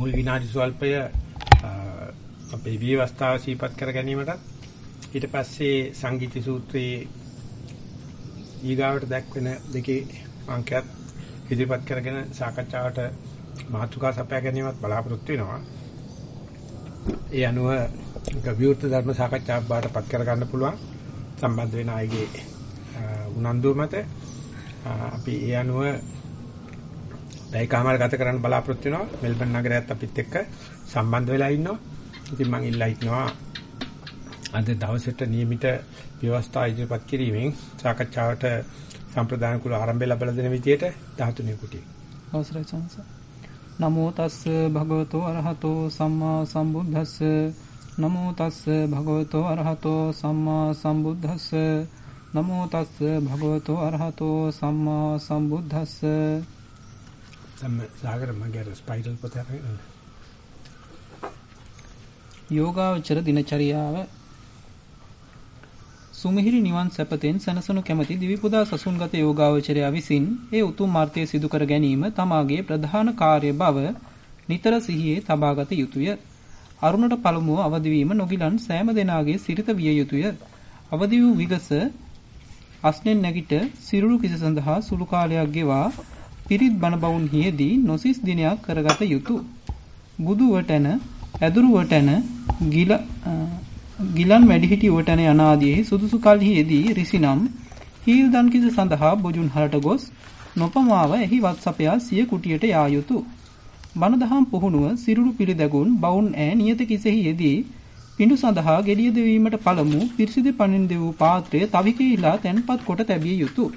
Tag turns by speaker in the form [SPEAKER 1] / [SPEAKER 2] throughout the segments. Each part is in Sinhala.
[SPEAKER 1] මුල් විනාඩි ස්වල්පය අපේ විවස්ථාව සීපත් කර ගැනීමට ඊට පස්සේ සංගීති සූත්‍රයේ ඊගාවට දැක්වෙන දෙකේ අංකයක් ඉදිරිපත් කරගෙන සාකච්ඡාවට මාතෘකා සපයා ගැනීමත් බලාපොරොත්තු වෙනවා. ඒ අනුව විවෘත ධර්ම සාකච්ඡාවක් බාටපත් කර ගන්න පුළුවන් සම්බන්ධ වෙන අයගේ උනන්දුව මත අපි ඒ අනුව පැයකමාර ගත කරන්න බලාපොරොත්තු වෙනවා මෙල්බන් නගරයත් අපිත් එක්ක සම්බන්ධ වෙලා ඉන්නවා. ඉතින් මම ඉල්ලා ඉන්නවා අද දවසට નિયમિત ව්‍යවස්ථා ඉදිරිපත් කිරීමෙන් සාකච්ඡාවට සම්ප්‍රදාන කුල ආරම්භය ලැබලා දෙන විදියට 13 කුටි.
[SPEAKER 2] අවසරයි සංස. නමෝ තස්ස භගවතෝ අරහතෝ සම්මා සම්බුද්දස්ස නමෝ තස්ස භගවතෝ අරහතෝ සම්මා සම්බුද්දස්ස නමෝ තස්ස භගවතෝ අරහතෝ සම්මා සම්බුද්දස්ස
[SPEAKER 1] තම සාගර මගේ ස්පයිරල් පොත අරගෙන
[SPEAKER 2] යෝගාවචර දිනචරියාව සුමිහිරි නිවන් සැපතෙන් සනසනු කැමති දිවිපුදා සසුන්ගත යෝගාවචරයා විසින් ඒ උතුම් මාර්ථය සිදු කර ගැනීම තමාගේ ප්‍රධාන කාර්ය බව නිතර සිහියේ තබාගත යුතුය. අරුණට පළමුව අවදිවීම නොගිලන් සෑම දෙනාගේ සිරිත විය යුතුය. අවදි වූ විගස අස්නෙන් නැගිට සිරුරු කිස සඳහා සුළු කාලයක් ගෙවා පිරිත් බණ බවුන්හිදී නොසිස් දිනයක් කරගත යුතුය. බුදු වටන ඇදුරු වටන ගිල ගිලන් වැඩිහිටි වටන යනාදී සුදුසු කල්හිදී රිසිනම් හීල් දන් කිස සඳහා බොජුන් හරට ගොස් නොපමාව එහි වත්සපයා සිය කුටියට යා යුතුය. බණ දහම් පුහුණුව සිරුරු පිළිදැගුන් බවුන් ඈ නියත කිසෙහි යෙදී පිඬු සඳහා ගෙඩිය දෙවීමට පළමු පිරිසිදු පණින් දෙවූ පාත්‍රය තවිකේලා තැන්පත් කොට තැබිය යුතුය.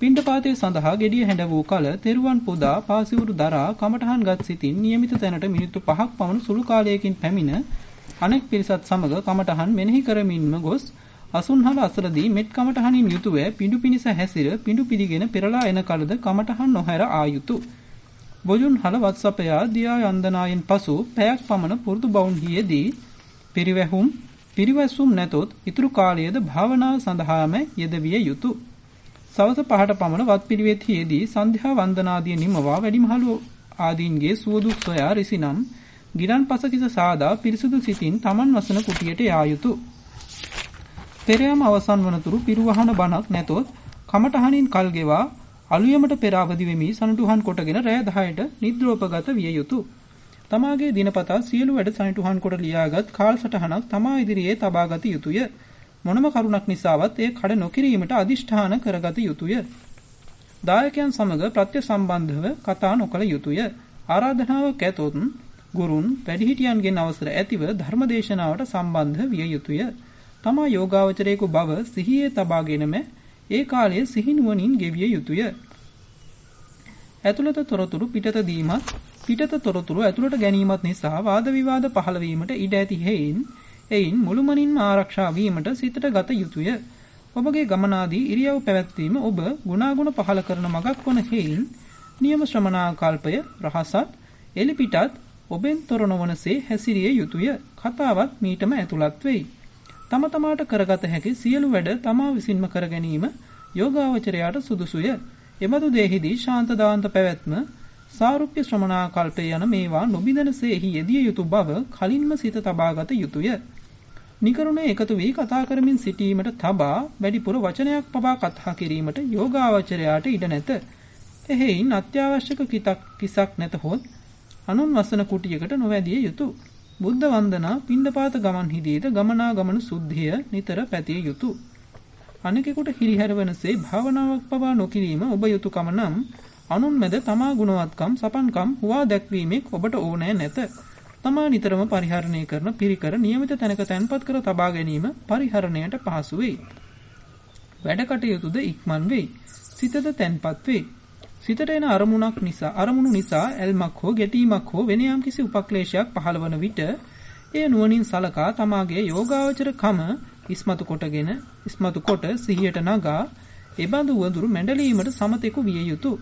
[SPEAKER 2] පිණ්ඩපාතය සඳහා gediya හැඬ වූ කල තෙරුවන් පොදා පාසිවුරු දරා කමඨහන්ගත් සිතින් නියමිත තැනට මිනිත්තු 5ක් පමණ සුළු කාලයකින් පැමිණ අනෙක් පිරිසත් සමග කමඨහන් මෙනෙහි කරමින්ම ගොස් අසුන්හල අසලදී මෙත් කමඨහනින් යුතුව පිඬු පිනිස හැසිර පිඬු පිළිගෙන පෙරලා එන කලද කමඨහන් නොහැර ආයුතු. බොජුන්හල වත්සපයා දියා යන්දනායෙන් පසු පැයක් පමණ පුරුදු බවුන්හිදී පිරිවැහුම් පිරිවැසුම් නැතොත් ඊතුරු කාලයේද භාවනාව සඳහාම යෙදවිය යුතුය සවස පහට පමණ වත්පිළිවෙත්හිදී සන්ධ්‍යා වන්දනාදිය නිමවා වැඩිමහලු ආදීන්ගේ සුවදුක් සොයා රිසිනම් ගිරන් පසකිස සාදා පිරිසුදු සිතින් තමන් වසන කුටියට යා යුතුය. පෙරයම අවසන් වනතුරු පිරුවහන බණක් නැතොත් කමටහනින් කල් ගෙවා අලුයමට පෙර අවදි වෙමි සනටුහන් කොටගෙන රෑ 10ට නිද්‍රෝපගත විය යුතුය. තමාගේ දිනපතා සියලු වැඩ සනටුහන් කොට ලියාගත් කාලසටහනක් තමා ඉදිරියේ තබාගත යුතුය. මොනම කරුණක් නිසාවත් එය කඩ නොකිරීමට අදිෂ්ඨාන කරගත යුතුය. දායකයන් සමග ප්‍රත්‍ය සම්බන්ධව කතා නොකළ යුතුය. ආරාධනාවක් ඇතොත් ගුරුන් වැඩිහිටියන්ගෙන් අවසර ඇතිව ධර්මදේශනාවට සම්බන්ධ විය යුතුය. තමා යෝගාවචරයෙකු බව සිහියේ තබාගෙනම ඒ කාලයේ සිහිනුවණින් ගෙවිය යුතුය. ඇතුළත තොරතුරු පිටත දීමත් පිටත තොරතුරු ඇතුළට ගැනීමත් නිසා වාද විවාද පහළ වීමට ඉඩ ඇති හේයින් එයින් මුළුමනින්ම ආරක්ෂා වීමට සිතට ගත යුතුය. ඔබගේ ගමනාදී ඉරියව් පැවැත්වීම ඔබ ගුණාගුණ පහල කරන මගක් වන හේයින් නියම ශ්‍රමණාකල්පය රහසත් එලිපිටත් ඔබෙන් තොර නොවනසේ හැසිරිය යුතුය. කතාවත් මීටම ඇතුළත් වෙයි. තම තමාට කරගත හැකි සියලු වැඩ තමා විසින්ම කර ගැනීම යෝගාවචරයාට සුදුසුය. එබඳු දෙහිදී ශාන්ත දාන්ත පැවැත්ම සාරුප්‍ය ශ්‍රමණාකල්පය යන මේවා නොබිදනසේහි යෙදිය යුතු බව කලින්ම සිත තබාගත යුතුය. නිකරුණේ එකතු වී කතා කරමින් සිටීමට තබා වැඩිපුර වචනයක් පවා කතා කිරීමට යෝගාවචරයාට ඉඩ නැත. එහෙයින් අත්‍යවශ්‍යක කිතක් කිසක් නැතහොත් අනුන් වසන කුටියකට නොවැදිය යුතුය. බුද්ධ වන්දනා පින්දපාත ගමන්හිදීද ගමනාගමන සුද්ධිය නිතර පැතිය යුතුය. අනෙකෙකුට හිරිහැරවනසේ භාවනාවක් පවා නොකිරීම ඔබ යුතුයකම නම් අනුන් මැද තමා ගුණවත්කම් සපන්කම් හුවා දැක්වීමෙක් ඔබට ඕනෑ නැත. තමා නිතරම පරිහරණය කරන පිරිකර නියමිත තැනක තැන්පත් කර තබා ගැනීම පරිහරණයට පහසු වෙයි. වැඩ කටයුතුද ඉක්මන් වෙයි. සිතද තැන්පත් වෙයි. සිතට එන අරමුණක් නිසා අරමුණු නිසා ඇල්මක් හෝ ගැටීමක් හෝ වෙන යම්කිසි උපක්ලේශයක් පහළවන විට එය නුවණින් සලකා තමාගේ යෝගාවචර කම ඉස්මතු කොටගෙන ඉස්මතු කොට සිහියට නගා එබඳු වඳුරු මැඬලීමට සමතෙකු විය යුතුය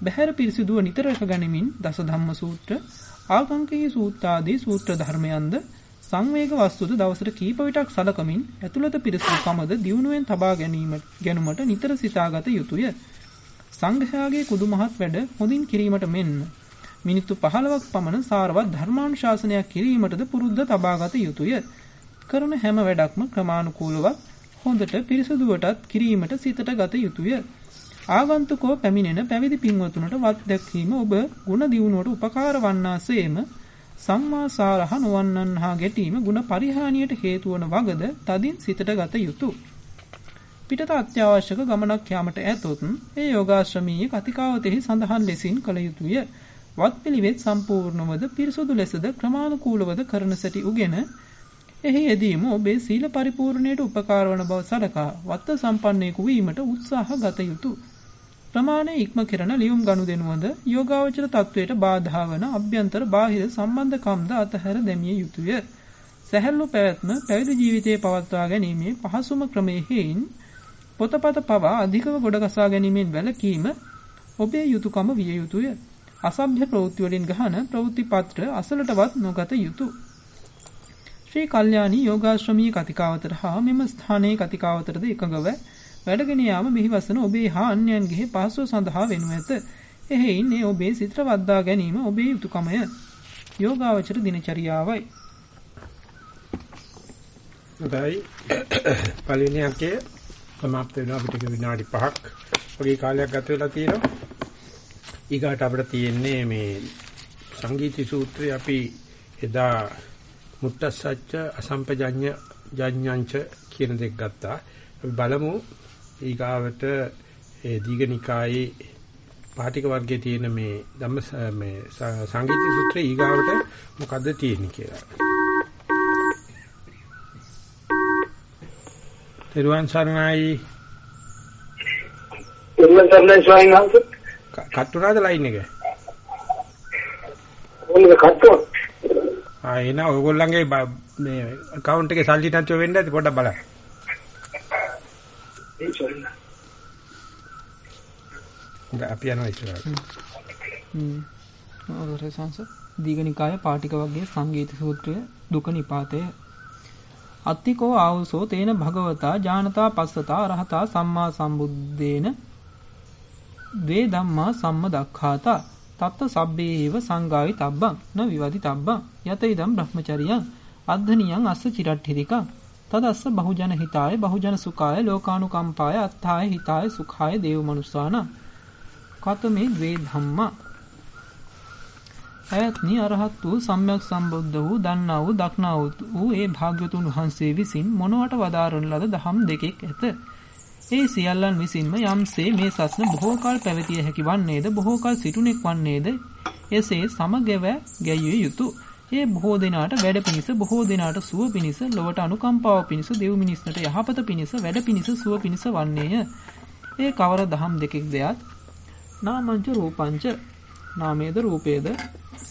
[SPEAKER 2] බහැර පිරිසිදුව නිතර රැකගනිමින් දස ධම්ම සූත්‍ර ආකංකී සූත්‍රාදී සූත්‍ර ධර්මයන්ද සංවේග වස්තුද දවසට කීප විටක් සලකමින් ඇතුළත පිරිසුදුකමද දියුණුවෙන් තබා ගැනීම ගැනුමට නිතර සිතාගත යුතුය. සංඝයාගේ කුදුමහත් වැඩ හොඳින් කිරීමට මෙන්ම මිනිත්තු 15ක් පමණ සාරවත් ධර්මානුශාසනයක් කිරීමටද පුරුද්ද තබාගත යුතුය. කරන හැම වැඩක්ම ක්‍රමානුකූලව හොඳට පිරිසුදුවටත් කිරීමට සිතට ගත යුතුය. ආගන්තුකෝ පැමිණෙන පැවිදි පින්වතුනට වත් දැක්වීම ඔබ ගුණ දියුණුවට උපකාර වන්නාසේම සම්මා සාරහ නොවන්නන් හා ගැටීම ගුණ පරිහානියට හේතු වන වගද තදින් සිතට ගත යුතුය. පිටත අත්‍යවශ්‍යක ගමනක් යාමට ඇතොත් ඒ යෝගාශ්‍රමීය කතිකාවතෙහි සඳහන් ලෙසින් කළ යුතුය. වත්පිළිවෙත් සම්පූර්ණවද පිරිසුදු ලෙසද ක්‍රමානුකූලවද කරන සැටි උගෙන එහි යෙදීම ඔබේ සීල පරිපූර්ණයට උපකාර වන බව සලකා වත්ත සම්පන්නෙකු වීමට උත්සාහ ගත යුතුය. ප්‍රමාණය ඉක්ම කෙරෙන ලියුම් ගනුදෙනුවද යෝගාවචර තත්වයට බාධා වන අභ්‍යන්තර බාහිර සම්බන්ධකම්ද අතහැර දැමිය යුතුය. සැහැල්ලු පැවැත්ම පැවිදි ජීවිතයේ පවත්වා ගැනීමේ පහසුම ක්‍රමයේ හේයින් පොතපත පවා අධිකව ගොඩගසා ගැනීමෙන් වැළකීම ඔබේ යුතුයකම විය යුතුය. අසභ්‍ය ප්‍රවෘත්ති වලින් ගහන ප්‍රවෘත්ති පත්‍ර අසලටවත් නොගත යුතුය. ශ්‍රී කල්යාණී යෝගාශ්‍රමී කතිකාවතර හා මෙම ස්ථානයේ කතිකාවතරද එකඟව වැඩගෙන යාම මෙහිවසන ඔබේ හා අන්‍යයන්ගේ පහසුව සඳහා වෙනු ඇත. එහෙයින් ඒ ඔබේ සිතට වද්දා ගැනීම ඔබේ යුතුයකමය. යෝගාවචර දිනචරියාවයි.
[SPEAKER 1] හොඳයි. පළවෙනි අංකය සමාප්ත වෙනවා අපිට විනාඩි 5ක් වගේ කාලයක් ගත වෙලා තියෙනවා. ඊගාට අපිට තියෙන්නේ මේ සංගීති සූත්‍රය අපි එදා මුත්තස්සච්ච අසම්පජඤ්ඤ ජඤ්ඤංච කියන දෙක ගත්තා. අපි බලමු ඊගාවට ඒ දීඝනිකායේ පාටික වර්ගයේ තියෙන මේ ධම්ම මේ සංගීත සූත්‍රයේ ඊගාවට මොකද්ද තියෙන්නේ කියලා. තෙරුවන් සරණයි.
[SPEAKER 3] තෙරුවන් සරණයි ස්වාමීන් වහන්සේ.
[SPEAKER 1] කට්ටුනාද ලයින් එක?
[SPEAKER 3] මොනද කට්ටුව?
[SPEAKER 1] ආ එන ඔයගොල්ලන්ගේ මේ account එකේ සල්ලි නැතිව වෙන්න ඇති පොඩ්ඩක් බලන්න.
[SPEAKER 3] ඒ ස්වාමීන්
[SPEAKER 1] අපි යනවා ඉස්සරහට.
[SPEAKER 2] හ්ම්. අවසරයි සංස. දීඝනිකාය පාටික වර්ගයේ සංගීත සූත්‍රය දුක නිපාතය. අත්තිකෝ ආවසෝ තේන භගවතා ඥානතා පස්සතා රහතා සම්මා සම්බුද්දේන ද්වේ ධම්මා සම්ම දක්ඛාතා තත්ත සබ්බේව සංගායි තබ්බං න විවදි තබ්බං යත ඉදම් බ්‍රහ්මචරියං අද්ධනියං අස්ස චිරට්ඨිරිකං තදස්ස බහුජන හිතාය බහුජන සුඛාය ලෝකානුකම්පාය අත්ථාය හිතාය සුඛාය දේව මනුස්සාන කතමේ ද්වේ ධම්මා ඇයත්නි අරහත් වූ සම්්‍යක් සම්බුද්ධ වූ දන්නා වූ දක්නා වූ ඒ භාග්‍යතුන් වහන්සේ විසින් මොනවට වදාරන ලද දහම් දෙකෙක් ඇත. ඒ සියල්ලන් විසින්ම යම්සේ මේ සස්න බොහෝ කල් පැවතිය හැකි වන්නේද බොහෝ කල් සිටුනෙක් වන්නේද එසේ සමගැව ගැයිය යුතුය. ඒ බොහෝ දෙනාට වැඩ පිණිස බොහෝ දෙනාට සුව පිණිස ලොවට අනුකම්පාව පිණිස දෙව් මිනිස්නට යහපත පිණිස වැඩ පිණිස සුව පිණිස වන්නේය. ඒ කවර දහම් දෙකෙක් දෙයත්? නාමංච රූපංච. නාමේද රූපේද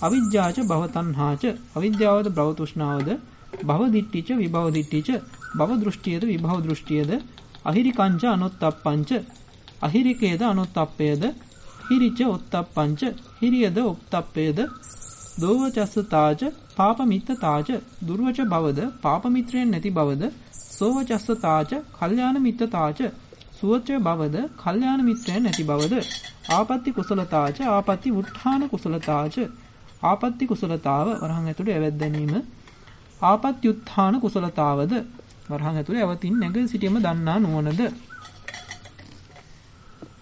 [SPEAKER 2] අවිජ්ජාච භවතණ්හාච. අවිද්‍යාවද භව තෘෂ්ණාවද භව දිට්ඨිච විභව දිට්ඨිච භව දෘෂ්ටියද විභව දෘෂ්ටියද අහිරිකංච අනොත්තප්පංච. අහිරිකේද අනොත්තප්පේද හිරිච ඔත්තප්පංච. හිරියද ඔත්තප්පේද දෝවචස්සතාච පාපමිත්තතාච දුර්වච බවද පාපමිත්‍රයන් නැති බවද සෝවචස්සතාච කල්යාණ මිත්තතාච සුවච බවද කල්යාණ මිත්‍රයන් නැති බවද ආපත්‍ති කුසලතාච ආපත්‍ති උත්ථාන කුසලතාච ආපත්‍ති කුසලතාව වරහන් ඇතුළේ ඇවැත් දැමීම ආපත්‍ති උත්ථාන කුසලතාවද වරහන් ඇතුළේ ඇවතින් නැග සිටීම දන්නා නුවණද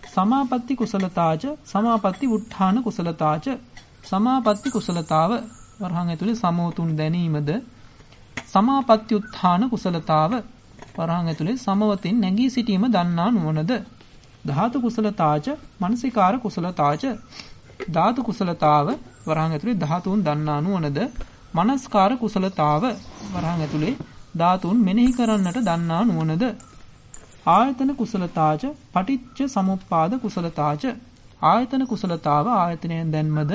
[SPEAKER 2] සමාපatti කුසලතාච සමාපatti උත්ථාන කුසලතාච සමාපatti කුසලතාව වරහන් ඇතුලේ සමෝතුන් දැනීමද සමාපatti උත්ථාන කුසලතාව වරහන් ඇතුලේ සමවතින් නැගී සිටීම දන්නා නුවණද? ධාතු කුසලතාච මනසිකාර කුසලතාච ධාතු කුසලතාව වරහන් ඇතුලේ ධාතුන් දන්නා නුවණද? මනස්කාර කුසලතාව වරහන් ඇතුලේ ධාතුන් මෙනෙහි කරන්නට දන්නා නුවණද? ආයතන කුසලතාච පටිච්ච සමුප්පාද කුසලතාච ආයතන කුසලතාව ආයතනයෙන් දැන්මද?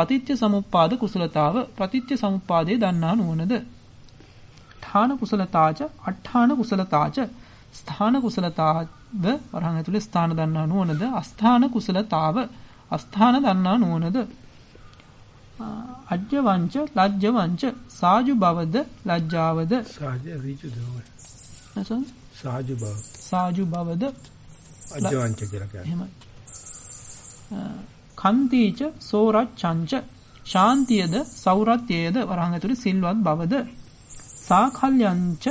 [SPEAKER 2] පටිච්ච සමුප්පාද කුසලතාව පටිච්ච සමුප්පාදයේ දන්නා නුවණද? ඨාන කුසලතාච අට්ඨාන කුසලතාච ස්ථාන කුසලතාව වරහන් ඇතුලේ ස්ථාන දන්නා නුවණද? අස්ථාන කුසලතාව අස්ථාන දන්නා නුවණද? අජ්ජ වංච ලජ්ජ වංච සාජු බවද ලජ්ජාවද?
[SPEAKER 1] සාජ ඍජු දෝව.
[SPEAKER 2] නැසන්?
[SPEAKER 1] සාජු බව.
[SPEAKER 2] සාජු බවද
[SPEAKER 1] අජ්ජවංච කියලා කියන්නේ.
[SPEAKER 2] එහෙමයි කන්තිච සෝරච්ඡංච ශාන්තියද සෞරත්‍යයද වරහන් ඇතුළේ සිල්වත් බවද? සාඛල්යංච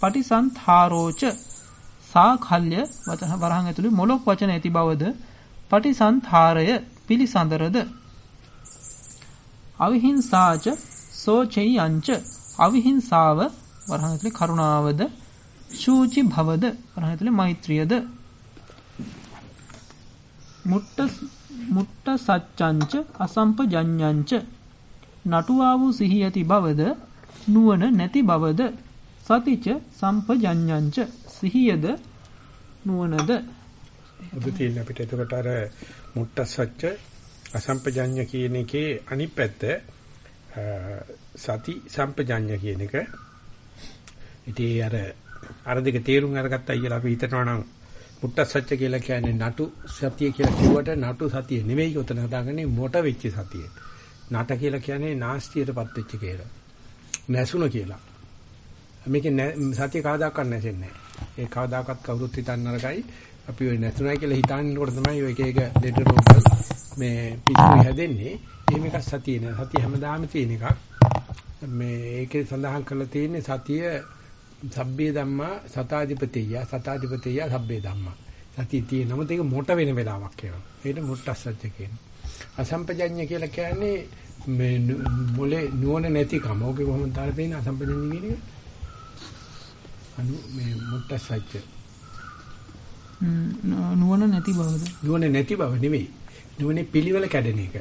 [SPEAKER 2] පටිසන්තරෝච සාඛල්ය වචන වරහන් ඇතුළේ මොලොක් වචන ඇති බවද? පටිසන්තරය පිළිසඳරද? අවිහිංසාච සෝචයංච අවිහිංසාව වරහන් ඇතුළේ කරුණාවද? ශූචි භවද වරහන් ඇතුළේ මෛත්‍රියද? මුට්ට මුට්ට සච්චංච අසම්පජඤ්ඤංච. නටුවා වූ සිහි ඇති බවද නුවණ නැති බවද සතිච සම්පජඤ්ඤංච. සිහියද නුවණද?
[SPEAKER 1] ඔබ තියෙන අපිට එතකොට අර මුට්ටසච්ච අසම්පජඤ්ඤ කියන එකේ අනිත් පැත්ත සති සම්පජඤ්ඤ කියන එක. ඉතින් අර අර දෙක තේරුම් අරගත්තා කියලා අපි හිතනවා නම් මුට්ටසච්ච කියලා කියන්නේ නටු සතිය කියලා කිව්වට නටු සතිය නෙවෙයි උතන හදාගන්නේ මොට වෙච්ච සතිය. නට කියලා කියන්නේ නාස්තියටපත් වෙච්ච කියලා. නැසුණ කියලා. මේකේ සතිය කවදාකවත් නැසෙන්නේ නැහැ. ඒ කවදාකවත් කවුරුත් හිතන්න නරකයි. අපි ඔය නැතුණයි කියලා හිතන්නකොට තමයි ඔය එක එක ලෙඩ රෝග මේ පිස්සු හැදෙන්නේ. එහෙම එකක් සතිය නෑ. සතිය හැමදාම තියෙන එකක්. මේ ඒකේ සඳහන් කරලා තියෙන්නේ සතිය සබ්බේ ධම්මා සතාධිපතිය සතාධිපතිය සබ්බේ ධම්මා. සතිය තියෙන නමුත් ඒක මොට වෙන වෙලාවක් කියනවා. ඒකට මුට්ටස්සච්ච කියනවා. අසම්පජඤ්ඤ කියලා කියන්නේ මේ මොලේ නුවණ නැතිකම. ඕකේ කොහොමද තාල තියෙන අසම්පජඤ්ඤ කියන එක? අනු මේ මුට්ටසච්ච
[SPEAKER 2] නුවණ නැති බවද
[SPEAKER 1] නුවණ නැති බව නෙමෙයි නුවණේ පිළිවෙල කැඩෙන එක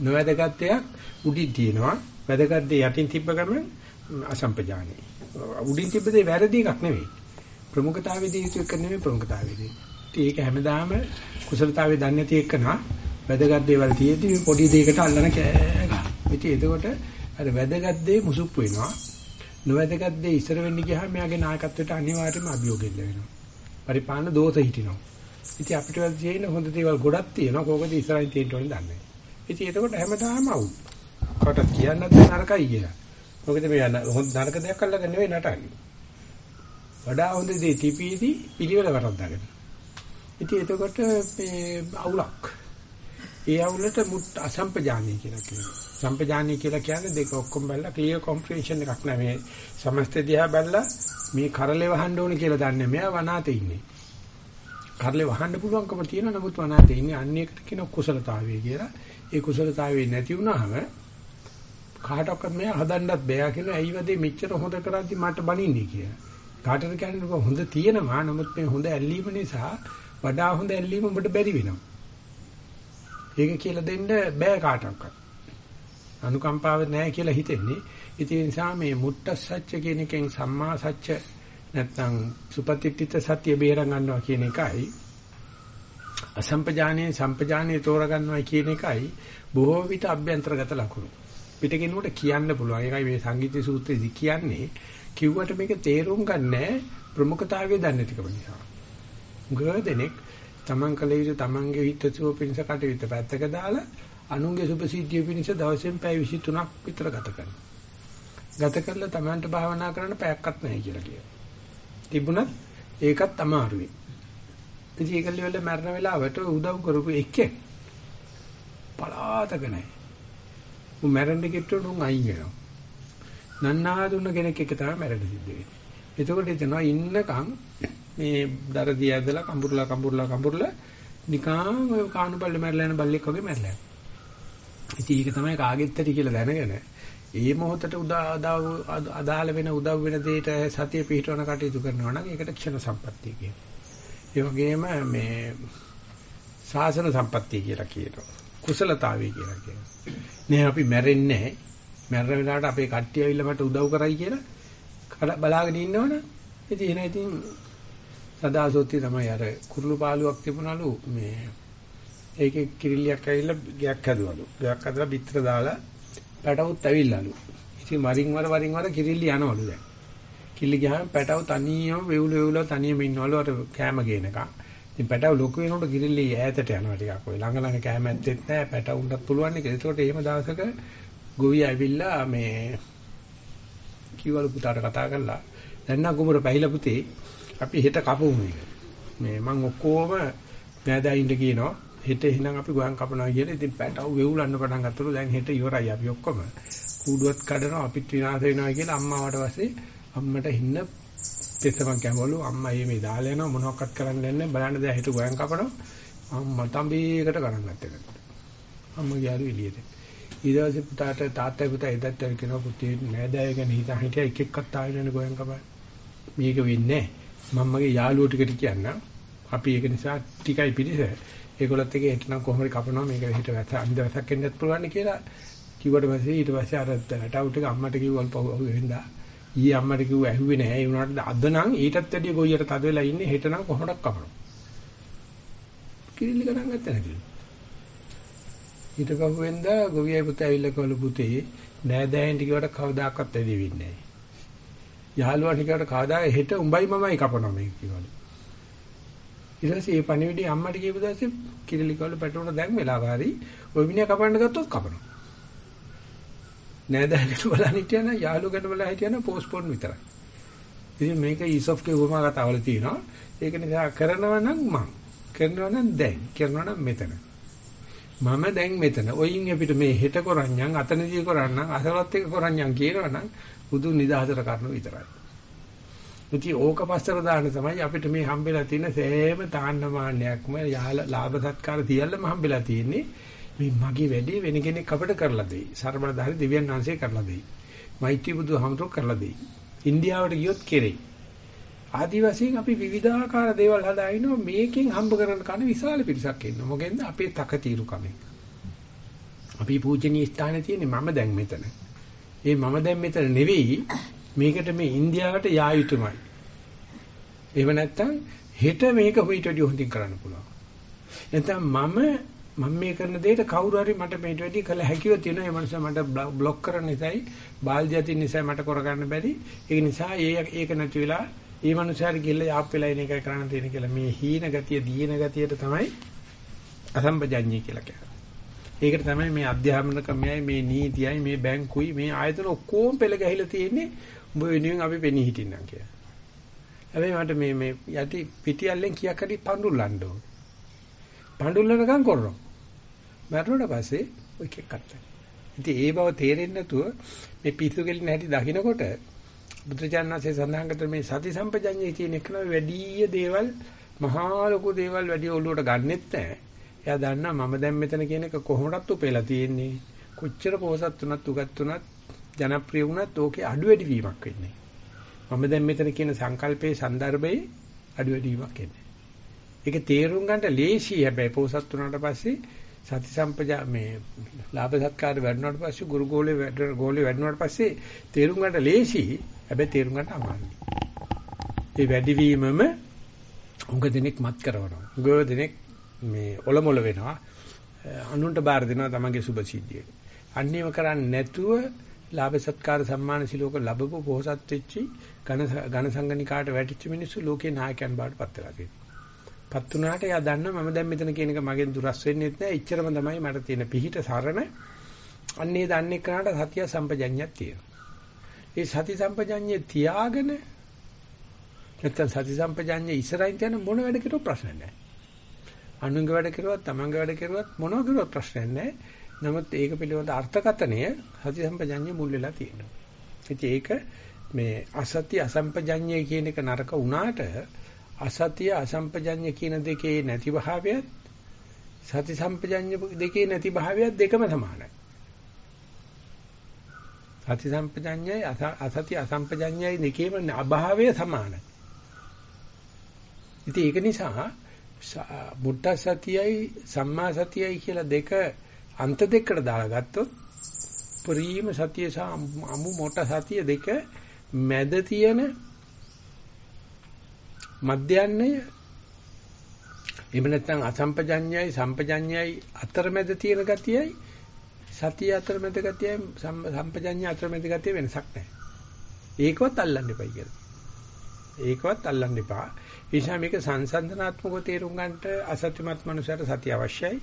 [SPEAKER 1] නොවැදගත් දෙයක් උඩින් තියෙනවා වැදගත් දේ යටින් තිබ්බ ගමන් අසම්පජානේ උඩින් තිබ්බ දේ වැරදි එකක් නෙවෙයි ප්‍රමුඛතාවයේදී යුතු එක නෙවෙයි ප්‍රමුඛතාවයේදී ඒක හැමදාම කුසලතාවයේ දන්නේ නැති එක නා වැදගත් දේවල් තියෙද්දි පොඩි දෙයකට අල්ලන කෑ ගන්න. ඉතින් එතකොට අර වැදගත් දේ මුසුප්පු වෙනවා. නොවැදගත් දේ ඉස්සර වෙන්න ගියාම මෙයාගේ නායකත්වයට අනිවාර්යයෙන්ම අභියෝගෙල්ල වෙනවා. පරිපාලන දෝෂ හිටිනවා. ඉතින් අපිට තියෙන හොඳ දේවල් ගොඩක් තියෙනවා. කෝකද ඉස්සරහින් තියෙන්න ඕනේ දන්නේ. ඉතින් එතකොට හැමදාම අවුල්. කටත් කියන්නත් නරකයි කියලා. මොකද මේ හොඳ නරක දෙයක් අල්ලගෙන නෙවෙයි නටන්නේ. වඩා හොඳ දේ තිපීදී පිළිවෙල වරද්දාගෙන. ඉතින් එතකොට මේ අවුලක්. ඒ අවුලට මුත් අසම්පජානීය කියලා කියනවා. සම්පජානීය කියලා කියන්නේ දෙක ඔක්කොම බැලලා ක්ලියර් කොම්ප්‍රිහෙන්ෂන් එකක් නෑ මේ සමස්ත දිහා බැලලා මේ කරලේ වහන්න ඕනේ කියලා දන්නේ මෙයා වනාතේ ඉන්නේ. කරලේ වහන්න පුළුවන්කම තියෙන නමුත් වනාතේ ඉන්නේ අන්න එකට කියන කුසලතාවය කියලා. ඒ කුසලතාවය නැති වුනහම කාටවත් මෙයා හදන්නත් බෑ කියලා ඇයි වදේ මෙච්චර හොඳ කරද්දි මට බනින්නේ කියලා. කාටද කියන්නේ හොඳ තියෙනවා නමුත් මේ හොඳ ඇල්ලීම නිසා වඩා හොඳ ඇල්ලීම ඔබට බැරි වෙනවා. ඒක කියලා දෙන්න බෑ කාටවත්. අනුකම්පාව නැහැ කියලා හිතෙන්නේ. ඉතින් ඒ නිසා මේ මුට්ට සත්‍ය කියන එකෙන් සම්මා සත්‍ය නැත්නම් සුපතිට්ඨිත සත්‍ය බේර ගන්නවා කියන එකයි අසම්පජානීය සම්පජානීය තෝර ගන්නවා කියන එකයි බොහෝ විට අභ්‍යන්තරගත ලකුණු. පිටකිනුවට කියන්න පුළුවන්. ඒකයි මේ සංගීත සූත්‍රයේදී කියන්නේ කිව්වට මේක තේරුම් ගන්නෑ ප්‍රමුඛතාවය දන්නේ නැතිකම නිසා. ගොඩනෙක් තමන් කල යුතු තමන්ගේ හිතසුව පිණිස කටයුත්ත පැත්තක දාලා අනුන්ගේ සුභසිද්ධිය පිණිස දවසෙන් පැය 23ක් විතර ගත කරනවා. ගත කරලා තමන්ට භාවනා කරන්න පැයක්වත් නැහැ කියලා කියනවා. තිබුණත් ඒකත් අමාරුයි. ඉතින් ඒක ලෙවල මරණ වෙලාවට උදව් කරපු එකෙක් පලාතක නැහැ. උන් මැරෙන්න කිට්ටුවට උන් අයින් වෙනවා. නන්නාදුන කෙනෙක් එක තමයි මැරෙන්න සිද්ධ වෙන්නේ. එතකොට එතනවා ඉන්නකම් මේ දරදී ඇදලා කඹුරුලා කඹුරුලා කඹුරුලා නිකන් ඔය කානුබල්ල මැරලා යන බල්ලෙක් වගේ මැරලා යනවා. ඉතින් ඒක තමයි කාගෙත් ඇති කියලා දැනගෙන ඒ මොහොතට අදාළ වෙන උදව් වෙන දෙයට සතිය පිහිටවන කටයුතු කරනවා නම් ඒකට ක්ෂණ සම්පත්තිය කියනවා. ඒ වගේම මේ සාසන සම්පත්තිය කියලා කියනවා. කුසලතාවය කියලා කියනවා. නේ අපි මැරෙන්නේ නැහැ. මැරෙන වෙලාවට අපේ කට්ටිය ඇවිල්ලා මට උදව් කරයි කියලා බලාගෙන ඉන්නවනේ. ඉතින් එන ඉතින් සදාසොත්ති තමයි අර කුරුළු පාලුවක් තිබුණලු මේ ඒකේ කිරිල්ලියක් ඇවිල්ලා ගයක් හැදුවලු. ගයක් හදලා පිටර දාලා පැටවුත් ඇවිල්ලාලු. ඉතින් වරින් වර වරින් වර කිරිල්ලි යනවලු දැන්. කිල්ලි ගියාම පැටව තනියම වෙවුල වෙවුල තනියම ඉන්නවලු අර කෑම ගේනකම්. ඉතින් පැටව ලොකු වෙනකොට කිරිල්ලි ඈතට යනවා ටිකක්. ඔය ළඟ ළඟ කෑම ඇත්තෙත් නැහැ. පැටවුන්ටත් පුළුවන් නේ. ඒකට එහෙම දවසක ගොවි ඇවිල්ලා මේ කිව්වලු පුතාට කතා කරලා දැන් නම් කුමර පැහිලා පුතේ අපි හෙට කපමු මේක. මේ මං ඔක්කොම නෑදෑයින්ට කියනවා හෙට එහෙනම් අපි ගෝයන් කපනවා කියලා ඉතින් පැටව වෙවුලන්න පටන් ගත්තලු දැන් හෙට ඉවරයි අපි ඔක්කොම. කූඩුවත් කඩනවා අපිත් විනාශ වෙනවා කියලා අම්මාවට පස්සේ අම්මට හින්න පෙස්සමක් ගැවවලු අම්මා මේ මේ දාලා යනවා මොනවක්වත් කරන්න නැහැ බලන්න දැන් හෙට ගෝයන් කපනවා. අම්මා තඹේකට ගණන් ගත්තා. අම්මා ගියාලු එළියට. ඊට පස්සේ පුතාට තාත්තයි පුතා එදත් කියනවා පුතේ නෑදෑය ගැන හිතා හිටියා එක එක්කත් ආවෙ නේද ගෝයන් කපන්න. මේක වෙන්නේ මම්මගේ යාළුවෝ ටිකට කියන්න. අපි ඒක නිසා ටිකයි පිළිස. ඒගොල්ලත් එක හිටනම් කොහොමද කපනවා මේක හිට වැස අන්ද වැසක් එන්නත් පුළුවන් කියලා කිව්වට පස්සේ ඊට පස්සේ අර රටවුට එක අම්මට කිව්වල් පහුව වෙන්දා. ඊයේ අම්මට කිව්ව ඇහුවේ නැහැ. ඒ වුණාට අද නම් ඊටත් වැඩිය ගොයියට තද වෙලා ඉන්නේ හෙට නම් කොහොමද කපනවා. කිරිලි ගණන් ගත්තා නැතිලු. ඊට පහුවෙන්ද ගොවියයි පුතා ඇවිල්ලා කවලු පුතේ නෑදෑයන් ටිකට කවදාකවත් ඇදී වෙන්නේ නැහැ. යහළුවා ටිකට කවදා හෙට උඹයි මමයි කපනවා මේක කිව්වලු. ඊට පස්සේ මේ පණිවිඩය අම්මට කියපු දවසේ කිරිලි කවල පැටවුන දැන් වෙලාව හරි ඔය විනය කපන්න ගත්තොත් කපනවා. නෑදෑයන්ට බලන්න හිටියන යාළුවකට බලලා හිටියන පෝස්ට්පෝන් විතරයි. ඉතින් මේක ඊසොෆ්ගේ උපමා කතාවල තියෙනවා. ඒක නිසා කරනවා නම් මං කරනවා නම් දැන් කරනවා නම් මෙතන. මම දැන් මෙතන. ඔයින් අපිට මේ හෙට කරන්නම් අතනදී කරන්නම් අසලත් එක කරන්නම් කියනවනම් බුදු නිදහසට කරන විතරයි. ඉතින් ඕක පස්සට දාන්න තමයි අපිට මේ හම්බෙලා තියෙන සෑම තාන්නමාන්නයක්ම යාල ලාභ සත්කාර තියල්ලම හම්බෙලා තියෙන්නේ. මේ මගේ වැඩේ වෙන කෙනෙක් අපිට කරලා දෙයි. ਸਰබලධාරි දෙවියන් වහන්සේ කරලා දෙයි. මෛත්‍රී බුදුහාමුදුරුවෝ කරලා දෙයි. ඉන්දියාවට ගියොත් කෙරෙයි. ආදිවාසීන් අපි විවිධාකාර දේවල් හදාිනවා මේකෙන් හම්බ කරන කන විශාල පිරිසක් ඉන්නවා. මොකෙන්ද අපේ තකතිරු කමෙන්. අපි පූජනීය ස්ථානයේ තියෙන්නේ මම දැන් මෙතන. ඒ මම දැන් මෙතන නෙවෙයි මේකට මේ ඉන්දියාවට යා යුතුමයි. එහෙම නැත්නම් හෙට මේක හොයිට වැඩි හොඳින් කරන්න පුළුවන්. නැත්නම් මම මම මේ කරන දෙයට කවුරු හරි මට මේට වැඩි කළ හැකියව තියෙනවා. ඒ මනුස්සයා මට બ્લોක් කරන නිසායි, බාල්දිය අතින් නිසා මට කරගන්න බැරි. ඒක නිසා ඒ ඒක නැති වෙලා ඒ මනුස්සයාට ගිල්ල යාප් වෙලා ඉන එකයි කරන්න තියෙන කියලා මේ හීන ගතිය, දීන ගතියට තමයි අසම්බජඤ්ඤය කියලා කියන්නේ. ඒකට තමයි මේ අධ්‍යාපන ක්‍රමයයි, මේ නීතියයි, මේ බැංකුයි, මේ ආයතන ඔක්කොම පෙළ ගැහිලා තියෙන්නේ. උඹ වෙනුවෙන් අපි පෙනී හිටින්නම් කියලා. හැබැයි මට මේ මේ යටි පිටියල්ලෙන් කීයක් හරි පඳුල්ලන්න ඕන. පඳුල්ලනකම් කරනවා. මැරුණාට පස්සේ ඔය එකක් අත්හැරෙනවා. ඉතින් ඒ බව තේරෙන්නේ නැතුව මේ පිසු කෙලින හැටි දකින්නකොට බුදුචානන්සේ සඳහන් කර මේ සති සම්පජඤ්ඤයේ තියෙන එකන වැඩි දේවල් මහා ලොකු දේවල් වැඩි ඔළුවට ගන්නෙත් නැහැ. එයා දන්නා මම දැන් මෙතන කියන එක කොහොමදත් උපේලා තියෙන්නේ. කොච්චර පොසත් උනත් උගත් උනත් ජනප්‍රිය උනත් ඕකේ අඩු වැඩි වීමක් වෙන්නේ. මම දැන් මෙතන කියන සංකල්පයේ સંદર્ભයේ අඩු වැඩි වීමක් එන්නේ. ඒක තේරුම් ගන්නට ලේසි හැබැයි පොසත් උනාට පස්සේ සති සම්පජා මේ ලාභ සත්කාර වැඩුණාට පස්සේ ගුරු ගෝලේ වැඩ ගෝලේ වැඩුණාට පස්සේ තේරුම් ගන්නට ලේසියි හැබැයි තේරුම් ගන්න අමාරුයි. ඒ වැඩිවීමම උඟ දෙනෙක් මත් කරනවා. උඟ දෙනෙක් මේ ඔලොමොල වෙනවා. අනුන්ට බාර දෙනවා තමන්ගේ සුභ සිද්ධිය. අන්නේම කරන්නේ නැතුව ලාභ සත්කාර සම්මාන සිලෝක ලැබපු පොහසත් වෙච්චි ඝන ඝන සංගණිකාට වැටිච්ච මිනිස්සු ලෝකේ නායකයන් බවට පත් වෙලා තියෙනවා. පත් වුණාට එයා දන්නා මම දැන් මෙතන කියන එක මගෙන් දුරස් වෙන්නේ නැහැ. එච්චරම තමයි මට තියෙන පිහිට සරණ. අන්නේ දන්නේ කරාට සතිය සම්පජඤ්ඤයක් තියෙනවා. ඒ සති සම්පජඤ්ඤය තියාගෙන නැත්නම් සති සම්පජඤ්ඤය ඉස්සරහින් තියන මොන වැඩ කෙරුව ප්‍රශ්න නැහැ. අනුංග වැඩ කෙරුවත් තමන්ගේ වැඩ කෙරුවත් මොනවා කෙරුවත් ප්‍රශ්න නැහැ. නමුත් ඒක පිළිබඳ අර්ථකතනය සති සම්පජඤ්ඤය මුල් වෙලා තියෙනවා. ඉතින් ඒක මේ අසත්‍ය අසම්පජඤ්ඤය කියන එක නරක වුණාට අසත්‍ය අසම්පජඤ්ඤ කියන දෙකේ නැති භාවයත් සති සම්පජඤ්ඤ දෙකේ නැති භාවයත් දෙකම සමානයි. සති සම්පජඤ්ඤයයි අසති අසම්පජඤ්ඤයයි දෙකේම අභාවය සමානයි. ඉතින් ඒක නිසා බුද්ධ සතියයි සම්මා සතියයි කියලා දෙක අන්ත දෙකකට දාලා ගත්තොත් පරිම සතිය සහ අමු මොට සතිය දෙක මැද තියෙන මධ්‍යයන්ය එහෙම නැත්නම් අසම්පජඤ්ඤයයි සම්පජඤ්ඤයයි අතරමැද තියෙන ගතියයි සතිය අතරමැද ගතියයි සම්පජඤ්ඤය අතරමැද ගතිය වෙනසක් නැහැ. ඒකවත් අල්ලන්න එපයි කියලා. ඒකවත් අල්ලන්න එපා. ඒ නිසා මේක සංසන්දනාත්මකව තේරුම් ගන්නට අසත්‍යමත් මනුස්සයට සතිය අවශ්‍යයි.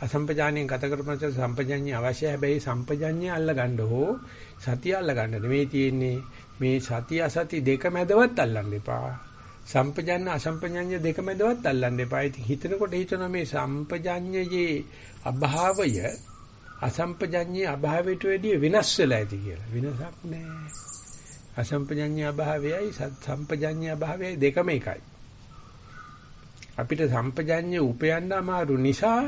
[SPEAKER 1] අසම්පජානියෙන් ගත කරපමණ සම්පජඤ්ඤය අවශ්‍යයි. හැබැයි සම්පජඤ්ඤය අල්ල ගන්න හෝ සතිය අල්ල ගන්න නෙමෙයි තියෙන්නේ. මේ සතිය අසති දෙක මැදවත් අල්ලන්න එපා. සම්පජඤ්ඤ අසම්පජඤ්ඤ දෙක මැදවත් අල්ලන්න එපා. ඉතින් හිතනකොට හිතනවා මේ සම්පජඤ්ඤයේ අභාවය අසම්පජඤ්ඤයේ අභාවයට වැඩිය වෙනස් වෙලා ඇති කියලා. වෙනසක් නැහැ. අසම්පජඤ්ඤ අභාවයයි සම්පජඤ්ඤ අභාවයයි දෙකම එකයි. අපිට සම්පජඤ්ඤ උපයන්න අමාරු නිසා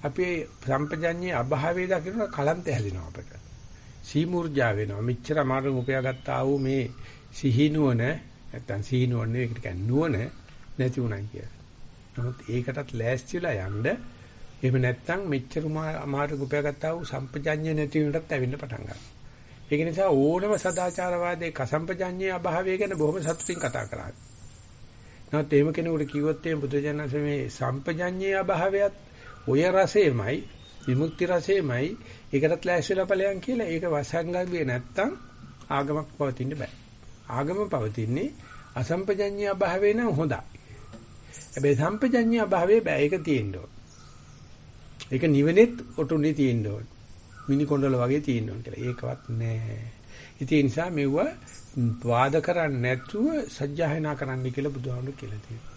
[SPEAKER 1] අපි සම්පජඤ්ඤේ අභාවය දකින්න කලන්ත හැදෙනවා අපට. සීමුර්ජා වෙනවා. මෙච්චර අමාරු උපයාගත්තා වූ මේ සිහිනුවන නැත්තම් සිහිනුවන ඒකට කියන්නේ නුවණ නැති උනායි කියලා. නමුත් ඒකටත් ලෑස්තිලා යන්න එහෙම නැත්තම් මෙච්චර අමාරු උපයාගත්තා වූ සම්පජඤ්ඤ නැති වෙනටත් ඇවිල්ලා පටන් ගන්නවා. ඒක නිසා ඕනම සදාචාරවාදී කසම්පජඤ්ඤේ අභාවය ගැන බොහොම සතුටින් කතා කරා. නමුත් එහෙම කෙනෙකුට කිව්වොත් මේ බුදුජානක මේ සම්පජඤ්ඤේ අභාවයත් ඔය රසෙමයි විමුක්ති රසෙමයි ඒකටත් ලෑස්තිලා ඵලයන් කියලා ඒක වසංගම්බිය නැත්තම් ආගමක් පවතින්න බෑ. ආගම පවතින්නේ අසම්පජඤ්ඤය අභාවේ නම් හොඳයි. හැබැයි සම්පජඤ්ඤය අභාවේ බෑ ඒක තියෙන්න ඕන. ඒක නිවනෙත් ඔටුනේ තියෙන්න ඕන. මිනි කොණ්ඩල වගේ තියෙන්න ඕන කියලා. ඒකවත් නෑ. ඉතින් ඒ නිසා මෙවුව වාද කරන්නේ නැතුව සජ්ජායනා කරන්න කියලා බුදුහාමුදුරු කියලා තියෙනවා.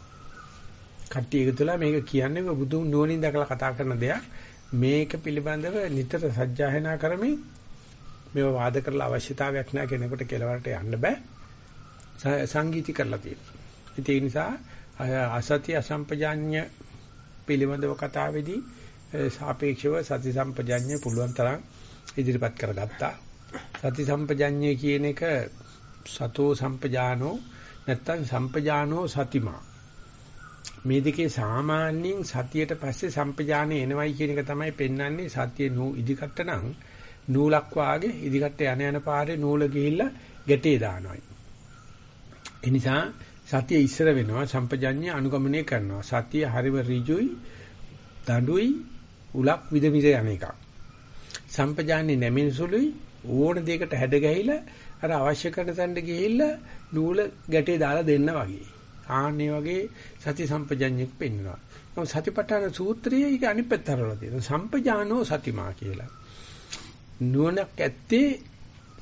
[SPEAKER 1] කට්ටිය එකතුලා මේක කියන්නේ බුදුන් නුවණින් දැකලා කතා කරන දෙයක්. මේක පිළිබඳව නිතර සජ්ජායනා කරමින් මේව වාද කරලා අවශ්‍යතාවයක් නැහැ කෙනෙකුට කෙලවරට යන්න බෑ. සංගීති කරලා තියෙනවා. ඒ නිසා අසති අසම්පජාඤ්ඤ පිළිබඳව කතාවේදී සාපේක්ෂව සති සම්පජාඤ්ඤය පුළුවන් තරම් ඉදිරිපත් කරගත්තා. සති සම්පජාඤ්ඤය කියන එක සතෝ සම්පජානෝ නැත්තම් සම්පජානෝ සතිමා මේ දෙකේ සාමාන්‍යයෙන් සතියට පස්සේ සම්පජානෙ එනවයි කියන එක තමයි පෙන්වන්නේ සතිය නූ ඉදිකට නම් නූලක් වාගේ ඉදිකට යන යන පාරේ නූල ගිහිල්ලා ගැටේ දානවායි. ඒ නිසා සතිය ඉස්සර වෙනවා සම්පජඤ්ඤය අනුගමනය කරනවා. සතිය හරිව ඍජුයි දඬුයි උලක් විද විද යන එකක්. සම්පජාන්නේ නැමින් සුළුයි ඕන දෙයකට හැඩ ගැහිලා අර අවශ්‍ය කරන තැනට ගිහිල්ලා නූල ගැටේ දාලා දෙන්න වගේ. ආන්නේ වගේ සති සම්පජඤ්ඤයක් පෙන්වනවා. නමුත් සතිපට්ඨාන සූත්‍රයේ ඒක අනිත් පැත්ත හරවලා තියෙනවා. සම්පජානෝ සතිමා කියලා. නුවණක් ඇත්තේ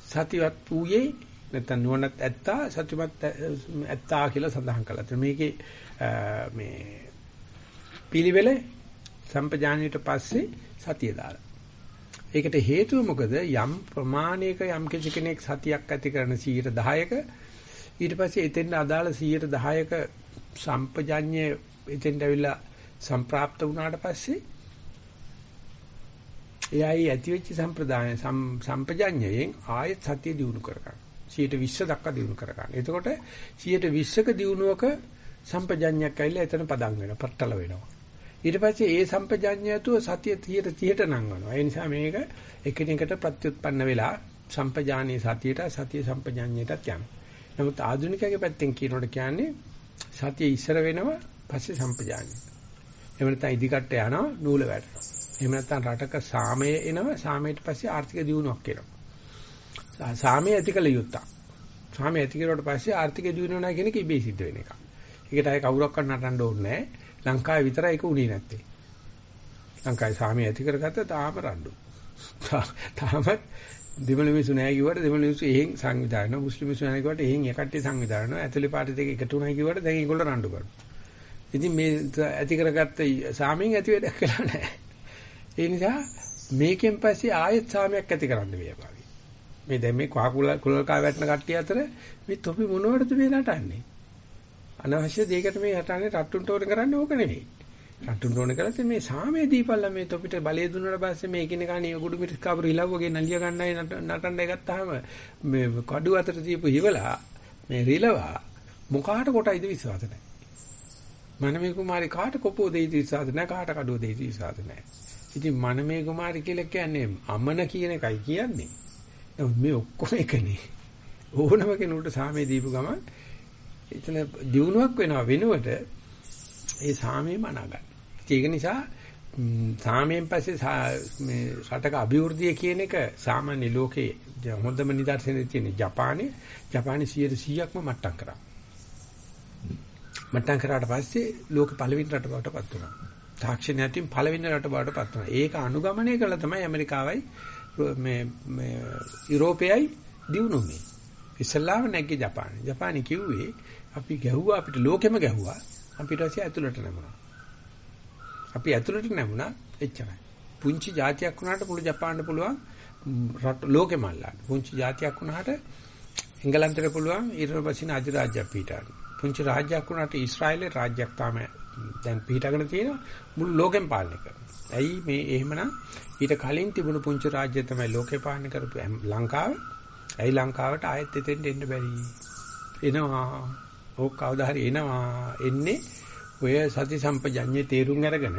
[SPEAKER 1] සතිවත් වූයේ නැත්නම් නුවණත් ඇත්තා සතිමත් ඇත්තා කියලා සඳහන් කළා. ඒත් මේකේ මේ පිළිවෙල සම්පජානියට පස්සේ සතිය දාලා. ඒකට හේතුව මොකද යම් ප්‍රමාණයක යම් කෙනෙක් සතියක් ඇති කරන 10ක ඊට පස්සේ එතෙන් අදාළ 110ක සම්පජඤ්ඤය එතෙන්ට ඇවිල්ලා සම්ප්‍රාප්ත වුණාට පස්සේ එයයි ඇතිවෙච්ච සම්ප්‍රදාය සම්පජඤ්ඤයෙන් ආයෙත් සතිය දිනු කරගන්න. 120 දක්වා දියුණු කර ගන්න. එතකොට 120ක දියුණුවක සම්පජඤ්ඤයක් ඇවිල්ලා එතන පදම් වෙනවා, පටල වෙනවා. ඊට පස්සේ ඒ සම්පජඤ්ඤයතුව සතිය 30ට නංවනවා. ඒ නිසා මේක එකිනෙකට ප්‍රත්‍යুৎපන්න වෙලා සම්පජානීය සතියට සතිය සම්පජඤ්ඤයටත් යනවා. නමුත් ආධුනිකයාගේ පැත්තෙන් කියනකොට කියන්නේ සතිය ඉස්සර වෙනවා, පස්සේ සම්පජානීය. එහෙම නැත්නම් ඉදිකට යනවා, නූල වැටෙනවා. එහෙම නැත්නම් රටක සාමය එනවා, සාමයට පස්සේ ආර්ථික දියුණුවක් එනවා. සාමය ඇතිකල යුත්තක්. සාමය ඇති කරුවට පස්සේ ආර්ථික දියුණුව නැහැ කියන එක ඉබේ සිද්ධ වෙන එකක්. ඒකට අය කවුරක්වත් නටන්න ඕනේ නැහැ. ලංකාවේ විතරයි ඒක උනේ නැත්තේ. ලංකාවේ සාමය ඇති කරගත්ත තාම රණ්ඩු. තාමත් දෙමළ මිනිස්සු නැහැ කිව්වට දෙමළ මිනිස්සු එහෙන් සංවිධානය මුස්ලිම් මිනිස්සු නැහැ කිව්වට එහෙන් එකට්ටි සංවිධානය ඇතුලේ පාටි දෙක එකතු නැහැ කිව්වට දැන් ඒගොල්ලෝ රණ්ඩු කරනවා. ඉතින් මේ ඇති කරගත්ත සාමයෙන් ඇති වැඩක් කළා නැහැ. ඒ නිසා මේකෙන් පස්සේ ආයෙත් සාමයක් ඇති කරන්න වේපාවි. මේ දැන් මේ කහකුල කුලකා වැටෙන කට්ටිය අතර මේ තොපි මොනවටද මේ නටන්නේ? අනවශ්‍ය දෙයකට මේ නටන්නේ රට්ටුන්ට ඕන කරන්නේ ඕක නෙවෙයි. රටුන් රෝණ කරලා මේ සාමයේ දීපල්ලා මේ තොපිට බලය දුන්නාට පස්සේ මේ එකිනෙකා නිය ගුඩු මිරිස් කාපු රිලව්වගේ නලිය ගන්නයි නටන්නයි ගත්තාම මේ කඩුව අතර තියපු හිවලා මේ රිලවා මොකාට කොටයිද විශ්වාස නැහැ. මනමේ කුමාරි කාට කොපෝ දෙයිද විශ්වාස නැහැ කාට කඩුව දෙයිද විශ්වාස නැහැ. ඉතින් මනමේ කුමාරි කියලා කියන්නේ අමන කියන එකයි කියන්නේ. මේ ඔක්කොම එකනේ. ඕනම කෙනෙකුට සාමයේ දීපු ගමන් එතන දිනුවක් වෙනවා වෙනුවට ඒ සාමයම අනාගත. ඒක නිසා සාමයෙන් පස්සේ මේ රටක අභිවෘද්ධිය කියන එක සාමාන්‍ය ලෝකේ හොඳම නිදර්ශනය තියෙන ජපානයේ ජපානයේ 100%ක්ම මට්ටම් කරා. මට්ටම් කරාට පස්සේ ලෝක පළවෙනි රට බවට පත් වුණා. තාක්ෂණය අතින් පළවෙනි රට බවට පත් වුණා. ඒක අනුගමනය කළා තමයි ඇමරිකාවයි මේ මේ යුරෝපයයි දිනුනේ. ඉස්ලාම නැග්ගේ ජපානේ. ජපානේ කිව්වේ අපි ගැහුවා අපිට ලෝකෙම ගැහුවා. අපිට ඇසි ඇතුළට නැමුණා. අපි ඇතුළට නැමුණා එච්චරයි. පුංචි જાතියක් වුණාට පුළු ජපානට පුළුවන් රට ලෝකෙම අල්ලන්න. පුංචි જાතියක් වුණාට එංගලන්තයට පුළුවන් ඊර්වපසින අධිරාජ්‍ය පිටාන. පුංචි රාජ්‍යයක් වුණාට ඊශ්‍රායලේ රාජ්‍යයක් තමයි දැන් පිටාගෙන තියෙනවා මුළු ලෝකෙම පාලනය කරනවා. ඇයි මේ එහෙමනම් ඊට කලින් තිබුණු පුංචි රාජ්‍ය තමයි ලෝකේ පාලනය කරපු ලංකාව. ඇයි ලංකාවට ආයෙත් එතෙන්ට එන්න බැරි? එනවා. ඕක කවදා හරි එනවා. එන්නේ ඔය සති සම්පජඤ්ඤේ තේරුම් අරගෙන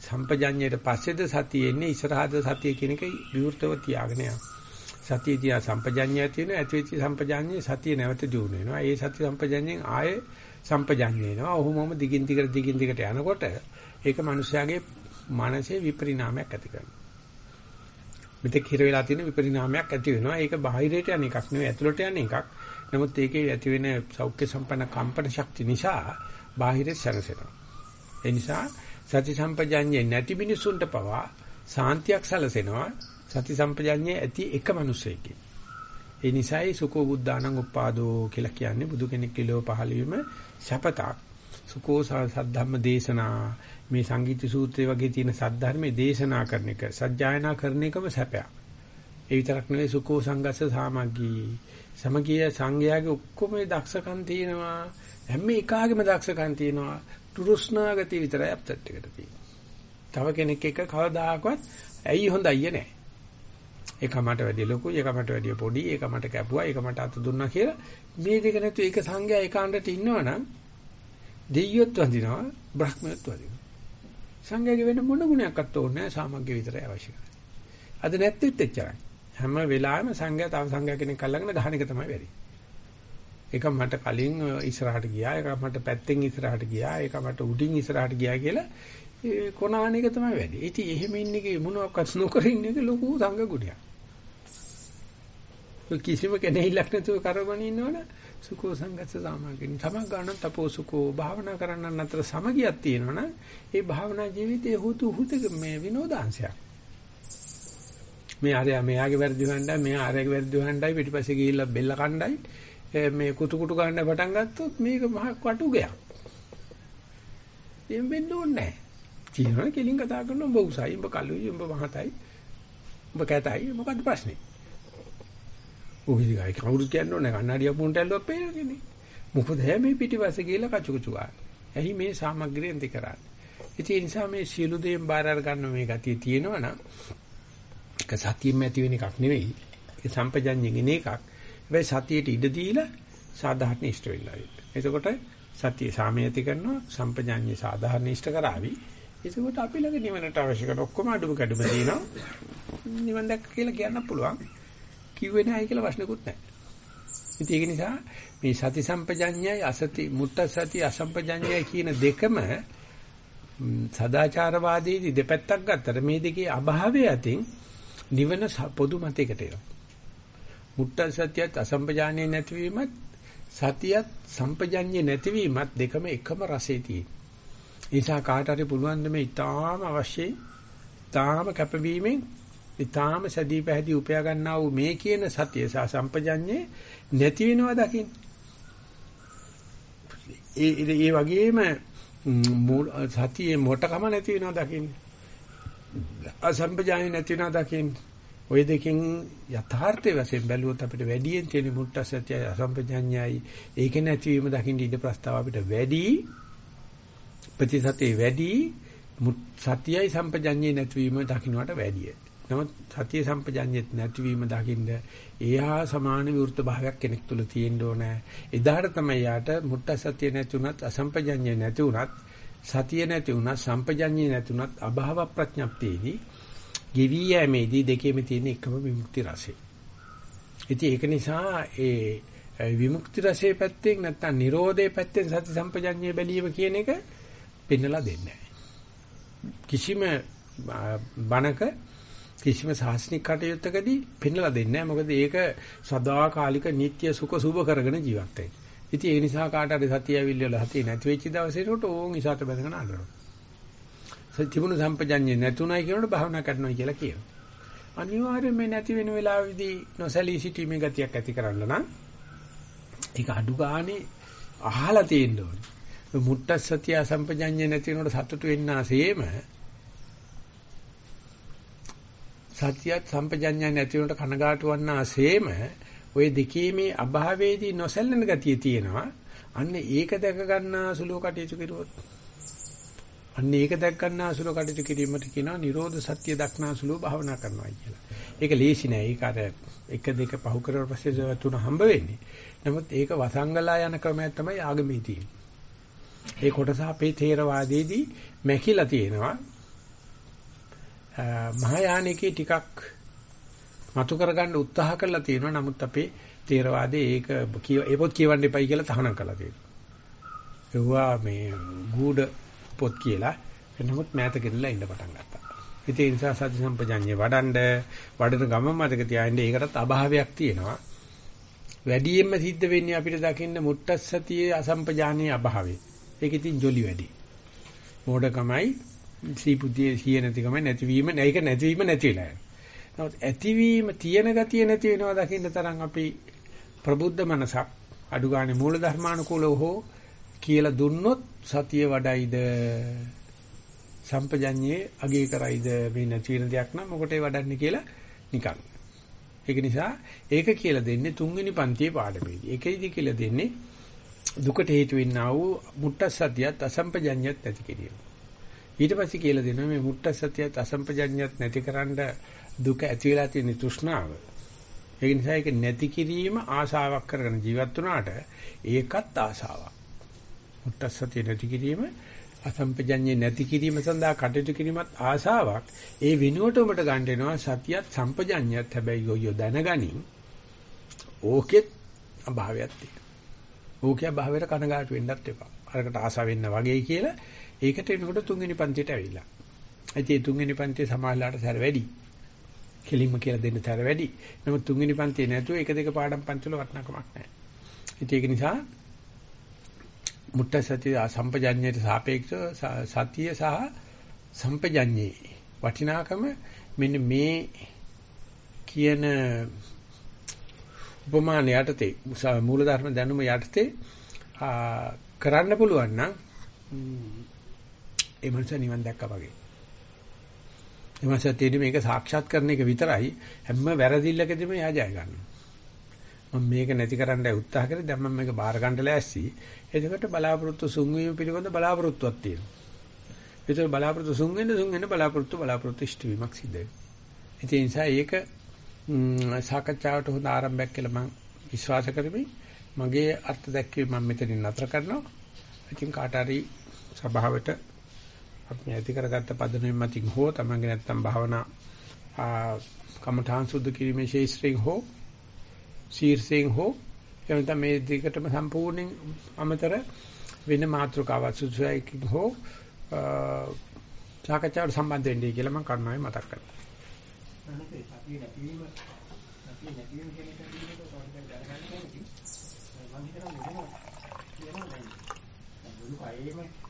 [SPEAKER 1] සම්පජඤ්ඤයට පස්සේද සතිය එන්නේ ඉස්සරහද සතිය කියන එක විවෘතව තියාගෙන යනවා. සතිය තියා සම්පජඤ්ඤය තියෙන ඇතිවෙච්ච සම්පජඤ්ඤේ සතිය නැවත දියුණු වෙනවා. ඒ සති සම්පජඤ්ඤෙන් ආයේ සම්පජඤ්ඤ වෙනවා. ඔහොමම දිගින් දිගට දිගින් දිගට යනකොට ඒක මිනිස්යාගේ මනසේ විපරිණාමයක් ඇති කරනවා. මෙතෙක් හිර වෙලා තියෙන විපරිණාමයක් ඇති වෙනවා. ඒක බාහිරයට යන එකක් නෙවෙයි ඇතුළට යන එකක්. නමුත් ඒකේ ඇති වෙන සෞඛ්‍ය සම්පන්න කම්පන ශක්තිය නිසා බාහිරේ සැරසෙනවා. ඒ නිසා සති සම්පජඤ්ඤේ නැති මිනිසුන්ට පවා සාන්තියක් සැලසෙනවා. සති සම්පජඤ්ඤේ ඇති එක මිනිසෙකින්. ඒ නිසායි සුකෝ බුද්ධානං උපාදෝ කියලා කියන්නේ බුදු කෙනෙක් කිලෝ පහළ වීම සපතක්. සුකෝ සද්ධම්ම දේශනා මේ සංගීත සූත්‍රය වගේ තියෙන සද්ධර්මයේ දේශනා කරන එක සජ්ජායනා කරන එකම සැපයක්. ඒ විතරක් නෙවෙයි සුකෝ සංගස්ස සාමග්ගී සමගිය සංඝයාගේ ඔක්කොම දක්ෂකම් තියෙනවා හැම එකාගේම දක්ෂකම් තියෙනවා තුරුස්නාගති විතරයි අපතට එකට තියෙන්නේ. තව කෙනෙක් එක කවදාකවත් ඇයි හොඳයි නෑ. එක මට වැඩි ලොකුයි, එක මට වැඩි පොඩි, එක මට කැපුවා, එක මට අත දුන්නා කියලා මේ දෙක නැතු එක සංඝයා ඒකාණ්ඩට ඉන්නවනම් දෙයියොත් වඳිනවා, බ්‍රහ්මයොත් වඳිනවා. සංඝයාගේ වෙන මොන ගුණයක්වත් ඕනේ නැහැ, සාමග්ගය විතරයි අවශ්‍ය කරන්නේ. අද නැත්තෙත් එච්චරයි. හැම වෙලාවෙම සංඝයා තව සංඝයා කෙනෙක් අල්ලගෙන ගහන එක තමයි වෙන්නේ. එක මට කලින් ඉස්සරහට ගියා, එක මට පැත්තෙන් ඉස්සරහට ගියා, එක මට උඩින් ඉස්සරහට ගියා කියලා ඒ කොනාන එක තමයි වැඩි. ඉතින් එහෙම ඉන්න එකේ මොනවාක්වත් නොකර ඉන්න එක ලොකු සංඝ ගුණයක්. කිසිම කෙනෙහිලක් නැතුව කරවගෙන ඉන්නවනේ සුඛෝ සංගත සාමගින්. තම ගන්න තපෝ සුඛෝ. භාවනා කරන්න අතර සමගියක් තියෙනවනේ ඒ භාවනා ජීවිතයේ හුතු හුතක මේ විනෝදාංශයක්. මේ ආරය මෙයාගේ වැරදි හොයන්නයි මෙයා ආරයගේ වැරදි හොයන්නයි පිටිපස්සේ ගිහිල්ලා බෙල්ල කණ්ඩායි. මේ කුතු කුතු ගන්න පටන් ගත්තොත් මේක මහ කටුගයක් එම් වෙන්න ඕනේ නැහැ. කියනවා කෙලින් කතා කරනවා. උඹ උසයි උඹ කළුයි උඹ මහතයි උඹ කැතයි. මොකද්ද ප්‍රශ්නේ? ඔහි ගයි කවුරු කියන්නේ නැහැ කන්නඩිය පුන්ට ඇල්ලුවා පේනකනේ. මොකද හැම පිටිපස්සේ ගිහලා කචුකුචු ගන්න. එහි මේ සාමග්‍රියෙන් දෙ කරන්නේ. ඉතින් ඒ නිසා මේ සියලු දේන් බාර අර ගන්න මේ ගතිය තියෙනවා නම් ඒක සතියෙම ඇති වෙන එකක් නෙවෙයි. ඒක සම්පජඤ්ඤයෙන් එන එකක්. හැබැයි සතියට ඉඩ දීලා සාධාරණ ඉෂ්ට වෙලා එතකොට සතිය සාමයති කරනවා සම්පජඤ්ඤේ සාධාරණ ඉෂ්ට කරાવી. එතකොට අපි ළඟ නිවනට අවශ්‍ය කරන ඔක්කොම අඩුම කැඩුම තියෙනවා. නිවන් දැක්ක කියලා කියන්න පුළුවන්. කිව්වේ නැහැ කියලා ප්‍රශ්නකුත් නැහැ. ඉතින් ඒක නිසා මේ සති සම්පජඤ්ඤයයි අසති මුත්ත සති අසම්පජඤ්ඤයයි කියන දෙකම සදාචාරවාදීදී දෙපැත්තක් ගත්තට මේ දෙකේ අභාවය අතින් නිවන පොදු මතයකට එනවා. මුත්ත සතියත් අසම්පජාඤ්ඤේ නැතිවීමත් සතියත් සම්පජඤ්ඤේ නැතිවීමත් දෙකම එකම රසයේ තියෙන. ඒ නිසා කාට හරි පුළුවන් මේ ඊටාම අවශ්‍යයි ඊටාම කැපවීමෙන් ඊටාම සදී පැහැදී උපයා ගන්නා වූ මේ කියන සතිය සහ සම්පජඤ්ඤේ නැති වෙනවා දකින්න. ඒ ඒ වගේම සතියේ මොටකම නැති වෙනවා දකින්න. අසම්පජඤ්ඤේ නැති වෙනවා දකින්න. ওই දෙකෙන් යථාර්ථයේ වශයෙන් බැලුවොත් අපිට වැඩියෙන් තියෙන මුට්ට සත්‍යයි අසම්පජඤ්ඤයයි ඒක නැතිවීම දකින්න ඉඩ ප්‍රස්තාව අපිට වැඩි ප්‍රතිසතේ වැඩි සතියයි සම්පජඤ්ඤේ නැතිවීම දකින්නට වැඩියි. නමුත් සතිය සම්පජඤ්ඤෙත් නැතිවීම දකින්න එහා සමාන විවෘත භාවයක් කෙනෙක් තුල තියෙන්න ඕනේ. එදාට තමයි යාට මුට්ට සතිය නැති උනත් අසම්පජඤ්ඤය නැති උනත් සතිය නැති උනත් සම්පජඤ්ඤය නැති උනත් අභාව ප්‍රඥප්තියේදී ගෙවි යෑමේදී දෙකේම තියෙන එකම විමුක්ති රසය. ඉතින් ඒක නිසා ඒ විමුක්ති රසයේ පැත්තෙන් නැත්තම් Nirodhe පැත්තෙන් සති සම්පජඤ්ඤය බැලීම කියන එක පෙන්නලා දෙන්නේ කිසිම බණක කිසිම සාසනික කටයුත්තකදී පෙන්ලා දෙන්නේ මොකද ඒක සදාකාලික නিত্য සුඛ සුභ කරගෙන ජීවත් වෙන්නේ. ඉතින් ඒ නිසා කාට හරි සතිය ඇවිල්ලා සතිය නැති වෙච්ච දවසේට ඕන් ඉසాత බැඳගෙන අඬනවා. සත්‍යමුණු සම්පජඤ්ඤේ නැතුණයි කියනකොට භාවනා කරනවා කියලා කියනවා. අනිවාර්යයෙන් මේ නැති වෙන වෙලාවේදී නොසැලී සිටීමේ ගතියක් ඇති කරන්න නම් ඒක අඩු ගානේ අහලා තියෙන්න ඕනේ. මුට්ට සතිය සම්පජඤ්ඤේ නැති වෙනකොට සතුටු වෙන්නාseම සතියත් සම්පජඤ්ඤය නැති වෙනකොට කනගාටු වන්න ආසේම ওই දෙකේ මේ අභාවයේදී නොසැලෙන ගතිය තියෙනවා. අන්න ඒක දැක ගන්නා සුළු කටයුතු කරුවොත් අන්න ඒක දැක් ගන්නා සුළු කටයුතු කිරීමට කියනවා නිරෝධ සත්‍ය දක්නා සුළු භාවනා කරනවා කියලා. ඒක ලේසි නෑ. ඒක අර එක දෙක පහු කරලා පස්සේ තුන හම්බ වෙන්නේ. නමුත් ඒක වසංගලා යන ක්‍රමයක් තමයි ආගමේ තියෙන්නේ. ඒ කොටස අපේ තේරවාදයේදී මැකිලා තියෙනවා. මහායානිකේ ටිකක් මතු කරගන්න උත්සාහ කරලා තියෙනවා. නමුත් අපේ තේරවාදයේ ඒක ඒ පොත් කියවන්න එපයි කියලා තහනම් කරලා තියෙනවා. ඒවා මේ ගුඩ පොත් කියලා නමුත් මෑත ගෙනලා ඉන්න පටන් ගත්තා. ඒ නිසා සති සම්පජඤ්ඤේ වඩන්ඩ වඩන ගම මතක තියාගන්න ඒකටත් අභාවයක් තියෙනවා. වැඩියෙන්ම සිද්ධ වෙන්නේ අපිට දකින්න මුට්ටස්සතියේ අසම්පජානීය අභාවය. ඒක ඉතින් ජොලි වැඩි. මෝඩකමයි සීපුද්ධියේ සිය නැතිකමයි නැතිවීම ඒක නැතිවීම නැති වෙලා යනවා. නමුත් ඇතිවීම තියෙන ගතිය නැති වෙනවා දකින්න තරම් අපි ප්‍රබුද්ධ මනසක් අඩු ගානේ මූල ධර්මානුකූලව හෝ කියලා දුන්නොත් සතිය වඩයිද සම්පජඤ්ඤේ අගේ කරයිද මේ නැති වෙන දෙයක් නම් මොකටේ වඩන්නේ කියලා නිකන්. ඒක නිසා ඒක කියලා දෙන්නේ තුන්වෙනි පන්තියේ පාඩමේදී. ඒකෙදි කියලා දෙන්නේ දුකට හේතු වෙන්නා වූ මුට්ට සතියත් අසම්පජඤ්ඤයත් නැති කිරීම. ඊට පස්සේ කියලා දෙනවා මේ මුට්ට සතියත් අසම්පජඤ්ඤයත් නැතිකරන්න දුක ඇති වෙලා තියෙන තෘෂ්ණාව. ඒ නිසා ඒක නැති කිරීම ආශාවක් කරගෙන ජීවත් වුණාට ඒකත් ආශාවක්. මුට්ටස්සතිය නැති කිරීම අසම්පජඤ්ඤේ නැති කිරීම සඳහා කටයුතු කිරීමත් ආශාවක්. ඒ වෙනුවට උඹට ගන්න වෙනවා සතියත් සම්පජඤ්ඤයත් හැබැයි යොයෝ දැනගනින්. ඕකෙත් අභාවයක් තියෙනවා. ඕකේ අභාවයට කනගාටු වෙන්නත් එපා. අරකට ආශා වෙන්න වගේ කියලා ඒකට එනකොට තුන්වෙනි පන්තියට ඇවිල්ලා. ඒ තුන්වෙනි පන්තියේ සමාජලාට සැර වැඩි. කෙලින්ම කියලා දෙන්න තර වැඩි. නමුත් තුන්වෙනි පන්තියේ නැතුව එක දෙක පාඩම් පන්තිවල වටිනාකමක් නැහැ. ඒක නිසා මුට්ට සතිය සම්පජඤ්ඤයට සාපේක්ෂව සතිය සහ සම්පජඤ්ඤේ වටිනාකම මෙන්න මේ කියන උපමාන යටතේ මූලධර්ම දැනුම යටතේ කරන්න පුළුවන් නම් ඒ මනස නිවන් දැක්කා වගේ. ඒ මනස තියෙන්නේ මේක සාක්ෂාත් කරන එක විතරයි හැම වැරදිල්ලකදීම එයා ජය ගන්නවා. මම මේක නැති කරන්නයි උත්සාහ කරේ දැන් මම මේක බාර ගන්න ලෑස්ති. එතකොට බලාපොරොත්තු සුන්වීම පිළිබඳ බලාපොරොත්තුවක් තියෙනවා. ඒතර බලාපොරොත්තු සුන් වෙන සුන් වෙන බලාපොරොත්තු බලාපොරොත්තු ඉෂ්ට වීමක් සිද්ධ වෙනවා. ඒ නිසා ඒක සාකච්ඡාවට හොඳ ආරම්භයක් කියලා මම විශ්වාස කරමි. මගේ අර්ථ දැක්වීම මම මෙතනින් නතර කරනවා. ඉතින් කාට හරි සභාවට අපි ඇති කරගත්ත පදනම මතින් හෝ තමන්ගේ නැත්තම් භාවනා කමඨාන් සුද්ධ කිරීමේ ශේෂ්ත්‍රයෙන් හෝ ශීර්ෂයෙන් හෝ එවනත මේ දෙකටම සම්පූර්ණයෙන් අමතර වෙන මාතෘකාවක් සුසුයිකින් හෝ සාකච්ඡාවට සම්බන්ධ වෙන්නයි කියලා මම කර්ණාවේ මතක් කරනවා. අනිත් අපි නැතිවීම අපි නැතිවීම කියන එක පිළිබඳව තවදුරටත් දැනගන්න කැමතියි. මම හිතනවා මෙතන කියනවා දැන් මුළු කයෙම සමහර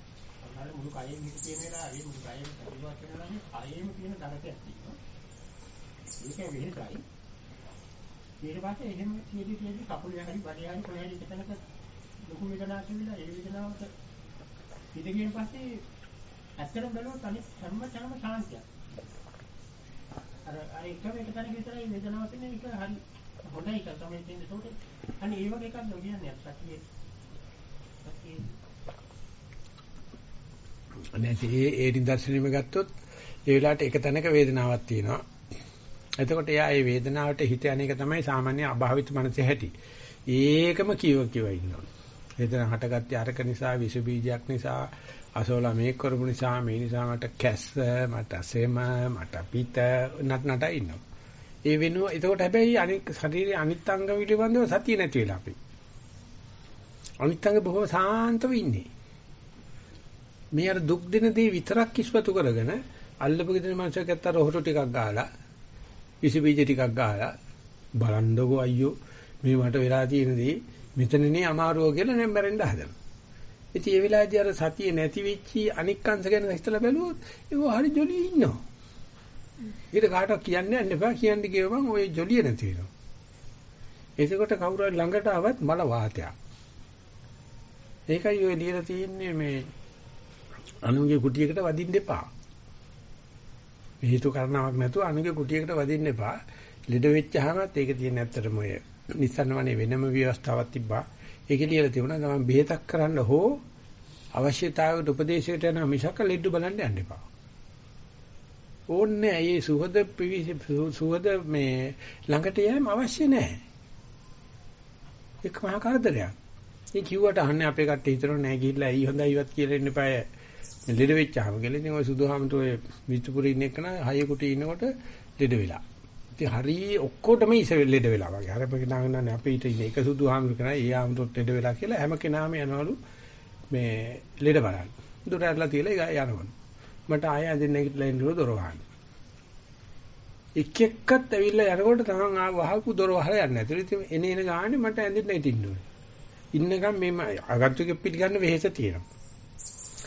[SPEAKER 1] මුළු කයෙම හිත කියන වෙලාවේ මුළු කයෙම ප්‍රතිවාද කරනවා කයෙම තියෙන දරකයක් තියෙනවා. ඒක වෙහෙසයි. ඊට පස්සේ එහෙම කියදී කියදී කකුල යහරි බඩේ යහරි කොහේ හරි එකතැනක ලොකු වේදනාවක් තිබිලා ඒ වේදනාවට පිට ගියන් පස්සේ ඇත්තටම බලුවොත් අනිත් හැම තැනම ශාන්තියක්. අර අර එකම එක තැනක විතරයි වේදනාවක් තියෙන එක හරි හොඳයි ඒක තමයි තියෙන්නේ ඒකට. අනේ ඒ වගේ එකක් නෝ කියන්නේ සතියේ. සතියේ නැති ඒ ඒ නිදර්ශනෙම ගත්තොත් ඒ වෙලාවට එක තැනක වේදනාවක් තියෙනවා. එතකොට එයා ඒ වේදනාවට හිත යන එක තමයි සාමාන්‍ය අභාවිත මනසේ හැටි. ඒකම කියව කියව ඉන්නවා. වේදනාව හටගත්තේ අරක නිසා විස බීජයක් නිසා අසෝලා මේක කරපු නිසා මේ නිසා මට කැස්ස මට සෙම මට පිට නට නට ඉන්නවා. ඒ වෙනුව එතකොට හැබැයි අනිත් ශරීරයේ අනිත් අංග පිළිබඳව සතිය නැති වෙලා අපි. අනිත් අංග බොහොම සාන්තව ඉන්නේ. මේ අර දුක් දෙන දේ විතරක් කිස්පතු කරගෙන අල්ලපු ගෙදර මනුස්සයෙක් අතර හොටු ටිකක් ගහලා විස බීජ ටිකක් ගහලා බලන්නකෝ අයියෝ මේ මට වෙලා තියෙන දේ මෙතනනේ අමාරුව කියලා නෙම් මැරෙන්න හදනවා. ඉතින් ඒ වෙලාවේදී අර සතිය නැති වෙච්චි අනික් අංශ ගැන හිතලා බැලුවොත් ඒක හරි ජොලිය ඉන්නවා. ඊට කාටවත් කියන්න යන්න එපා කියන්න ගියවම ওই ජොලිය නැති වෙනවා. එතකොට කවුරු හරි ළඟට ආවත් මල වාතයක්. ඒකයි ඔය ලියලා තියෙන්නේ මේ අනුන්ගේ කුටියකට වදින්න එපා. හේතු කාරණාවක් නැතුව අනුන්ගේ කුටියකට වදින්න එපා. ලෙඩ වෙච්චාමත් ඒක තියෙන ඇත්තටම ඔය නිස්සන්නවනේ වෙනම ව්‍යවස්ථාවක් තිබ්බා. ඒකේ ලියලා තිබුණා තමයි බෙහෙතක් කරන්න හෝ අවශ්‍යතාවයට උපදේශයට යන මිසක ලෙඩ බලන්න යන්න එපා. ඕන්නේ ඒ සුහද සුහද මේ ළඟට යෑම අවශ්‍ය නැහැ. ඒක මහා කරදරයක්. ඒ කිව්වට අහන්නේ අපේ කට්ටිය හිතනවා නෑ ගිහිල්ලා ඇයි හොඳයි ඉවත් කියලා ඉන්න එපා. ලෙඩ වෙච්චාම කියලා ඉතින් ඔය සුදුහාමතුගේ විචුපුරේ ඉන්න එකන හය කුටි ඉන්නකොට ලෙඩ වෙලා. ඉතින් හරි ඔක්කොටම ඉස ලෙඩ වෙලා වගේ. අර අපි නංගනන්නේ අපේ ඊට ඉන්න එක සුදුහාමතු කෙනා ඒ ආමතුත් ලෙඩ වෙලා කියලා හැම කෙනාම යනවලු මේ ලෙඩ බලන්න. දොර ඇරලා තියලා යනවලු. මට ආයෙ අදින්න නැගිටලා ඉන්නලු දොර වහන්න. එක් එක්කත් ඇවිල්ලා යනකොට තමන් ආ වහපු දොර වහලා යන්නේ නැතුළු. ඉතින් එන එන ගානේ මට ඇඳෙන්න නැටින්න ඕනේ. ඉන්නකම් මේ අගත්තුක පිළිගන්න වෙහෙස තියෙනවා.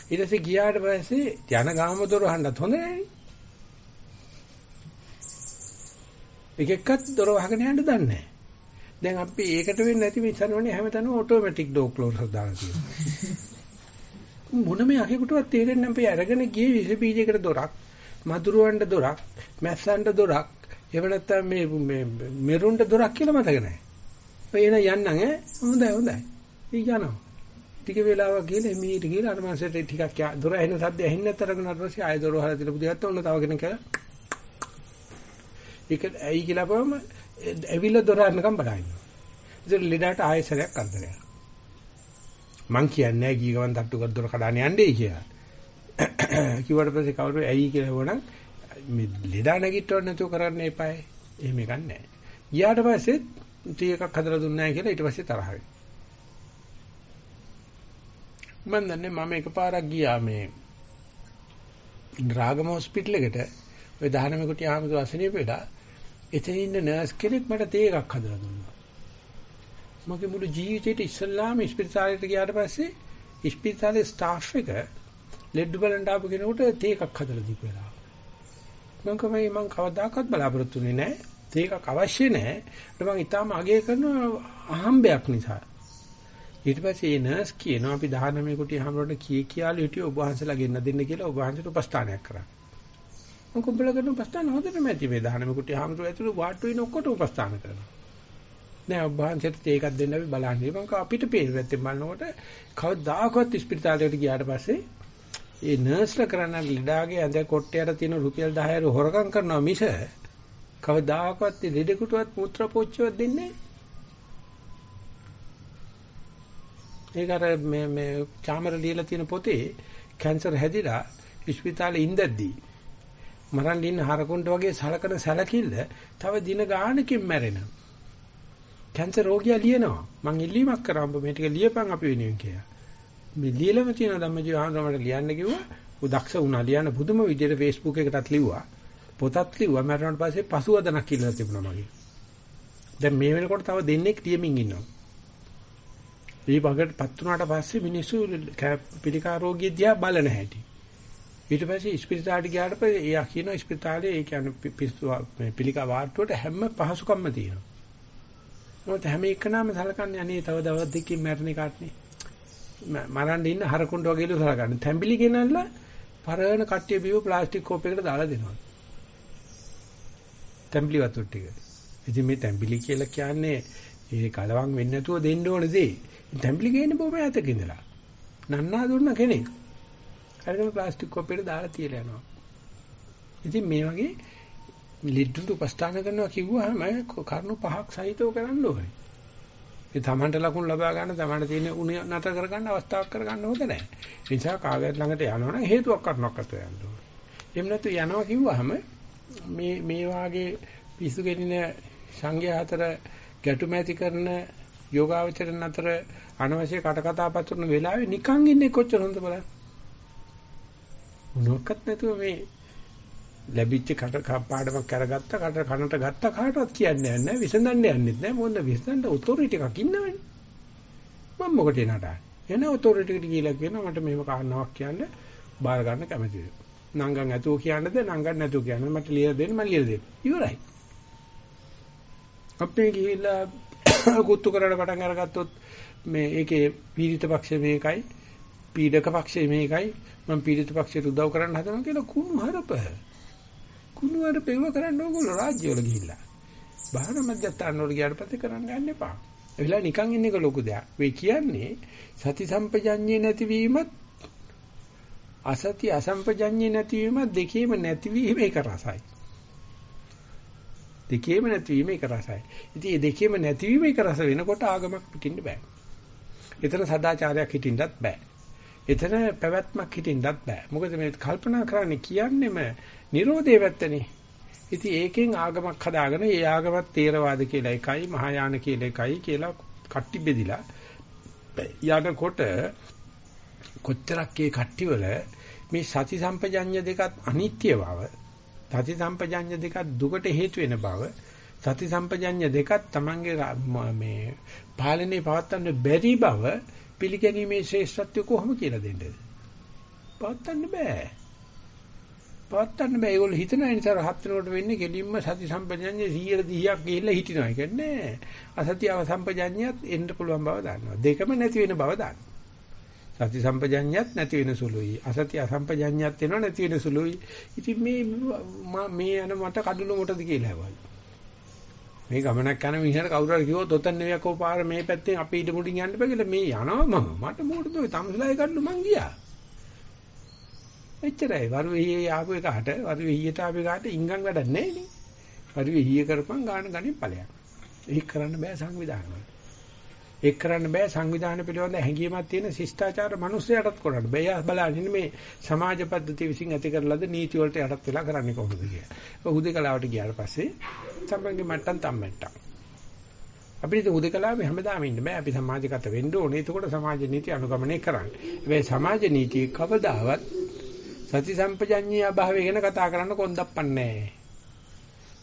[SPEAKER 1] ඊට පස්සේ ගියාට පස්සේ යන ගාම දොර වහන්නත් හොඳ නැහැ. එක එක්කත් දොර වහගෙන යන්න දන්නේ නැහැ. දැන් අපි ඒකට වෙන්නේ නැති මිසනවනේ හැමතැනම ඔටෝමැටික් ඩෝර් ක්ලෝසර් දාලා තියෙනවා. මොනම යකෙකුටවත් තේරෙන්නේ නැහැ අපි අරගෙන ගියේ විස බීජයකට දොරක්, මදුරුවන්ට දොරක්, මැස්සන්ට දොරක්, එහෙම නැත්නම් මේ මෙරුන්ට දොරක් කියලා මතක නැහැ. ඔය එන යන්නම් ඈ හොඳයි හොඳයි. ඊ යනවා. ටික වෙලාවක් ගිහලා එමීට ගිහලා අර මාසෙට ටිකක් දොර ඇහෙන සද්ද ඇහෙන්නේ නැතරගෙන ඊට පස්සේ ආයෙ දොර වහලා තියලා පුදියත් ඔන්න තව කෙනෙක් කියලා. ඒක ඇයි කියලා බවම ඇවිල්ලා දොර අරනකම් බලන්න. ඉතින් ලෙඩට ආයෙ සරයක් කරදරයක්. මං කියන්නේ ගී ගමන් තට්ටු කර දොර කඩාන යන්නේ කියලා. කිව්වට පස්සේ කවුරු ඇයි කියලා වුණා මේ ලෙඩා නැගිටවන්න නැතුව කරන්න එපායි. එහෙම එකක් නැහැ. ගියාට පස්සේ ටී එකක් හදලා දුන්නා කියලා ඊට පස්සේ තරහ වෙනවා. මම දන්නේ මම එකපාරක් ගියා මේ රාගම හොස්පිටල් එකට ඔය 19 කුටි ආමතු අසනීප වෙලා එතන ඉන්න නර්ස් කෙනෙක් මට තේ එකක් හදලා දුන්නා. මගේ මුළු ජීවිතේට ඉස්සල්ලාම ඉස්පිරිතාලෙට ගියාට පස්සේ ඉස්පිරිතාලේ ස්ටාෆ් එක ලෙඩ බලන්න ආපු කෙනෙකුට තේ එකක් හදලා දීපු වෙලාව. මම කමයි මම කවදාකවත් බලාපොරොත්තු වෙන්නේ නැහැ. තේ එකක් අවශ්‍ය නැහැ. මම ඊටාම අගය කරන අහම්බයක් නිසා. ඊට පස්සේ ඒ නර්ස් කියනවා අපි 19 කුටි හැමෝටම කී කියාලු හිටිය ඔබ වහන්සේලා ගෙන්න දෙන්න කියලා ඔබ වහන්සේට උපස්ථානයක් කරා. මම කොම්බල කරන උපස්ථාන හොඳටම ඇති මේ 19 කුටි හැමෝට ඇතුළු වාට්ටු වෙන ඔක්කොට උපස්ථාන කරනවා. නෑ ඔබ වහන්සේට ඒකක් දෙන්න අපි බලන්නේ. මම අපිට පේන පැත්තෙන් බලනකොට කවදාකවත් ස්පිරිතාලයට ගියාට පස්සේ ඒ නර්ස්ලා කරන ලීඩාගේ ඇඳ කොට්ටයට තියෙන රුපියල් 10000 හොරකම් කරනවා මිස කවදාකවත් ලෙඩෙකුටවත් මුත්‍රා පොච්චියක් දෙන්නේ නෑ. ඒක අර මේ මේ චාමර ලියලා තියෙන පොතේ කැන්සර් හැදිලා ඉස්පිතාලේ ඉඳද්දී මරන් ඉන්න හරකුන්ට වගේ සලකන සැලකිල්ල තව දින ගානකින් මැරෙනවා. කැන්සර් රෝගියා ලියනවා. මං ඉල්ලීමක් කරා ඔබ මේ ටික ලියපන් අපි වෙනුවෙන් කියලා. මේ ලියලම තියෙන ධම්මජීව ආනන්දමට ලියන්න කිව්වා. ඌ දක්ෂ වුණා ලියන්න පුදුම විදිහට Facebook එකටත් ලිව්වා. පොතත් ලිව්වා. මරණයට පස්සේ පසුවදනක් කියලා තිබුණා මගේ. දැන් මේ වෙනකොට තව දෙන්නෙක් ලියමින් ඉන්නවා. මේ වගටපත් වුණාට පස්සේ මිනිස්සු පිළිකා රෝගිය දිහා බලන හැටි. ඊට පස්සේ ස්පිරිතාලෙට ගියාට පස්සේ එයා කියනවා ස්පිරිතාලේ ඒ කියන්නේ පිස්සු මේ පිළිකා වාට්ටුවට හැම පහසුකම්ම තියෙනවා. මොකද හැම එකනම සලකන්නේ අනේ තව දවස් දෙකකින් මැරෙන එකටනේ. මරන්න ඉන්න හරකුණ්ඩ වගේලු සලකන්නේ. තැඹිලි ගෙනල්ලා පරණ කට්ටිය බිව ප්ලාස්ටික් කෝපයකට දාලා දෙනවා. තැඹිලි වතුර ටික. ඉතින් මේ තැඹිලි කියලා කියන්නේ ඒ කලවම් වෙන්නේ නැතුව දෙන්න ඕන දේ. තැඹිලි ගේන්නේ බොහොම ඈතක ඉඳලා. නන්නා දුන්න කෙනෙක්. අරගෙන ප්ලාස්ටික් කෝප්පෙට දාලා තියලා යනවා. ඉතින් මේ වගේ ලිඩ්ඩුට උපස්ථාන කරනවා කිව්වහම කරුණු පහක් සහිතව කරන්න ඕනේ. ඒ තමන්ට ලකුණු ලබා ගන්න තමන්ට තියෙන උණ නතර කරගන්න අවස්ථාවක් කරගන්න හොඳ නැහැ. ඒ නිසා කාගේත් ළඟට යනවනම් හේතුවක් කරනවක්වත් යන්න ඕනේ. එහෙම නැතු යනවා කිව්වහම මේ මේ වාගේ පිස්සු ගෙනින සංඝයා අතර ගැටුම ඇති කරන යෝගාවචරණ අතර අනවශ්‍ය කට කතා පතුරන වෙලාවේ නිකන් ඉන්නේ කොච්චර හොඳ බලන්න. මොනක්වත් නැතුව මේ ලැබිච්ච කට පාඩමක් කරගත්ත කට කනට ගත්ත කාටවත් කියන්නේ නැහැ විසඳන්න යන්නෙත් නැහැ මොන විසඳන්න ඔතොරිටි එකක් ඉන්නවනේ. මම මොකටද නටන්නේ? එන ඔතොරිටි එකට ගිහිල්ලා කියනවා මට මේව කාරණාවක් කියන්න බාර ගන්න කැමතිද? නංගන් ඇතුව කියන්නද නංගන් නැතුව කියන්නද මට ලියලා දෙන්න මම ලියලා දෙන්න. ඉවරයි. අපේ ගිහිල්ලා කුත්තු කරලා පටන් අරගත්තොත් මේ ඒකේ පීඩිත පක්ෂය මේකයි පීඩක පක්ෂය මේකයි. මම පීඩිත පක්ෂයට උදව් කරන්න හදනවා කියලා කුණු හරප. කුණු හරප ඒව කරන්න ඕගොල්ලෝ රාජ්‍යවල ගිහිල්ලා. බාහිර මධ්‍යස්ථාන වල ගියාට පස්සේ කරන්න යන්න එපා. ඒ වෙලාව නිකන් ඉන්න එක ලොකු දෙයක්. වෙයි කියන්නේ සති සම්පජඤ්ඤේ නැතිවීමත් අසති අසම්පජඤ්ඤේ නැතිවීමත් දෙකේම නැතිවීම එක රසයි. දෙකේම නැතිවීම එක රසයි. ඉතින් මේ දෙකේම නැතිවීම එක රස වෙනකොට ආගමක් පිටින්න බෑ. එතන සදාචාරයක් හිටින්නත් බෑ. එතන පැවැත්මක් හිටින්නත් බෑ. මොකද මේ කල්පනා කරන්නේ කියන්නේම Nirodhe පැත්තනේ. ඉතින් ඒකෙන් ආගමක් හදාගෙන ඒ ආගමත් තේරවාද කියලා එකයි මහායාන කියලා එකයි කියලා කට්ටි බෙදිලා යනකොට කොච්චරක් ඒ කට්ටිවල මේ සති සම්පජඤ්ඤ දෙකත් අනිත්‍ය බව සති සම්පජඤ්ඤ දෙකක් දුකට හේතු වෙන බව සති සම්පජඤ්ඤ දෙකක් Tamange මේ පාලනේ පවත්වන්න බැරි බව පිළිගැනීමේ ශ්‍රේෂ්ඨත්වය කොහොම කියලා දෙන්නද? පවත්වන්න බෑ. පවත්වන්න බෑ. ඒගොල්ලෝ හිතන නිසා රහත් වෙනකොට වෙන්නේ කෙලින්ම සති සම්පජඤ්ඤය 100 100ක් ගිහිල්ලා හිටිනවා. ඒ කියන්නේ අසතිය සම්පජඤ්ඤයත් එන්න පුළුවන් බව දන්නවා. දෙකම නැති වෙන බව දන්නවා. සති සම්පජඤ්ඤයත් නැති වෙන සුළුයි. අසති අසම්පජඤ්ඤයත් වෙනව නැති වෙන සුළුයි. ඉතින් මේ මේ යන මට කඩළු මොටද කියලා හැවයි. මේ ගමනක් යන මිනිහට කවුරු හරි කිව්වොත් ඔතන නෙවෙයි කෝ පාර මේ පැත්තෙන් අපි ඉඩ මුඩින් යන්න බෑ කියලා මේ යනවා මම. මට මොකටද ඔය තමුසලායි කඩළු මං ගියා. එච්චරයි. වරුවේ ආපු එකට වරුවේ ඊයට ආපු එකට ඉංගන් වැඩක් නැහැ නේ. වරුවේ ඊය කරපන් ගාන ගණන් ඵලයක්. ඒක කරන්න බෑ සංවිධානවල. ඒක කරන්න බෑ සංවිධානය පිළිබඳ හැඟීමක් තියෙන ශිෂ්ටාචාර මිනිස්සයාටත් කරන්න බෑ. එයා බලන්නේ මේ සමාජ පද්ධතිය විසින් ඇති කරලාද නීති වලට යටත් වෙලා කරන්නේ කොහොමද කියලා. ඔය හුදේකලාවට ගියාට පස්සේ සම්බන්ධ මට්ටම් තම්මට්ටම්. අපිට හුදේකලාවේ හැමදාම ඉන්න බෑ. අපි සමාජගත වෙන්න ඕනේ. එතකොට සමාජ නීති අනුගමනය කරන්න. ඒ සමාජ නීති කවදාවත් සති සම්පජඤ්ඤය අභාවය ගැන කතා කරන්න කොන්දප්පන්නේ නැහැ.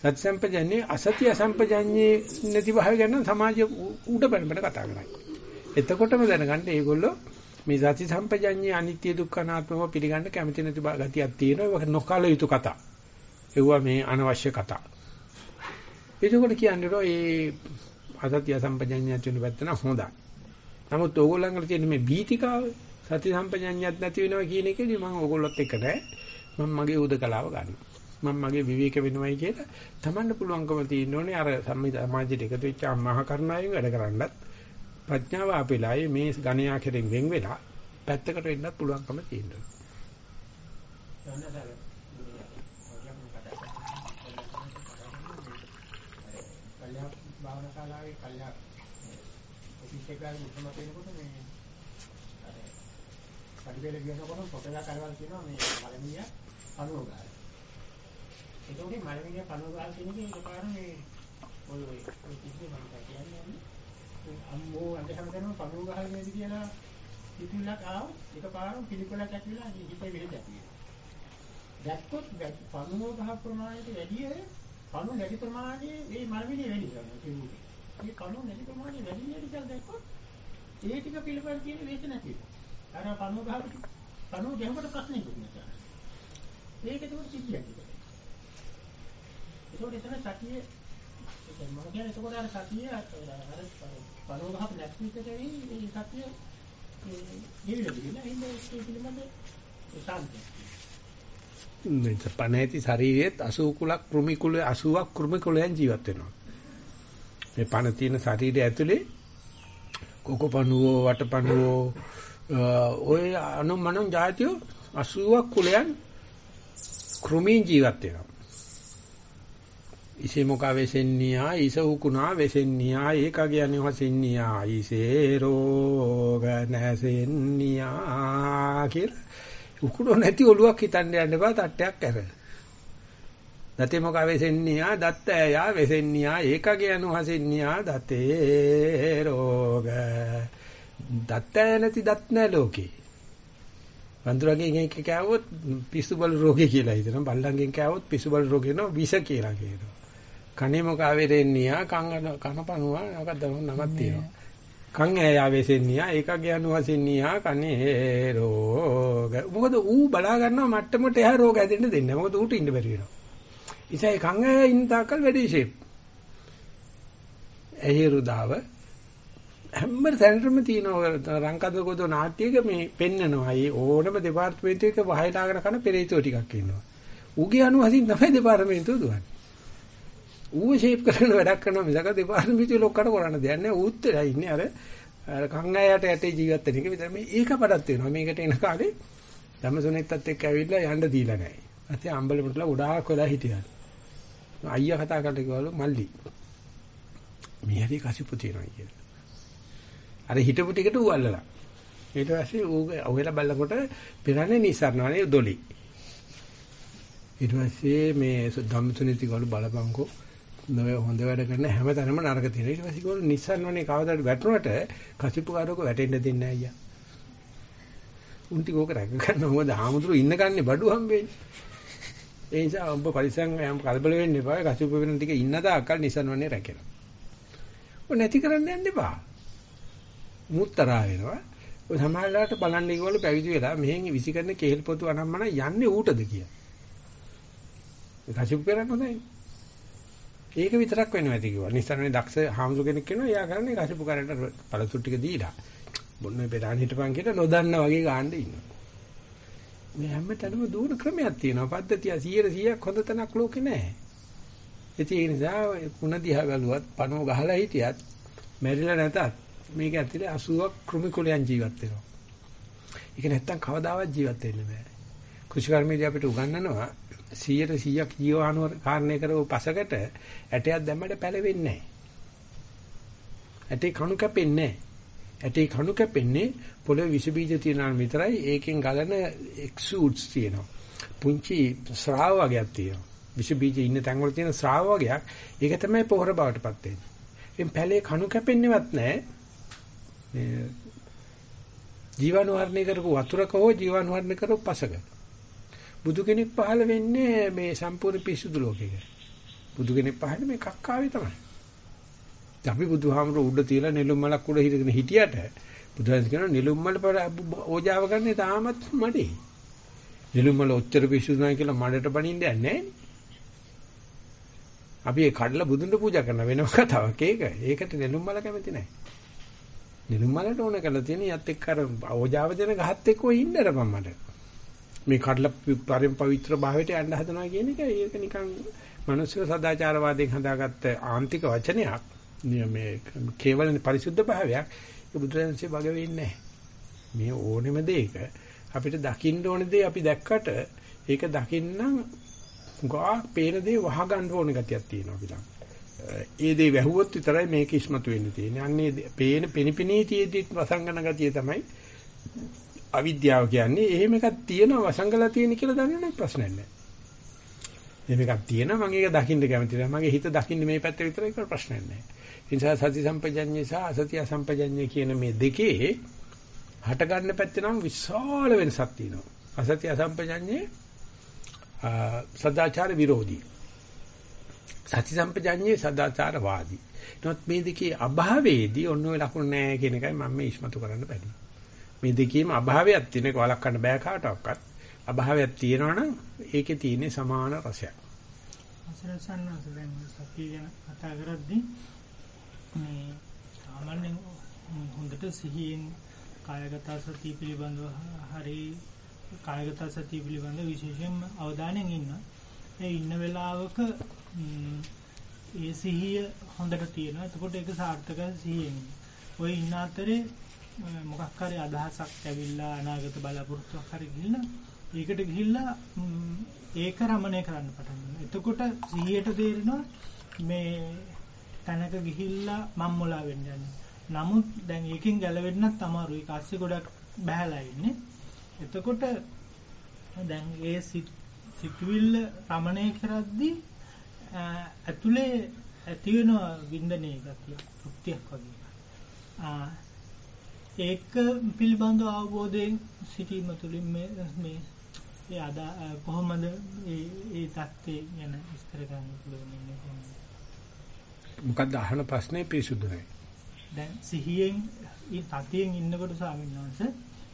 [SPEAKER 1] සති සම්පජඤ්ඤේ අසති අසම්පජඤ්ඤේ නැති භාවය ගැන සමාජය උඩ බැලමට කතා කරන්නේ. එතකොටම දැනගන්න මේගොල්ලෝ මේ සති සම්පජඤ්ඤේ අනිත්‍ය දුක්ඛ අනාත්මව පිළිගන්න කැමති නැති ගතියක් තියෙනවා. ඒක නොකල යුතු කතා. ඒවා මේ අනවශ්‍ය කතා. එතකොට කියන්නේ රෝ ඒ අසත්‍ය සම්පජඤ්ඤය කියන පැත්ත නම් හොඳයි. නමුත් ඕගොල්ලන්ගේ තියෙන මේ බීතිකාව සති සම්පජඤ්ඤයත් නැති වෙනවා කියන එකේදී මම ඕගොල්ලොත් එක නෑ. මම මගේ උදකලාව ගන්නවා. මම මගේ විවේක වෙනවයි කියලා තමන්ට පුළුවන්කම තියෙන්න ඕනේ අර සමාජයට එකතු වෙච්ච අම්මහ කරුණාවෙන් වැඩ කරන්නත් ප්‍රඥාව අපෙලායේ මේ ගණයා කෙරෙන් වෙන් වෙලා පැත්තකට වෙන්නත් පුළුවන්කම තියෙනවා.
[SPEAKER 4] භාවනා ශාලාවේ කල්යා ඔෆිස් එකේ මුතුම තේනකොට මේ අර පරිවේල ගියනකොට පොතලා කරවල් කියනවා මේ මලමිය අනුව ගාලා ඒකෝගේ මලමිනිය පණුව ගහලා තියෙන එක ඒකපාර මේ ඔය ඔය ඔය කිසි මම කියන්නේ අම්මෝ අන්දහම කරන පණුව ගහලා නේද කියලා පිටිල්ලක් ආව. ඒකපාරම පිළිකොලක් ඇතිලා හිතේ වෙහෙද ඇති දැක්කොත් පණුව ගහ ප්‍රමාණයට වැඩිය පණුව නැති ප්‍රමාණය මේ මලමිනිය වැඩි කරනවා කියන්නේ. මේ පණුව නැති ප්‍රමාණය වැඩි වෙන නිසා දැක්කොත් ඒ ටික පිළිපල් කියන වේද නැති අර පණුව ගහ පණුව ගැහුවට ප්‍රශ්නයක් නෑ ඒක ඒක සිද්ධියක්. ඒකෝට එතන සතිය මම කියන්නේ ඒකෝට අර සතිය අර පරෝගහප නැතිවෙච්ච දෙවි මේ සතිය ඒ නිවිලා දින ඉන්නේ ඒ පිළිබඳ සාන්තිය
[SPEAKER 1] මේ පණේති ශරීරයේත් 80 කුලක් කෘමි කුල 80ක් කෘමි කුලයන් ජීවත් වෙනවා. මේ පණ තියෙන ශරීරය ඇතුලේ කොකපණුවෝ වටපණුවෝ ඔය අනුමනන් જાතියෝ 80ක් කුලයන් කෘමීන් ජීවත් වෙනවා. ඉසේ මොක වෙසෙන්නියා ඉස උකුණා වෙසෙන්නියා ඒක කියන්නේ වසෙන්නියා ඉසේ රෝග නැසෙන්නියා කියලා උකුණෝ නැති ඔලුවක් හිතන්න යන්න බා තට්ටයක් ඇර. දතේ මොක වෙසෙන්නියා දත්ත යා වෙසෙන්නියා ඒක කියන වසෙන්නියා දතේ රෝග දත්ත නැති දත් නැ ලෝකේ. වඳුරගෙන් එක කෑවොත් පිස්සු බල රෝගේ කියලා හිතනවා. බල්ලන්ගෙන් කෑවොත් පිස්සු බල රෝගේ නෝ විස කියලා කියනවා. කනේ මොකාවෙරෙන්නියා කන් කනපනුවා මොකක්ද නමක් තියෙනවා. කන් ඈයාවෙසෙන්නියා ඒකගේ අනුවසෙන්නියා කනේ රෝග. මොකද ඌ බලා ගන්නවා මට්ටමට එහා රෝග ඇදෙන්න දෙන්නේ. මොකද ඌට ඉන්න බැරි වෙනවා. ඉතින් කන් ඈය ඉන්න තාකල් වැඩි ෂේප්. ඇහි රුදාව හැම තැනටම තියෙනවා රංකද ගොඩ නාට්‍යයක මේ පෙන්නනවා. ඒ ඕනම දෙපාර්තමේන්තුවක වහයලාගෙන කරන පෙරේතෝ ටිකක් ඉන්නවා. ඌගේ අනුහසින් තමයි දෙපාර්තමේන්තුව දුවන්නේ. ඌව ෂේප් කරන වැඩක් කරනවා මිසක දෙපාර්තමේන්තුවේ ලොක්කට කරන්න දෙයක් නැහැ. ඌත් වෙලා ඉන්නේ අර අර කංගායට යටේ ජීවත් වෙන එක විතර මේ ඒක පඩත් වෙනවා. මේකට එන කාලේ ධම්මසුනෙත්තත් එක්ක ඇවිල්ලා යන්න දීලා නැහැ. අතේ අම්බලමුටලා ගොඩාක් වෙලා හිටියා. අයියා කතා කරලා කිව්වලු මල්ලි. මේ හැටි කසිපු තියනවා කියලා. අර හිටපු ටිකට ඌ අල්ලලා. ඊට පස්සේ ඌ ඔහෙලා බැලනකොට පිරන්නේ නිසරණනේ දොලි. ඊට පස්සේ මේ ධම්මසුනෙති ගාලු බලපංකෝ නෝ හොඳ වැඩ කරන හැම තැනම නරක තියෙනවා. ඊට පස්සේ ගෝල නිසරණනේ කවදාද වැටුණට කසිපු කාරක වැටෙන්න දෙන්නේ නැහැ අයියා. උන්ටි කෝක රැක ගන්න මොකද ආමුදුරු ඉන්න ගන්නේ බඩු හම්බෙන්නේ. ඒ නිසා ඔබ පරිසං යම් කලබල වෙන්න එපා. කසිපු වෙන ටික ඉන්න දාකල් නිසරණනේ රැකෙනවා. ඔය නැති කරන්න යන්න එපා. මුත්තරා වෙනවා. ඔය සමාජලාට බලන්න ඉවල පැවිදි වෙලා මෙහෙන් විසිකරන කේල් පොතු අනම්මන යන්නේ ඌටද කියලා. ඒ කසිපු කරන්නේ හොඳයි. ඒක විතරක් වෙනවා ඇති කිව්වා. නිස්සරණේ දක්ෂ හාමුදුර කෙනෙක් කෙනා එයා කරන්නේ කසිපු කරට පළතුරු ටික දීලා. බොන්නේ පෙරාන් හිටපන් කියලා නොදන්නා වගේ ගාන්න ඉන්නවා. මේ හැමතැනම දුර ක්‍රමයක් තියෙනවා. පද්ධතිය 100 100ක් හොඳ තැනක් ලෝකේ නැහැ. ඒ නිසා කුණ දිහා බැලුවත් පණුව ගහලා හිටියත් මැරිලා නැතත් මේක ඇතුලේ 80ක් කෘමිකුලයන් ජීවත් වෙනවා. ඒක නැත්තම් කවදාවත් ජීවත් වෙන්න බෑ. කෘෂිකර්මයේදී අපිට උගන්වනවා 100ට 100ක් ජීවාණු කාරණේ කරව පසකට ඇටයක් දැම්මට පැලවෙන්නේ නැහැ. ඇටේ කණු කැපෙන්නේ නැහැ. ඇටේ කණු කැපෙන්නේ පොළොවේ විස බීජ තියෙනවා විතරයි. ඒකෙන් ගලන එක්සූඩ්ස් තියෙනවා. පුංචි ස්‍රාව වගේක් තියෙනවා. විස බීජ ඉන්න තැන් වල තියෙන ස්‍රාව වගේක්. ඒක තමයි පොහොර බවටපත් වෙන්නේ. එම් පැලේ කණු කැපෙන්නේවත් නැහැ. මේ ජීවාණු වර්ණය කරපු වතුරක හෝ ජීවාණු වර්ණය කරපු පසක. බුදු කෙනෙක් පහළ වෙන්නේ මේ සම්පූර්ණ පිසුදු ලෝකයක. බුදු කෙනෙක් පහළ මේ කක්කාවේ තමයි. අපි බුදුහාමර උඩ තියලා නෙළුම් මලක් උඩ හිටගෙන හිටියට බුදුහාම කියනවා නෙළුම් මල පර ඕජාව ගන්න තාමත් මඩේ. නෙළුම් මල ඔච්චර පිසුදු නැහැ කියලා මඩට බනින්න යන්නේ නැහැ. අපි ඒ කඩලා බුදුන්ට පූජා කරන වෙනම කතාවක් ඒක. ඒකට නෙළුම් මල කැමති නැහැ. නෙළුම් මලට ඕන කරලා තියෙන යත් එක්ක අර ඕජාව දෙන ගහත් එක්ක ඔය ඉන්න රපම් මට. මේ කඩලා පරිම පවිත්‍ර භාවයට යන්න හදනවා කියන එක ඒක නිකන් මනුෂ්‍ය සදාචාරවාදයෙන් හදාගත්ත ආන්තික වචනයක්. මේ කේවල පරිසුද්ධ භාවයක්. ඒ බුදුරජාණන්සේ වග වෙන්නේ මේ ඕනෙම දෙයක අපිට දකින්න ඕන දේ අපි දැක්කට ඒක දකින්නම් ගා පේන දේ වහගන්න ඕන ගතියක් තියෙනවා අපිට. ඒ දේ වැහුවොත් විතරයි මේක ඉස්මතු වෙන්න තියෙන්නේ. අන්නේ පේන පෙනිපිනී තියෙද්දි වසංගන ගතිය තමයි අවිද්‍යාව කියන්නේ. එහෙම එකක් තියෙනවා වසංගලා තියෙන කියලා දන්නවනේ ප්‍රශ්නයක් නැහැ. එහෙම එකක් තියෙනවා මම ඒක දකින්න කැමති නැහැ. මගේ හිත දකින්නේ මේ පැත්ත විතරයි කියලා ප්‍රශ්නයක් නැහැ. ඒ නිසා සති සම්පජඤ්ඤය සහ අසතිය සම්පජඤ්ඤය කියන මේ දෙකේ හට ගන්න පැත්තේ නම් විශාල වෙනසක් තියෙනවා. අසතිය සම්පජඤ්ඤේ සදාචාර විරෝධී. සති සම්පජඤ්ඤේ සදාචාරවාදී. නමුත් මේ දෙකේ අභාවයේදී ඔන්න ඔය ලකුණ නැහැ කියන එකයි මම මේ ඉස්මතු කරන්න බැරි. මේ දෙකේම අභාවයක් තියෙන එක වළක්වන්න බෑ කාටවත්. අභාවයක් තියෙනවනම් ඒකේ තියෙන සමාන රසයක්.
[SPEAKER 5] අසරසන්නස දැන් සතිය ගැන කතා කරද්දී මේ සාමාන්‍යයෙන් හොඳට සිහියෙන් කායගත සතිය පිළිබඳව හරි කායගත සතිය පිළිබඳව විශේෂයෙන්ම අවධානයෙන් ඉන්න. ඒ ඉන්න වෙලාවක ඒ සිහිය හොඳට තියෙනවා. එතකොට ඒක සාර්ථක සිහියෙන්. ඔය ඉන්න අතරේ මොකක් හරි අදහසක් ඇවිල්ලා අනාගත බලාපොරොත්තුවක් හරි ගිහිල්ලා ඒකට ගිහිල්ලා ඒක රමණය කරන්න පටන් ගන්නවා. එතකොට සිහියට තේරෙනවා මේ තැනක ගිහිල්ලා මම් මොලා වෙන්න යන්නේ. නමුත් දැන් ඒකෙන් ගැලවෙන්නත් අමාරුයි. ඒක ASCII ගොඩක් බහැලා ඉන්නේ. එතකොට දැන් ඒ සිතුවිල්ල රමණය කරද්දී ඇතුලේ ඇති වෙන වින්දනයේ ගතිය තෘප්තියක් වගේ. ඒක පිළිබඳව අවබෝධයෙන් සිටීම තුළින් මේ මේ ඒ අද කොහොමද ඒ ඒ தත්ත්වය ගැන විස්තර කරන්න පුළුවන් ඉන්නේ කොහොමද?
[SPEAKER 1] මොකක්ද අහන ප්‍රශ්නේ පිරිසුදු නැහැ.
[SPEAKER 5] දැන් සිහියෙන් සතියෙන් ඉන්නකොට ස්වාමීන් වහන්සේ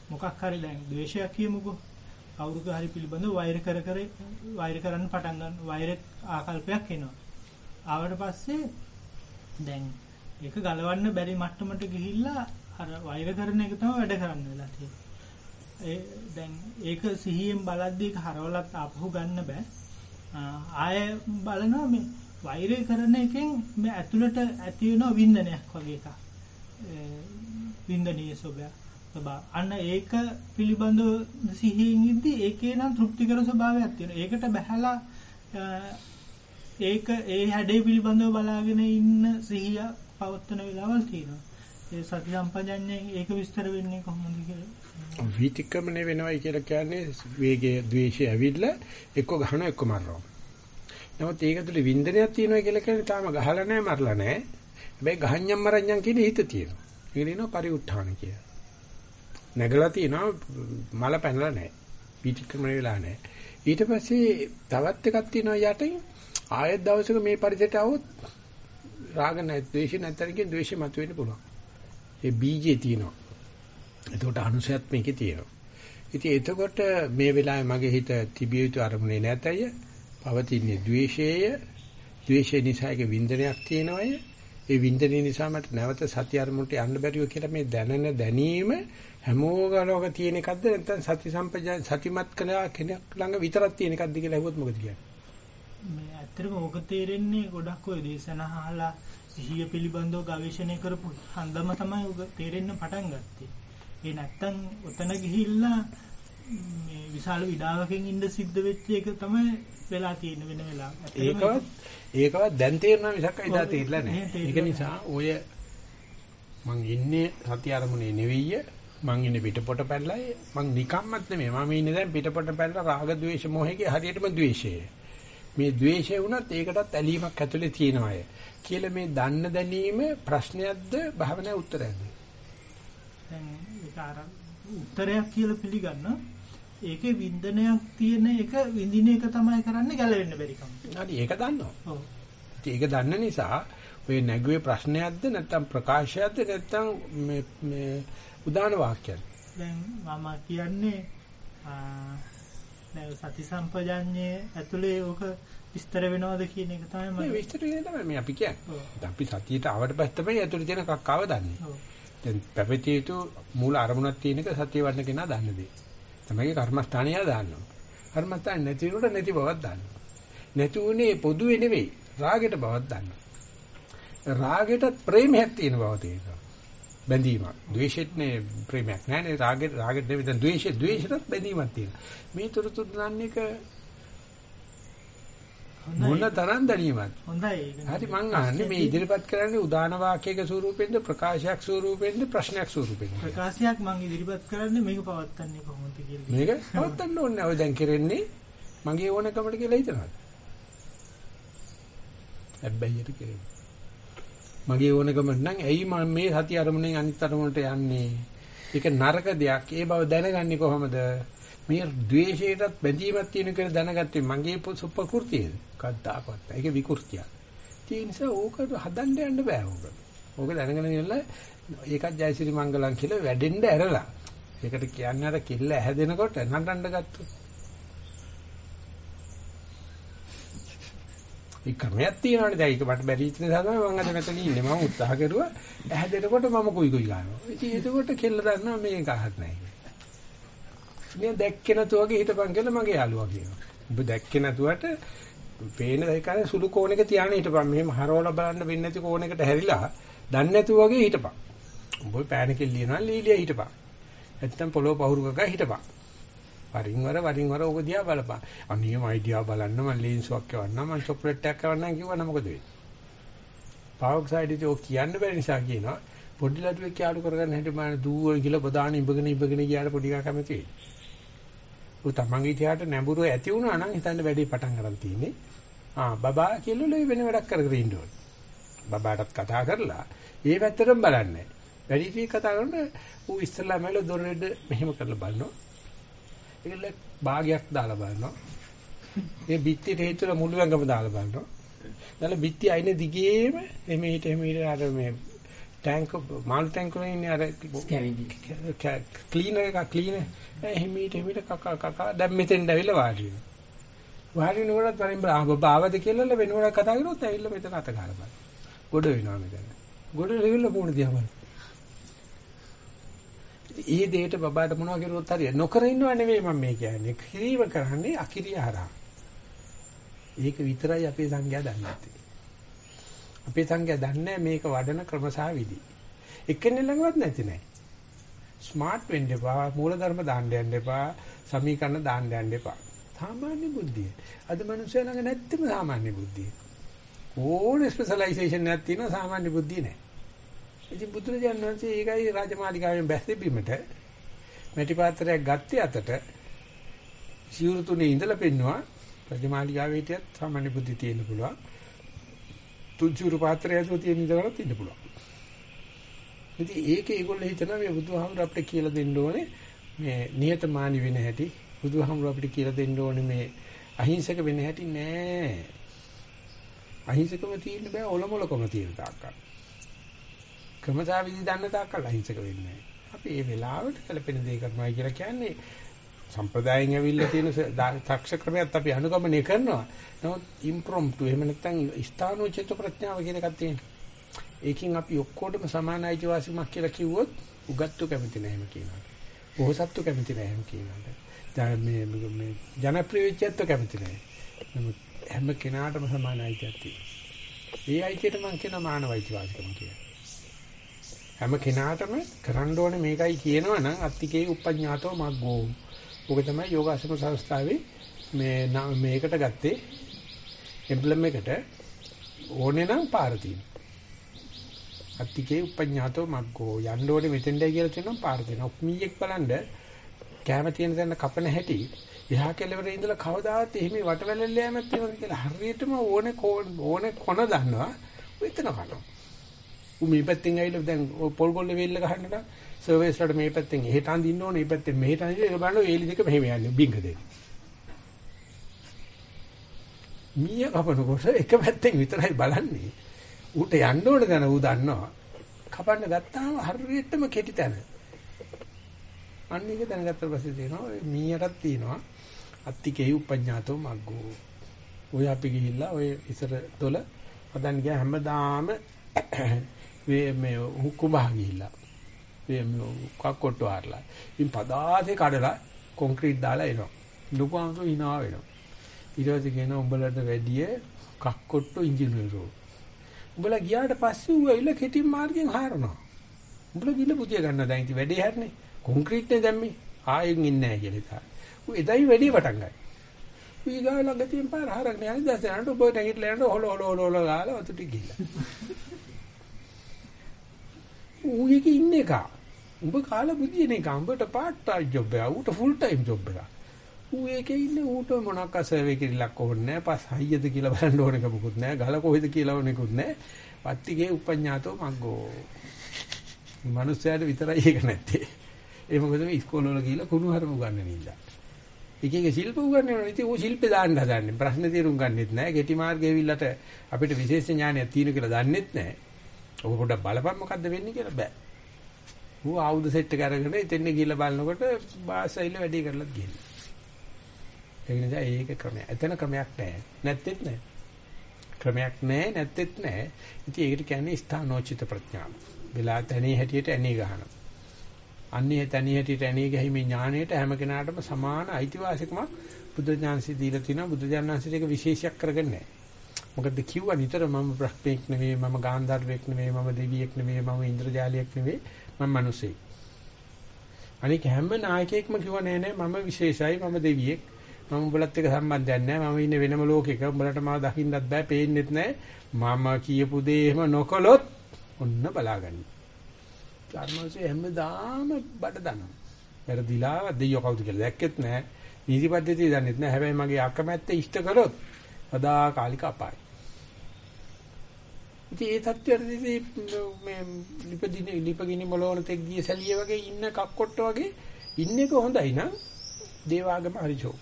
[SPEAKER 5] මොකක් හරි දැන් ද්වේෂයක් කියමුකෝ. කවුරුක හරි පිළිබඳව වෛර කර කර වෛර කරන්න පටන් ගන්න වෛර ආකල්පයක් එනවා. ආවට පස්සේ දැන් ඒක ගලවන්න බැරි මට්ටමට ගිහිල්ලා අර වෛර කරන එක තමයි වැඩ කරන්න වෙලා තියෙන්නේ. ඒ දැන් ඒක සිහියෙන් බලද්දී ඒක හරවලත් ආපහු ගන්න බෑ. ආය බලනවා මේ වෛරය කරන එකෙන් මේ ඇතුළට ඇති වෙන වින්දනයක් වගේ එකක්. වින්දනීය ස්වභාවය. ස්වභාව. අන්න ඒක පිළිබඳව සිහියෙන් ඉද්දි ඒකේ නම් තෘප්තිකර ස්වභාවයක් තියෙනවා. ඒකට බහැලා ඒක ඒ හැඩේ පිළිබඳව බලාගෙන ඉන්න සිහිය පවත්වන වෙලාවල් තියෙනවා. ඒ සති සම්පජඤ්ඤයෙන් ඒක විස්තර වෙන්නේ කොහොමද කියලා.
[SPEAKER 1] විතික්‍රමණය වෙනවයි කියලා කියන්නේ වේගයේ ද්වේෂය ඇවිල්ලා එක්ක ගහන එක්ක මරනවා. නමුත් ඒක තුළ වින්දනයක් තියෙනවා කියලා කියන්නේ තාම ගහලා නැහැ මරලා නැහැ. හැබැයි ගහඤ්ඤම් මරඤ්ඤම් කියන හිත තියෙනවා. ඒක දිනන පරිඋත්ථාන කියලා. නැගලා තියෙනවා මල පැනලා නැහැ. විතික්‍රමණය වෙලා නැහැ. ඊට පස්සේ තවත් එකක් තියෙනවා යටින් ආයෙත් දවසක මේ පරිසරයට આવොත් රාග නැත් ද්වේෂ නැත්තරකින් ද්වේෂය මතුවෙන්න පුළුවන්. ඒ බීජේ තියෙනවා. එතකොට අනුසයත් මේකේ තියෙනවා. ඉතින් එතකොට මේ වෙලාවේ මගේ හිත තිබිය යුතු අරමුණේ නැතය. පවතින්නේ ද්වේෂයය. ද්වේෂය නිසා එක වින්දනයක් තියෙනවය. ඒ වින්දනය නිසා මට නැවත සත්‍ය අරමුණට යන්න බැරිව කියලා මේ දැනන දැනීම හැමෝගලවක තියෙන එකක්ද නැත්නම් සති සම්පජාන සතිමත් කළා කෙනෙක් ළඟ විතරක් තියෙන එකක්ද කියලා අහුවොත් මොකද කියන්නේ?
[SPEAKER 5] මේ ඇත්තටම ඕක තේරෙන්නේ ගොඩක් ඔය දේශන අහලා සිහිය පිළිබඳව ගවේෂණය කරපු හන්දම තමයි තේරෙන්න පටන් ගත්තේ. ඒ නැත්තම් ඔතන ගිහිල්ලා මේ විශාල විඩාවකින් ඉඳ සිද්ධ වෙච්ච එක තමයි වෙලා තියෙන වෙන වෙලා.
[SPEAKER 1] ඒකවත් ඒකවත් දැන් තේරෙනවා මිසක් ඉදා තේරිලා නැහැ. ඒක නිසා ඔය මං ඉන්නේ සත්‍ය අරමුණේ නෙවෙයි. මං ඉන්නේ පිටපොට පැල්ලයි. මං නිකම්මත් නෙමෙයි. මම ඉන්නේ දැන් පිටපොට පැල්ල රාග ద్వේෂ මොහේගේ හරියටම ద్వේෂය. මේ ద్వේෂය වුණත් ඒකටත් ඇලීමක් ඇතුලේ තියෙනවා. කියලා මේ දන්න දැනීම ප්‍රශ්නයක්ද භාවනා උත්තරයක්ද?
[SPEAKER 5] දැන් ඒක උත්තරයක් කියලා පිළිගන්න ඒකේ වින්දනයක් තියෙන එක විඳින එක තමයි කරන්නේ ගැලවෙන්න බැරි කම.
[SPEAKER 1] හරි ඒක දන්නවා.
[SPEAKER 5] ඔව්.
[SPEAKER 1] ඒක දන්න නිසා ඔය නැගුවේ ප්‍රශ්නයක්ද නැත්නම් ප්‍රකාශයක්ද නැත්නම් මේ මේ උදාන වාක්‍යයක්ද?
[SPEAKER 5] දැන් මම කියන්නේ දැන් සති සම්පජාඤ්ඤයේ ඇතුලේ ඕක විස්තර වෙනවද කියන එක තමයි මම
[SPEAKER 1] විස්තර කියන තමයි මේ අපි කියන්නේ. අපි සතියට ආවට පස්සේ තමයි ඇතුළේ තියෙන කක්කාව දන්නේ.
[SPEAKER 5] ඔව්.
[SPEAKER 1] දැන් පැවතිය යුතු මූල අරමුණක් තියෙන එක සතිය වඩන කෙනා දන්න දේ. තමයිගේ කර්මස්ථානය දාන්නවා. කර්මස්ථාන නැති උනට නැති බවක් දාන්නවා. නැති උනේ පොදුවේ නෙවෙයි රාගෙට බවක් දාන්නවා. රාගෙට ප්‍රේමයක් තියෙන බව තේරෙනවා. බැඳීමක්. ද්වේෂෙත් නේ ප්‍රේමයක් නෑනේ රාගෙට රාගෙට නෙවෙයි දැන් ද්වේෂෙ ද්වේෂෙත් බැඳීමක් තියෙනවා. මේ තුරුතුරු දන්නේ එක මොන තරම් දැනීමක්ද?
[SPEAKER 5] හොඳයි ඒක.
[SPEAKER 1] හරි මං අහන්නේ මේ ඉදිරිපත් කරන්නේ උදාන වාක්‍යයක ස්වරූපෙන්ද ප්‍රකාශයක් ස්වරූපෙන්ද ප්‍රශ්නයක් ස්වරූපෙන්ද
[SPEAKER 5] ප්‍රකාශයක් මම ඉදිරිපත් කරන්නේ මේක පවත්න්නේ කොහොමද කියලා.
[SPEAKER 1] මේක නවත්තන්න ඕනේ ඔය දැන් කරන්නේ මගේ ඕනකමට කියලා හිතනවාද හැබැයිට කරන්නේ මගේ ඕනකම නම් ඇයි මම මේ සති අරමුණෙන් අනිත් අරමුණට යන්නේ? ඒක නරක දෙයක්. ඒ බව දැනගන්නේ කොහොමද? මේ ද්වේෂයටත් බැඳීමක් තියෙන කියලා දැනගත්තේ මගේ ප්‍රകൃතියද කද්දාකවත් ඒක විකෘතියක්. ඒ නිසා ඕකට හදන්න යන්න බෑ ඕක. ඕක දැනගෙන ඉන්න ඒකත් ජයසිරි මංගලම් කියලා වැඩෙන්න ඇරලා. ඒකට කියන්නේ අර කිල්ල ඇහැදෙනකොට නටන්න ගත්තොත් ඒ ක්‍රමයක් තියෙනවානේ. දැන් ඒක මට බැරි ඉච්ච නිසා තමයි මම අද මෙතන ඉන්නේ. මම උත්සාහ කරුවා ඇහැදෙනකොට මම කුයි කුයි ගන්නවා. ඉතින් එතකොට කෙල්ල දන්නවා මේක අහක් නැහැ. මේ දැක්කේ නැතු වගේ හිටපන් කියලා මගේ යාළුවා කියනවා. ඔබ දැක්කේ නැතුවට පේන දෙකේ සුළු කෝණයක තියාගෙන හිටපන්. මෙහෙම හරවලා බලන්න වෙන්නේ නැති කෝණයකට හැරිලා දන්නේ නැතු වගේ හිටපන්. උඹ පෑන කෙල්ලියනවා ලීලිය හිටපන්. නැත්තම් පොළොව පහුරු ගගා හිටපන්. වරින් වර වරින් වර ඕක දිහා බලපන්. අනියම අයිඩියා බලන්න මම ලේන්සුවක් කවන්නම් මම චොක්ලට් එකක් කවන්නම් කිව්වනම් මොකද වෙන්නේ? පාවොක්සයිඩ් ඉතින් ඔය කියන්න බැරි නිසා කියනවා පොඩි ලඩුවෙක් යාළු කරගන්න හැටි මම දුවන කියලා බදාන ඉඹගෙන ඉඹගෙන ගියාට පොඩි එකා කැමති වෙයි. උ තමන්ගේ තියාට නැඹුරු ඇති වුණා නම් හිතන්න වැඩි පටන් ගන්න තියෙන්නේ. ආ බබා කියලා වෙන වැඩක් කරගෙන ඉන්න ඕනේ. බබාටත් කතා කරලා ඒ පැත්තටම බලන්නේ. වැඩි ටික කතා කරන ඌ ඉස්සල්ලා මැල දොරෙඩ මෙහෙම කරලා බලනවා. ඒකල භාගයක් දාලා බලනවා. ඒ බිත්තියට හේතුල මුළු වැඟම දාලා බලනවා. දාලා බිත්ති අයිනේ දිගේම එමෙහිට එමෙහිට අර මේ ටැංක මාළු ටැංක වල ඉන්නේ අර ක්ලීනර් එක ක්ලීනර් එහිමිට එහිමිට කක කක දැන් මෙතෙන් ඇවිල්ලා වාඩි වෙනවා. වාඩි වෙනකොට වරින් බා බබාවද කියලා වෙනකොට කතා කරොත් ඇවිල්ලා මෙතන අත ගහලා බලන්න. ගොඩ වෙනවා මෙතන. ගොඩ ලෙවල් මොන දිහා බලන්න. ඒ දෙයට බබාට මොනවා කරුවොත් හරිය නොකර ඉන්නව නෙවෙයි මම මේ කියන්නේ. කිරීම කරන්නේ අකිරිය හරහා. ඒක විතරයි අපේ සංඝයා දන්නේ නැත්තේ. අපේ සංඝයා දන්නේ මේක වඩන ක්‍රමසා විදි. එක්කෙනෙක් ළඟවත් නැති නෑ. ස්මාර්ට් වෙන්න එපා, මූලධර්ම දාන්න යන්න එපා, සමීකරණ දාන්න යන්න එපා. සාමාන්‍ය බුද්ධිය. අද මිනිස්සු ළඟ නැත්තෙම සාමාන්‍ය බුද්ධිය. ඕනේ ස්පෙෂලායිසේෂන් එකක් තියෙනවා සාමාන්‍ය බුද්ධිය නෑ. ඉතින් බුදුරජාණන් වහන්සේ ඒකයි රාජමාලිගාවෙන් බැස්සේ බිමට මැටි පාත්‍රයක් ගත්තේ අතට සිවුරු තුනේ ඉඳලා පෙන්නවා රාජමාලිගාවේ හිටියත් සාමාන්‍ය බුද්ධිය තියෙන්න පුළුවන්. තුන්සිවුරු පාත්‍රය ඇතුළේ තියෙන ඉඳලාත් ඉන්න පුළුවන්. ඉතින් ඒකේ ඒගොල්ලෝ හිතනවා මේ බුදුහාමුදුර අපිට කියලා දෙන්න ඕනේ මේ නියතමානී වෙන හැටි බුදුහාමුදුර අපිට කියලා දෙන්න ඕනේ මේ අහිංසක වෙන හැටි නෑ. අහිංසකම තියෙන්න බෑ ඔලොමලකම තියෙන තාක්කල්. ක්‍රමසා විදි දන්න තාක්කල් අහිංසක වෙන්නේ නෑ. අපි මේ වෙලාවට කලපෙන දේ කරනවා කියලා කියන්නේ සම්ප්‍රදායෙන් ඇවිල්ලා තියෙන 탁ෂ ක්‍රමයක් අපි අනුගමනය කරනවා. නමුත් ඉම්ප්‍රොම්ප්ටු එහෙම නැත්නම් ස්ථානෝචිත ප්‍රඥාව කියන එකක් තියෙනවා. ඒකෙන් අපි ඔක්කොටම සමාන අයිතිවාසිකමක් කියලා කිව්වොත් උගත්තු කැමති නැහැ එහෙම කියනවා. බොහෝසත්තු කැමති නැහැ එහෙම කියනවා. දැන් මේ මේ ජනප්‍රිය වෙච්චත් කැමති නැහැ. නමුත් හැම කෙනාටම සමාන අයිතියක් තියෙනවා. ඒ අයිතියට මම කියන මානව අයිතිවාසිකම කියලා. හැම කෙනාටම කරන්න ඕනේ මේකයි කියනවනම් අත්තිකේ උපඥාතෝ මග්ගෝ. ඔක තමයි යෝගාසන සංස්ථාවේ මේ මේකට ගත්තේ එම්බ්ලම් එකට ඕනේ නම් පාර තියෙනවා. අත්තිකේ උපඥාතෝ මග්ගෝ යන්න ඕනේ මෙතෙන්දයි කියලා කියනවා පාර දෙනවා. මීයක් බලන්න කැම තියෙන තැන කපන හැටි එහා කෙළවරේ ඉඳලා කවදාවත් එහෙම වටවැලෙල්ල යෑමක් තියෙනවද කියලා හරියටම ඕනේ ඕනේ කොන දන්නවා. එතන කනවා. ඌ මේ පැත්තෙන් ඇවිල්ලා දැන් පොල් ගොල්ල වේල්ල ගහන්නට සර්වේස්ලට මේ පැත්තෙන් එහෙට අඳින්න ඕනේ මේ පැත්තෙන් මෙහෙට අඳින්න ඒක බලන්න ඒලි දෙක මෙහෙම යන්නේ බින්ග දෙක. මීය කපනකොට එක පැත්තෙන් විතරයි බලන්නේ. ඌට යන්න ඕනේ දැන ඌ දන්නවා. කපන්න ගත්තාම හරියටම කෙටි තැන. අන්න ඒක දැනගත්ත පස්සේ තියෙනවා මීයටත් තියෙනවා අත්තිකේ උපඥාතෝ මග්ගෝ. ඔය අපි ගිහිල්ලා ඔය ඉසර තොල හදන්න ගියා හැමදාම මේ මේ හුකුඹා ගිහිල්ලා. මේ කක්කොට්ට වහරලා. ඉතින් පදාසේ කඩලා කොන්ක්‍රීට් දාලා එනවා. ලොකුවන්සෝ hina වෙනවා. ඊට පස්සේ කියනවා උඹලට වැඩිය කක්කොට්ට ඉංජිනේරු. උඹලා ගියාට පස්සේ ඌ ඇවිල්ලා කෙටින් මාර්ගෙන් හරනවා. උඹලා ගිහලා පුතිය ගන්න දැන් ඉතින් වැඩේ හැරනේ. කොන්ක්‍රීට් නේ දැම්මේ. ආයෙත් ඉන්නේ නැහැ කියලා ඉතින්. ඌ එදයි වැඩේ පටන් ගත්තා. ඌ ඊගාව ළඟ තියෙන පාර හරගෙන යන්නේ දැසනට ඔබ නැගිටලා යනකොට හොල හොල හොල හොල ගාලා වතුටි ගිහලා. ඌ එකේ ඉන්න එක. උඹ කාලා බුදින එක. උඹට part time job එක. ඌට full time job එක. ඌ ඒකේ ඉන්නේ ඌට මොනක් අසර්වේ කිරිලක් ඕනේ නැහැ. පස් හයියද කියලා බලන්න ඕනක මොකුත් නැහැ. ගල කොහෙද කියලා ඕනෙකුත් නැහැ. පත්තිගේ උපඤ්ඤාතෝ මග්ගෝ. මිනිස්සයාට විතරයි ඒක නැත්තේ. ඒ මොකද මේ ඉස්කෝලේ වල ගිහිල්ලා කුණු හරම උගන්නන ඉඳලා. එක එක ශිල්ප උගන්වනවා. ඉතින් ਉਹ ශිල්පේ දාන්න හදන්නේ. ප්‍රශ්න තේරුම් ගන්නෙත් නැහැ. ගෙටි මාර්ගයේ විල්ලට අපිට විශේෂ ඥානයක් තියෙන කියලා දන්නෙත් නැහැ. ඔබ පොඩ්ඩක් බලපන් මොකද්ද වෙන්නේ කියලා බෑ. ඌ ආයුධ සෙට් එක අරගෙන එතෙන් ගිහිල්ලා බලනකොට බාසයිල වැඩි කරලා ගිහිල්ලා. ඒ නිසා ඒක ක්‍රමයක්. එතන ක්‍රමයක් නැහැ. නැත්තේත් නැහැ. ක්‍රමයක් නැහැ නැත්තේත් නැහැ. ඉතින් ඒකට කියන්නේ ස්ථානෝචිත ප්‍රඥාව. වෙලා තැනේ හැටියට ඇණේ ගහනවා. අන්නේ තැනේ හැටියට ඇණේ ගැහිමේ ඥාණයට හැම කෙනාටම සමාන අයිතිවාසිකමක් බුද්ධ ඥානසි දීලා තිනවා. බුද්ධ ඥානසිට ඒක විශේෂයක් කරගන්නේ නැහැ. මොකද කිව්වා නිතර මම බ්‍රහ්මෙක් නෙවෙයි මම ගාන්ධාරවෙක් නෙවෙයි මම දෙවියෙක් නෙවෙයි මම ඉන්ද්‍රජාලියෙක් නෙවෙයි මම මිනිසෙක්. අනික හැම නායකයෙක්ම කිව්වා නෑ නෑ මම විශේෂයි මම දෙවියෙක්. මම උඹලත් එක්ක සම්බන්ධයක් නෑ මම ඉන්නේ වෙනම ලෝකෙක. උඹලට මාව දකින්නත් බෑ පේන්නෙත් නෑ. මම කියපු දේ එහෙම නොකළොත් ඔන්න බලාගන්න. ධර්මයේ හැමදාම බඩ දනවා. වැරදිලා දෙයියෝ කවුද කියලා දැක්කෙත් නෑ. නීති පද්ධතිය දන්නෙත් නෑ. හැබැයි මගේ අකමැත්ත ඉෂ්ට කළොත් සදාකාලික අපායයි. ඉතින් ඒ තත්ත්වයේදී මේ ලිපදින ලිපගිනි මොළවල තෙක් ගිය සැලිය වගේ ඉන්න කක්කොට්ට වගේ ඉන්න එක හොඳයි නං දේවාගම හරිචෝ.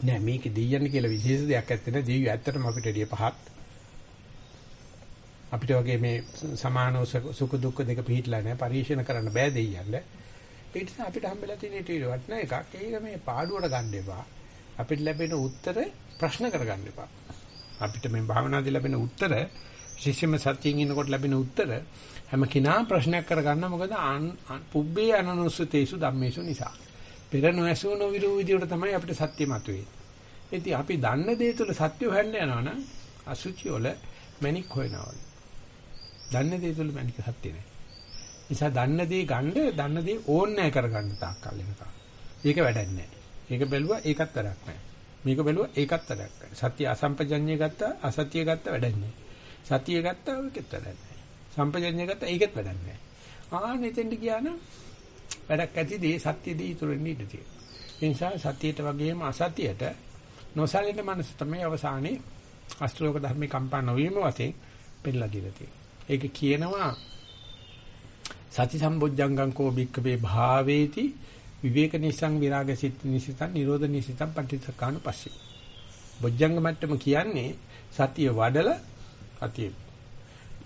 [SPEAKER 1] නෑ මේක දෙයියන් කියලා විශේෂ දෙයක් ඇත්තේ නෑ දෙවියෝ ඇත්තටම අපිට එළිය පහත්. අපිට වගේ මේ සමානව සුඛ දුක්ඛ දෙක පිළිట్లా නෑ පරිශන කරන්න බෑ දෙයියන්ට. ඒ නිසා අපිට හම්බෙලා තියෙන ඊට වටන එකක්. ඒක මේ පාඩුවට ගන්න එපා. අපිට ලැබෙන උත්තර ප්‍රශ්න කරගන්න එපා. අපිට මේ භාවනාදී ලැබෙන උත්තර ශිෂ්‍යම සත්‍යයෙන් ඉන්නකොට ලැබෙන උත්තර හැම කෙනා ප්‍රශ්නයක් කරගන්න මොකද පුබ්බේ අනනුස්සතේසු ධම්මේසු නිසා. පෙර නොඇසූ නොවිරු විදියට තමයි අපිට සත්‍ය මතුවේ. ඉතින් අපි දන්න දේ තුළ සත්‍ය හොයන්න යනවනම් අසුචි වල මැණික් හොයනවා. දන්න දේ තුළ මැණික් සත්‍ය නෑ. නිසා දන්න දේ ගන්න දන්න දේ ඕන්නෑ කරගන්න තාක්කල් එනකම්. ඒක වැඩක් නෑ. ඒක බැලුවා ඒකත් වැඩක් නෑ. මේක බැලුවා ඒකත් වැඩක් නෑ. සත්‍ය අසම්පජඤ්ඤය ගත්තා අසත්‍ය ගත්තා වැඩක් නෑ. සතිය ගත්තා ඒකෙත් වැඩක් නෑ. සම්පජඤ්ඤය ගත්තා ඒකෙත් වැඩක් නෑ. ආන්න එතෙන්ට ගියා නම් වැඩක් ඇති දේ සත්‍ය දේ ඉතුරුෙන්න ඉඩ තියෙනවා. ඒ නිසා සතියට වගේම අසතියට නොසලින මනස තමයි අවසානයේ අෂ්ටලෝක ධර්මේ කම්පා නොවීම වශයෙන් පෙළලා දීලා තියෙන්නේ. ඒක කියනවා සති සම්බොජ්ජංගං කෝ බික්කවේ භාවේති විවේක නිසං විරාග සිත් නිසිතං නිරෝධ නිසිතං පටිච්චසකාණු පස්සේ. බොජ්ජංග මට්ටම කියන්නේ සතිය වඩලා සතිය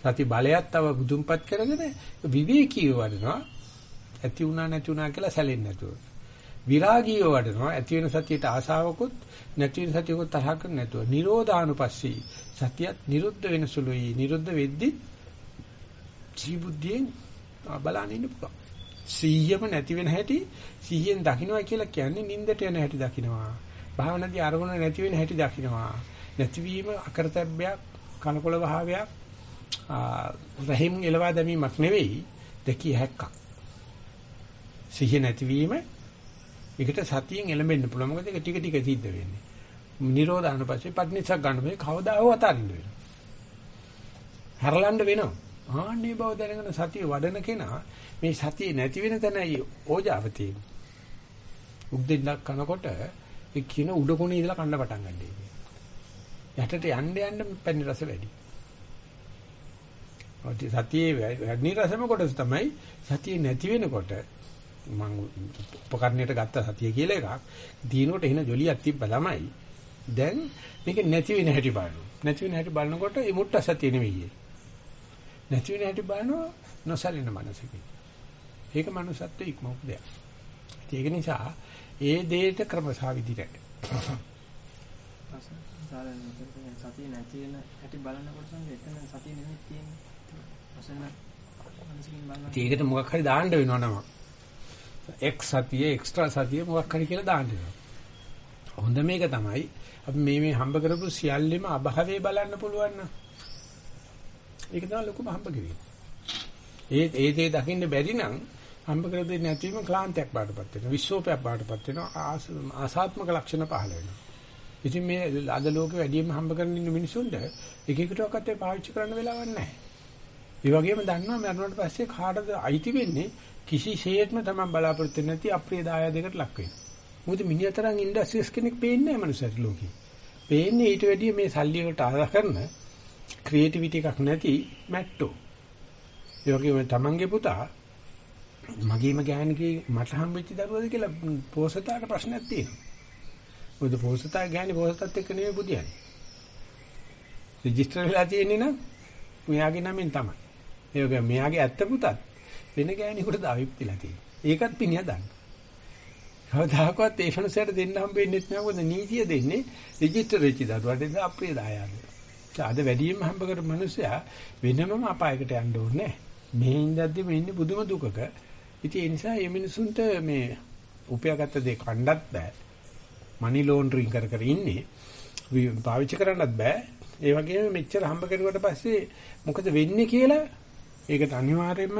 [SPEAKER 1] සති බලයක් තව බුදුන්පත් කරගෙන විවේකීව වඩනවා ඇති වුණා නැති වුණා කියලා සැලෙන්නේ නැතුව. විරාගීව වඩනවා ඇති වෙන සතියට ආසාවකුත් නැති වෙන සතියකුත් තරහ කරන්නේ නැතුව. නිරෝධානුපස්සී සතියත් නිරුද්ධ වෙන සුළුයි. නිරුද්ධ වෙද්දි ජීබුද්ධියෙන් බලන්න ඉන්න පුළුවන්. සිහියම නැති වෙන හැටි සිහියෙන් දකින්නවා කියලා කියන්නේ නින්දට යන හැටි දකින්නවා. භාවනාදී අරමුණ නැති වෙන හැටි දකින්නවා. නැතිවීම අකරතැබ්බයක් කනකොල භාවයක් රහිම් එලවා දැමීමක් නෙවෙයි දෙකිය හැක්කක්. සිහිය නැතිවීම ඒකට සතියෙන් එළඹෙන්න පුළුවන්. මොකද ඒක ටික ටික සිද්ධ වෙන්නේ. නිරෝධාන පස්සේ පට්නිසක් ගන්න මේ කවදා හෝ අතාරින්න වෙනවා. හැරලන්න වෙනවා. ආන්නේ බව දැනගෙන සතිය වඩන කෙනා මේ සතිය නැති වෙන තැනයි ඕජාව තියෙන්නේ. උද්දෙන්ඩක් කනකොට ඒ කියන උඩ කොනේ ඉඳලා කන්න පටන් ගන්නදී. යටට යන්න යන්න පැණි රස වැඩි. ඔය සතියේ වැඩි රසම කොටස තමයි සතිය නැති වෙනකොට මම උපකරණයට ගත්ත සතිය කියලා එකක්. දිනුවට එන ජොලියක් තිබ්බ ළමයි. දැන් මේක නැති වෙන හැටි බලනවා. නැති වෙන හැටි බලනකොට ඒ මුට්ට සතිය නෙවෙයි. නැති වෙන හැටි බලනවා නොසලින මනසකින්. ඒක මනුස්සත්වයේ ඉක්මවපු දෙයක්. ඒක නිසා ඒ දෙයට ක්‍රමසා විදිහට.
[SPEAKER 2] සතිය නැති වෙන හැටි බලනකොට එතන සතිය නෙමෙයි තියෙන්නේ.
[SPEAKER 1] ඒකට මොකක් හරි දාන්න වෙනවා නම. එක් සතිය එක්ස්ට්‍රා සතිය මොකක් හරි කියලා දාන්න වෙනවා. හොඳ මේක තමයි අපි මේ මේ හම්බ කරපු සියල්ලෙම අභාවයේ බලන්න පුළුවන් නම් ඒක තමයි ලොකුම හම්බ කිරීම. ඒ ඒ දේ දකින්න බැරි නම් හම්බ කර දෙන්නේ නැතිවම ක්ලාන්තයක් බාටපත් වෙනවා. විශ්වෝපයක් බාටපත් වෙනවා. ආසාත්මක ලක්ෂණ පහළ වෙනවා. ඉතින් මේ අද ලෝකෙ වැඩියෙන්ම හම්බ කරගෙන ඉන්න මිනිසුන්ට එක එකටවත් ඒ පාවිච්චි කරන්න වෙලාවක් නැහැ. ඒ වගේම දන්නවා මරණයට පස්සේ කාටද අයිති වෙන්නේ කිසිසේත්ම තමයි බලාපොරොත්තු නැති අප්‍රිය දායාදයකට ලක් වෙනවා. මොකද මිනිහතරන් ඉන්ඩස්ට්‍රීස් කෙනෙක් පේන්නේ නැහැ මනුස්සයෙක් ලෝකේ. පේන්නේ ඊට වැඩිය මේ සල්ලි වලට ආදා කරන ක්‍රියේටිවිටි එකක් නැති මැට්ටෝ. ඒ වගේම තමන්ගේ පුතා මගේම ගෑණිකේ මට හම්බෙච්ච දරුවද කියලා පොසතාට ප්‍රශ්නයක් තියෙනවා. මොකද පොසතා ගෑණි පොසතත් එක්ක නෙවෙයි බුදියන්නේ. රෙජිස්ටර් වෙලා තියෙන්නේ නම් මෙයාගේ නමින් තමයි. ඒ වගේ මෙයාගේ ඇත්ත පුතත් වෙන ගෑණියෙකුට දාවිප්තිලා තියෙනවා. ඒකත් පිනිය දාන්න. කවදාකවත් ඒ ෆනසයට දෙන්න හම්බෙන්නේ නැහැ මොකද නීතිය දෙන්නේ රෙජිස්ටර් වෙච්ච දරුවට අප්‍රිය දායාද. අද වැඩියෙන්ම හම්බ කර මිනිස්සයා වෙනමම අපායකට යන්න ඕනේ මේ ඉඳද්දි මේ ඉන්නේ පුදුම දුකක. ඉතින් ඒ නිසා මේ මිනිසුන්ට මේ උපයාගත්ත දේ කණ්ඩත් බෑ. මනි ලෝන්ඩරින් කර කර ඉන්නේ. පාවිච්චි කරන්නත් බෑ. ඒ වගේම මෙච්චර හම්බ කරුවට පස්සේ මොකද වෙන්නේ කියලා ඒකට අනිවාර්යයෙන්ම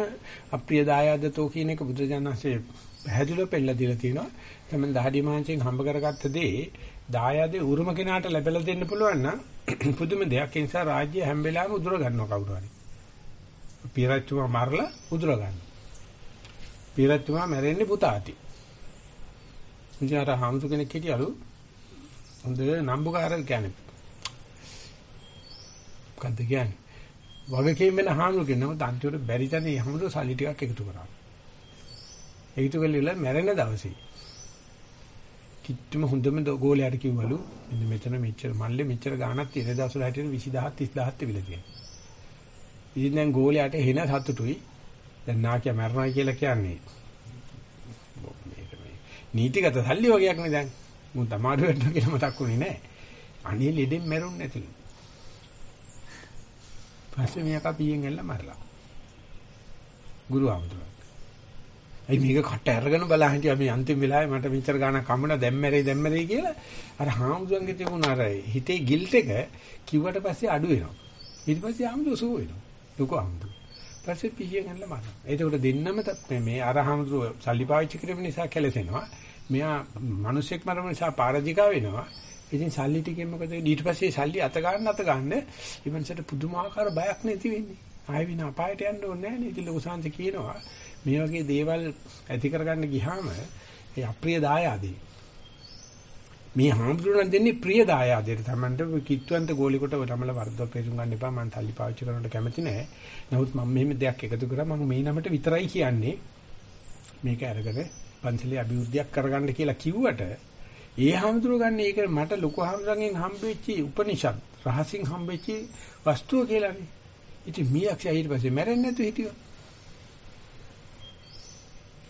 [SPEAKER 1] අප්‍රිය දායාදතෝ කියන එක බුදුජානසයේ පැහැදිලිව පෙන්නලා දීලා තියෙනවා. තමයි දහඩි මාංශයෙන් හම්බ කරගත්ත දේ දායාදේ උරුම කෙනාට ලැබලා දෙන්න පුළුවන් නම් පුදුම දෙයක්. ඒ නිසා රාජ්‍ය හැම වෙලාවෙම උදුර ගන්නවා කවුරු හරි. පිරච්චුමා මරලා උදුර ගන්නවා. පිරච්චුමා මැරෙන්නේ පුතාටි. ඉතින් අර හාමුදුර කෙනෙක් හිටියලු හොඳ නම්බුකාර කියන්නේ. මොකද්ද කියන්නේ? වගකීම් වෙන හාමුදුර කෙනම තන්තිවල බැරි තැන හාමුදුර සල්ලි ටිකක් එකතු කරා. එකතු කළේ මැරෙන දවසේ. කිට්ටුම හොඳම ගෝලයට කිව්වලු මෙන්න මෙතන මෙච්චර මල්ලේ මෙච්චර ගාණක් තියෙන දවසවල හැටියට 20000 30000 තිබිලා තියෙනවා. ඉතින් දැන් ගෝලයට එන සතුටුයි. දැන් නාකිය මරනවා කියලා කියන්නේ. මේක මේ නීතිගත සල්ලි වගේක් නේ දැන්. මුන් තමාඩු වෙන්න කියලා මතක් වුණේ නැහැ. අනේ ලෙඩෙන් මැරුන්නේ නැතිලු. පස්සේ මෙයා කපියෙන් ඇල්ල මරලා. ගුරු ආමතුමා. අයි මේක කට අරගෙන බලා හිටියා මේ අන්තිම වෙලාවේ මට විතර ගානක් කම්මන දැම්මැරේ දැම්මැරේ කියලා අර හාමුදුරන්ගේ තිබුණ අර හිතේ ගිල්ට් එක කිව්වට පස්සේ අඩු වෙනවා. ඊට පස්සේ ආමුදු සුව වෙනවා. ලොකු ආමුදු. පස්සේ පිහියෙන් ඇල්ල මරනවා. ඒකට දෙන්නම මේ අර හාමුදුරුව සල්ලි පාවිච්චි කිරීම නිසා කැලෙසෙනවා. මෙයා මිනිස්සෙක් මරන නිසා පාරජිකා වෙනවා. ඉතින් සල්ලි ටිකෙන් මොකද ඊට පස්සේ සල්ලි අත ගන්න අත ගන්න ඊමණසට පුදුමාකාර බයක් නැති වෙන්නේ. ආයෙ වින අපායට යන්න ඕනේ නැහැ නේ. ඉතින් ලොකු සාන්ත කියනවා මේ වගේ දේවල් ඇති කරගන්න ගියාම ඒ අප්‍රිය දායාදේ. මේ හාමුදුරුවෝ දෙන්නේ ප්‍රිය දායාදයට තමන්ට කිට්ටුවන්ත ගෝලිකොට තමල වර්ධව පෙරුම් ගන්න එපා මම තල්ලි පාවිච්චි කරනවට කැමති නැහැ. නමුත් මම මෙහෙම දෙයක් එකතු කරා මම මේ නමට විතරයි කියන්නේ. මේක අරගෙන පන්සලේ අභිවෘද්ධියක් කරගන්න කියලා කිව්වට ඒ හාමුදුරුවෝ ගන්න ඒක මට ලොකු හාමුදුරන්ගෙන් හම්බෙච්ච උපනිෂද් රහසින් හම්බෙච්ච වස්තුව කියලානේ. ඉතින් මීයක්ෂය ඊට පස්සේ මැරෙන්නේ නැතුව හිටියෝ.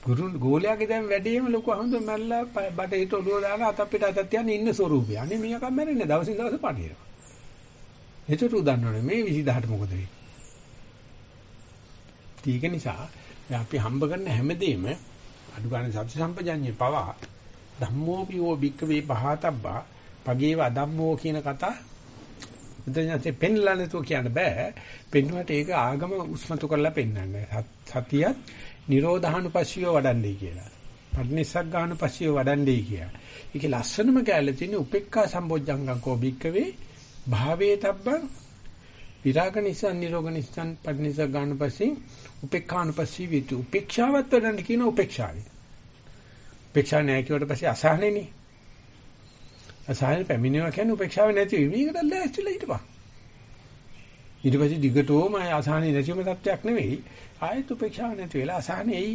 [SPEAKER 1] ගුරු ගෝලයාගේ දැන් වැඩේම ලොකු අහඳුන් මැල්ලා බඩ හිට ඔළුව දාලා අත අපිට අතත් යන ඉන්න ස්වරූපය. අනේ මීයකම් මැරෙන්නේ දවසින් දවස පණිනවා. එතකොට උදන්නවනේ මේ 20000ට මොකද වෙන්නේ? ඒක නිසා අපි හම්බ කරන හැමදේම අඩු ගන්න සත්‍ය සම්පජඤ්ඤේ පවා ධම්මෝපියෝ භික්කවේ පහතබ්බා පගේව අදම්මෝ කියන කතා බුදුන්සේ පෙන්ලා නැතුව කියන්න බෑ පෙන්නුවට ඒක ආගම උස්මතු කරලා පෙන්වන්නේ සතියත් නිරෝධානුපස්සියෝ වඩන්නේ කියලා පටිනිස්සක් ගානුපස්සියෝ වඩන්නේ කියලා ඒකේ ලස්සනම කැලේ තියෙන උපේක්ඛා සම්බොජ්ජංගං කෝ භික්කවේ භාවේ තබ්බං විරාග නිසං නිරෝග නිසං පටිනිස්සක් ගානුපස්සී උපේක්ඛානුපස්සී විතු උපේක්ෂාවත් වඩන්න කියන උපේක්ෂාවේ උපේක්ෂාව නැහැ කියවට පස්සේ අසහනෙනේ. අසහන පැමිණෙනවා කියන්නේ උපේක්ෂාව නැති වීම. ඒකට ලෑස්තිලා හිටපන්. ඊට පස්සේ දිගටම ආය අසහනෙ නැතිවම තත්වයක් නෙවෙයි. ආයෙත් උපේක්ෂාව නැති වෙලා අසහනෙ එයි.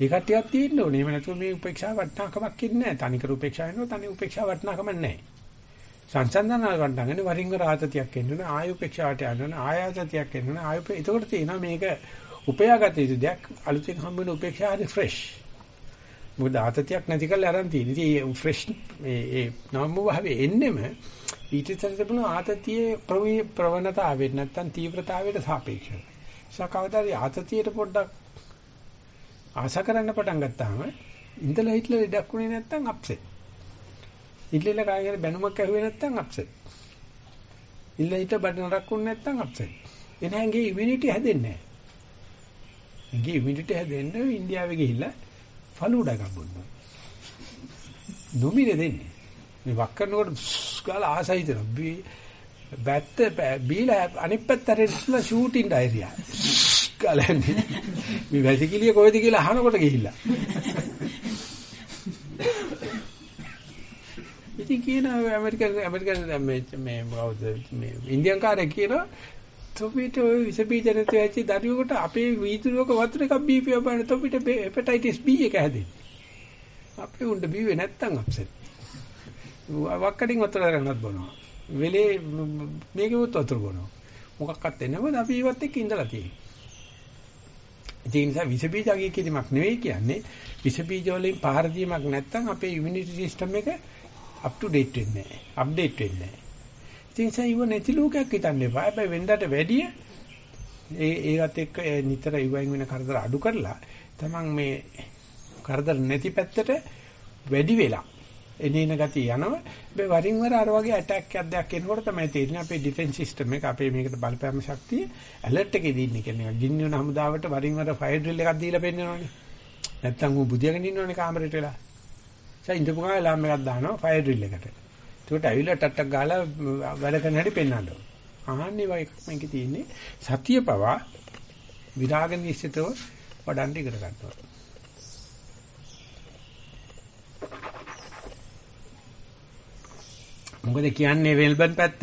[SPEAKER 1] ඒ කට්ටියක් තියෙන්න ඕනේ. එහෙම නැතුව මේ උපේක්ෂාව වටනකමක් ඉන්නේ නැහැ. තනිකර උපේක්ෂාව වෙනවා. තනි උපේක්ෂාව වටනකමක් නැහැ. සංසන්දන වටනගෙන වරින්ග රාතතියක් එන්න ඕනේ. ආය උපේක්ෂාවට යන්න ඕනේ. ආයතතියක් එන්න ඕනේ. ආය එතකොට තියෙනවා මේක උපයාගත යුතු දෙයක් අලුතෙන් හම්බ වෙන උපේක්ෂාව හරි ෆ්‍රෙෂ්. මොකද ආතතියක් නැති කරලා අරන් තියෙන. ඉතින් ඒ ෆ්‍රෙෂ් මේ ඒ නවම භාවයේ එන්නෙම ඊට ඉස්සර තිබුණ ආතතියේ ප්‍රවණතාවයට නැත්තම් තීව්‍රතාවයට සාපේක්ෂව. සකවදාරි ආතතියට පොඩ්ඩක් ආශා කරන්න පටන් ගත්තාම ඉඳලා හිටලා ලෙඩක් වුණේ නැත්තම් අප්සෙට්. ඉල්ලෙල කායගෙන බැනුමක් ඇහුවේ නැත්තම් අප්සෙට්. ඉල්ල හිට බඩ නරක් වුණේ නැත්තම් අප්සෙට්. එනහන්ගේ ඉමුනිටි හැදෙන්නේ නැහැ. ඉන්ගේ ඉමුනිටි හැදෙන්න ඉන්දියාවේ ගිහිල්ලා ෆලුඩා එකක් බොන්නවා. නොමිනේ දෙන්නේ. මේ වක් කරනකොට ගාලා ආසයි දෙනවා. බැත්ත බීලා අනිත් පැත්තට ඉස්සලා ෂූටින් ඩයරියා. ගලන්නේ. මේ වැසිකිළිය කොහෙද කියලා අහනකොට ගිහිල්ලා. ඉතින් කියන ඇමරිකන් ඇමරිකන් මේ මේ කවුද මේ ඉන්දියන් කාරේ කියනවා තොපිට ඔය විස බීජ නැති වෙච්ච දරුවෙකුට අපේ වීදුරුවක වතුර එකක් බීපිය බලන තොපිට හෙපටයිටිස් B එක හැදෙන්නේ. අපේ උණ්ඩ බීවේ නැත්තම් අප්සෙට්. වක්කඩින් වතුර ගන්නත් බොනවා. වෙලේ මේකෙවත් වතුර බොනවා. මොකක්වත් එන්නවද අපි ඒවත් එක්ක ඉඳලා තියෙන්නේ. ඒ නිසා විස බීජ අගය කිරීමක් නෙවෙයි කියන්නේ විස බීජ වලින් පහර දීමක් නැත්තම් අපේ ඉමුනිටි සිස්ටම් එක අප් ටු ඩේට් වෙන්නේ නැහැ. අප්ඩේට් වෙන්නේ නැහැ. ඉතින් සයිව නැති ලෝකයක් හිතන්න එපා. හැබැයි වෙනදාට වැඩිය ඒ ඒවත් එක්ක නිතර ඉවෙන් වෙන කරදර අඩු කරලා තමන් මේ කරදර නැති පැත්තට වැඩි වෙලා එනේන ගතිය යනවා. මේ වරින් වර අර වගේ ඇටැක් එකක් දෙයක් එනකොට තමයි තේරෙන්නේ අපේ ඩිෆෙන්ස් සිස්ටම් එක අපේ මේකට බලපෑම ශක්තිය ඇලර්ට් එකේ දින්නේ කියන්නේ. ගින්න වෙන හමුදාවට වරින් වර ෆයර් ඩ්‍රිල් එකක් දීලා පෙන්නනවනේ. නැත්තම් ඌ බුදියාගෙන ඉන්නවනේ කාමරේට වෙලා. සයි ඉඳපු ගාලා ලාම් එකක් දානවා ෆයර් ඩ්‍රිල් එකට. ඒකට ඇවිල්ලා ටට්ටක් ගහලා වැඩ කරන හැටි පෙන්වන්න ඕන. ආන්නේ වගේ එකක් මේකේ තියෙන්නේ. සතිය පවා විරාග නිශ්චිතව වඩන්න ඉගෙන ගන්නවා. මොකද කියන්නේ වෙල්බන් පැත්ත?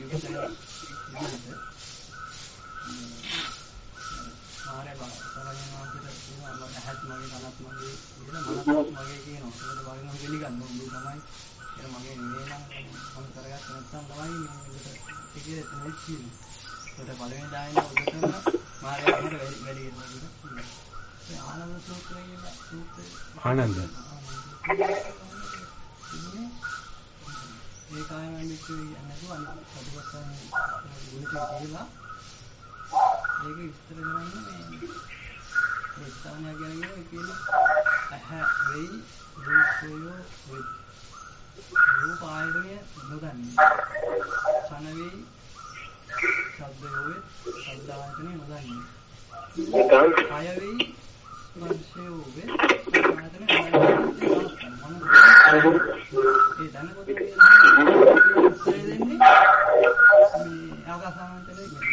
[SPEAKER 6] ආනන්ද සූත්‍රය කියලා සූත්‍රය
[SPEAKER 1] ආනන්ද
[SPEAKER 6] ඒ කායමයි මිත්‍රය නැතුව අනිත් සතුටක් ගුණිත කියලා ඒක විස්තර කරන්නේ මේ ඒ ස්ථානය කියන්නේ කියන්නේ අහ වෙයි රූපය වෙයි රූප ආයතනය නොදන්නේ කන වෙයි ශබ්දය වෙයි ශබ්ද ආයතනය නොදන්නේ කය වෙයි ස්පර්ශය වෙයි ආයතනය ඒ දැනකොට ඉස්සර දෙන්නේ මේ ආකාසාන්තරයේ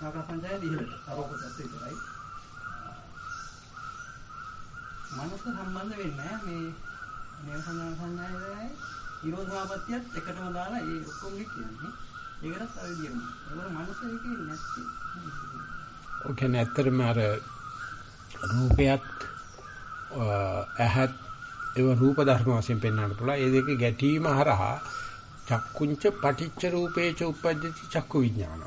[SPEAKER 6] ආකාසාන්තරයේ ඉහළට අරෝපකත් විතරයි මනස සම්බන්ධ වෙන්නේ නැහැ මේ මේ සංඥා සංඥායයි නිරෝධාපත්‍යත් එකටම දාලා ඒ ඔක්කොම කියන්නේ ඒකටත් අවිදියම ඒවල මනස එකේ නැත්තේ
[SPEAKER 1] ඔය කියන්නේ ඇත්තටම අර රූපයත් ඇහත් ඒව රූප ධර්ම වශයෙන් පෙන්වන්න පුළුවන්. ඒ දෙකේ ගැටීම හරහා චක්කුංච පටිච්ච රූපේච උප්පජ්ජති චක්කු විඥාන.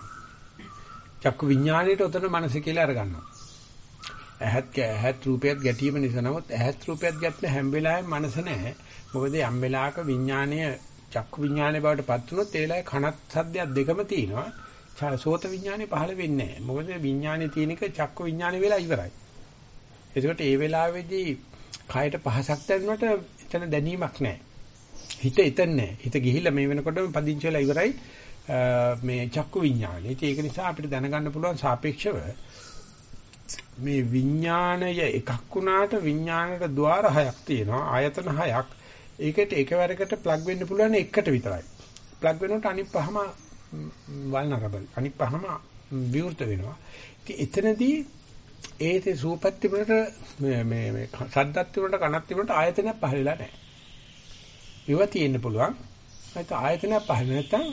[SPEAKER 1] චක්කු විඥාණයට උතන මනස කියලා අරගන්නවා. ඇහත් ඇහත් රූපයත් ගැටීම නිසා නමුත් ඇහත් රූපයත් ගැටෙන හැම වෙලාවෙම මනස නැහැ. මොකද යම් වෙලාවක විඥාණය චක්කු විඥානේ බවට පත් වුණොත් ඒ වෙලාවේ කනත් සද්දයක් දෙකම තියෙනවා. සෝත විඥානේ පහළ වෙන්නේ නැහැ. මොකද විඥානේ තියෙන එක චක්කු විඥානේ වෙලා ඉවරයි. ඒකට ඒ වෙලාවේදී කයට පහසක් දැනුණට එතන දැනීමක් නැහැ. හිත එතන නැහැ. හිත ගිහිල්ලා මේ වෙනකොටම පදිංචි වෙලා ඉවරයි මේ චක්කු විඥානය. ඉතින් ඒක නිසා අපිට දැනගන්න පුළුවන් සාපේක්ෂව මේ විඥාණය එකක් වුණාට විඥාණයට ద్వාර හයක් තියෙනවා. ආයතන හයක්. ඒකට එකවරකට ප්ලග් වෙන්න පුළුවන් එකට විතරයි. ප්ලග් වෙනකොට අනිත් පහම වල්නරබල්. අනිත් පහම විවෘත වෙනවා. ඉතින් එතනදී ඒතේ සූපත් තිබුණට මේ මේ මේ සද්දත් තිබුණට කනත් තිබුණට ආයතනයක් පහළලා නැහැ. ඒවා තියෙන්න පුළුවන්. ඒත් ආයතනයක් පහළ නැත්නම්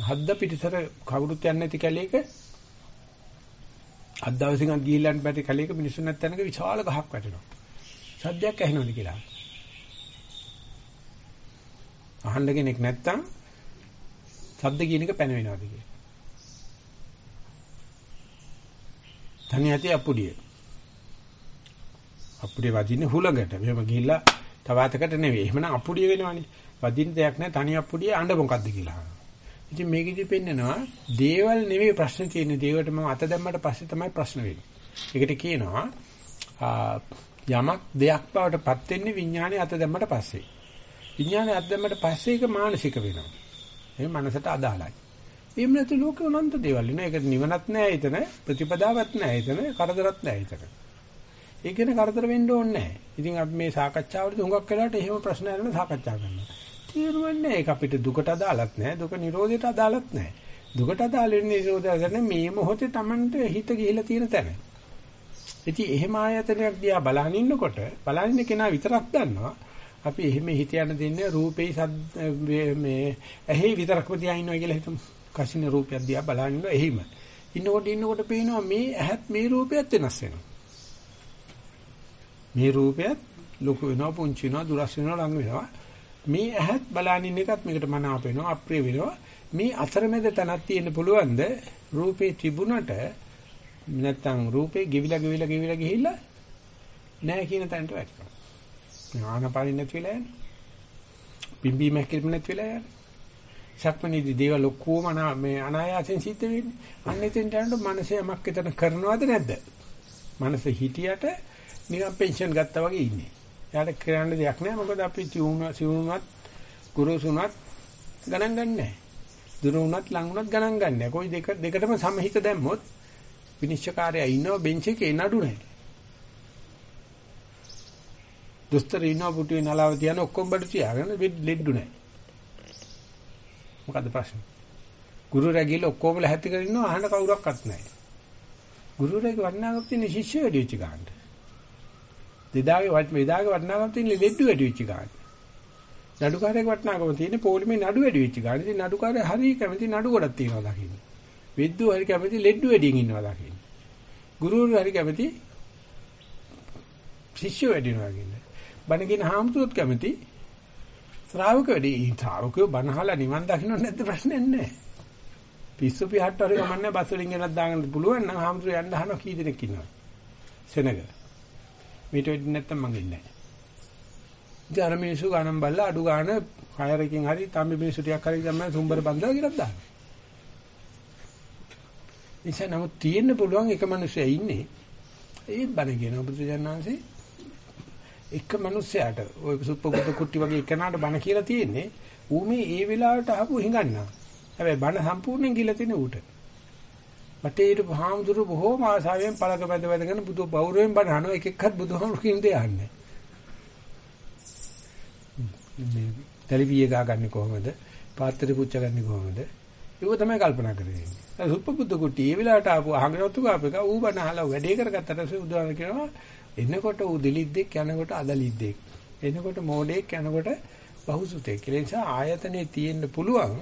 [SPEAKER 1] හද්ද පිටිසර කවුරුත් යන්නේ නැති කැලේක අත් දවසින් ගිහිල්ලා බැරි කැලේක මිනිස්සු නැත්නම්ක විශාල ගහක් වැටෙනවා. සද්දයක් ඇහෙනවද කියලා. අහන්න කෙනෙක් නැත්තම් සද්ද කියන එක පැන වෙනවද කියලා. තනි ඇති අපුඩිය. අපුඩිය වදින්නේ හුලඟට. මෙහෙම ගිහිල්ලා තවාතකට නෙවෙයි. එහෙමනම් අපුඩිය වෙනවනේ. වදින්න දෙයක් නැහැ. තනි අපුඩිය අඬ මොකද්ද කියලා අහනවා. ඉතින් මේකෙදි පෙන්නනවා දේවල් නෙවෙයි ප්‍රශ්න තියෙන්නේ. දේවට මම අත දැම්මට පස්සේ තමයි ප්‍රශ්න වෙන්නේ. ඒකට කියනවා යමක් දෙයක් බවට පත් වෙන්නේ විඥානේ අත දැම්මට පස්සේ. විඥානේ අත දැම්මට පස්සේ ඒක මානසික වෙනවා. ඒ මනසට අදාළයි. එහෙම නැති ලෝකේ අනන්ත දේවල් නේ. ඒකට නිවනක් නැහැ එතන, ප්‍රතිපදාවක් නැහැ එතන, කරදරත් නැහැ එතන. ඒක ගැන කරදර වෙන්න ඕනේ නැහැ. ඉතින් අපි මේ සාකච්ඡාවලදී හුඟක් වෙලාවට එහෙම ප්‍රශ්න අරගෙන සාකච්ඡා කරනවා. තේරුම්න්නේ ඒක අපිට දුකට අදාළත් නැහැ, දුක නිරෝධයට අදාළත් නැහැ. දුකට අදාළ වෙන්නේ නිරෝධය කරන්නේ මේ මොහොතේ Tamanට හිත ගිහිලා තියෙන තැන. ඉතින් එහෙම ආයතනයක් දිහා බලන ඉන්නකොට බලන ඉන්න කෙනා විතරක් දන්නවා අපි එහෙම හිත යන දෙන්නේ රූපේ සද්ද මේ ඇහි විතරක්ම තියා ඉන්නවා කියලා හිතමු. කසින රූපයක් දිහා බලන ඉන්නවා එහිම. ඉන්නකොට ඉන්නකොට පේනවා මේ ඇහත් මේ රූපයත් වෙනස් වෙනවා. මේ රූපයත් ලොකු වෙනවා පුංචි වෙනවා දුරස් වෙනවා ලඟ වෙනවා. මේ ඇහත් බලන ඉන්න එකත් මේකට මනාප වෙනවා අප්‍රිය වෙනවා. මේ අතරමැද තනක් තියෙන්න පුළුවන්ද රූපේ තිබුණට නැත්තම් රූපේ ගෙවිලා ගෙවිලා ගෙවිලා ගිහිල්ලා නැහැ කියන තැනට වැටෙනවා. ආනපානින් නැති වෙලා යන්නේ. පිම්බීම හැකිලිම නැති වෙලා යන්නේ. සක්මණේදී දේවල් ඔක්කොම මේ අනායාසෙන් සිද්ධ වෙන්නේ. අන්න එතෙන්ට යනකොට මනසේ යමක් එතන කරනවද නැද්ද? මනස හිටියට නිකන් පෙන්ෂන් ගත්තා වගේ ඉන්නේ. එයාට කරන්න දෙයක් නැහැ. මොකද අපි තියුණු සිවුණුවත් ගුරුසුණුවත් ගණන් ගන්නෑ. දුරුණුවත් ලඟුණත් ගණන් ගන්නෑ. કોઈ දෙක දෙකටම සමහිත දැම්මොත් විනිශ්චයකාරයා ඉන්නව බෙන්ච් එකේ නඩු නැහැ. දොස්තර ඉන්නව පුටුවේ නලාව තියන ඔක්කොම බඩු තියාගෙන ලෙඩ්ඩු නැහැ. මොකද්ද ප්‍රශ්නේ? ගුරු රැගිල ඔක්කොම ලැහැත්ති කරගෙන ඉන්නව අහන්න කවුරක්වත් නැහැ. ගුරුවරයෙක් වටිනාකම තියෙන ශිෂ්‍ය වැඩි වෙච්ච ගන්නට. දෙදාගේ වට මෙදාගේ වටිනාකම තියෙන ලෙඩ්ඩු වැඩි වෙච්ච ගන්නට. නඩුකාරයෙක් වටිනාකම තියෙන පොලිමේ නඩු වැඩි වෙච්ච ගන්නට. ඉතින් නඩුකාරය හරිය කැමති නඩු ගොඩක් තියනවා දකින්න. විද්දු හරිය කැමති ලෙඩ්ඩු වැඩියෙන් ඉන්නවා දකින්න. ගුරුවරු හරිය කැමති ශිෂ්‍ය වැඩි වෙනවා කියන්නේ. බණ කියන හාමුදුරුවෝත් කැමති ශ්‍රාවක වැඩි. ශ්‍රාවකයෝ බණහලා නිවන් දකින්න නැද්ද ප්‍රශ්නයක් නැහැ. පිස්සු පිහට්ට හරි ගමන්නේ බස් වලින් ගෙනත් දාගන්න පුළුවන් නම් හාමුදුරුවෝ යන්න අහනවා කී දෙනෙක් ඉන්නවද? සෙනග. මීට වෙඩි නැත්තම් මං ඉන්නේ නැහැ. ඉතින් අර මිනිස්සු ගණන් බල්ලා අඩු ගාන හයරකින් හරි තම්බි මිනිස්සු ටිකක් හරි තමයි සුම්බර බන්දලා ගෙනත් දානවා. ඉතින් නමුත් තියෙන්න පුළුවන් එක මිනිස්සෙක් ඉන්නේ. ඒ බණ කියන බුදුජානනාංශේ එක මිනිස්සයාට ওই සුප්පබුද්ධ කුට්ටි වගේ එකනට බණ කියලා තියෙන්නේ ඌ මේ ඒ වෙලාවට අහපු හිඟන්නා. හැබැයි බණ සම්පූර්ණයෙන් කියලා තියෙන ඌට. මට ඊට හාමුදුරු බොහෝම ආසාවෙන් පළක බැඳ බැඳගෙන බුදු බෞරයෙන් බණ අහනවා එක එකක් බුදුහාමුදුරු කියන දේ අහන්නේ. මේ ටෙලිවිය ගාගන්නේ කොහොමද? පාත්‍රය පුච්ච ගන්නේ කොහොමද? ඒක තමයි කල්පනා කරන්නේ. සුප්පබුද්ධ කුට්ටි ඒ වෙලාවට ආපු අහගෙනතු ගාපේක ඌ බණ අහලා වැඩේ කරගත්තට පස්සේ බුදුහාමුදුරු කියනවා එනකොට ඌ දිලිද්දෙක් යනකොට අදලිද්දෙක්. එනකොට මෝඩෙක් යනකොට බහුසුතෙක්. ඒ නිසා ආයතනේ තියෙන්න පුළුවන්.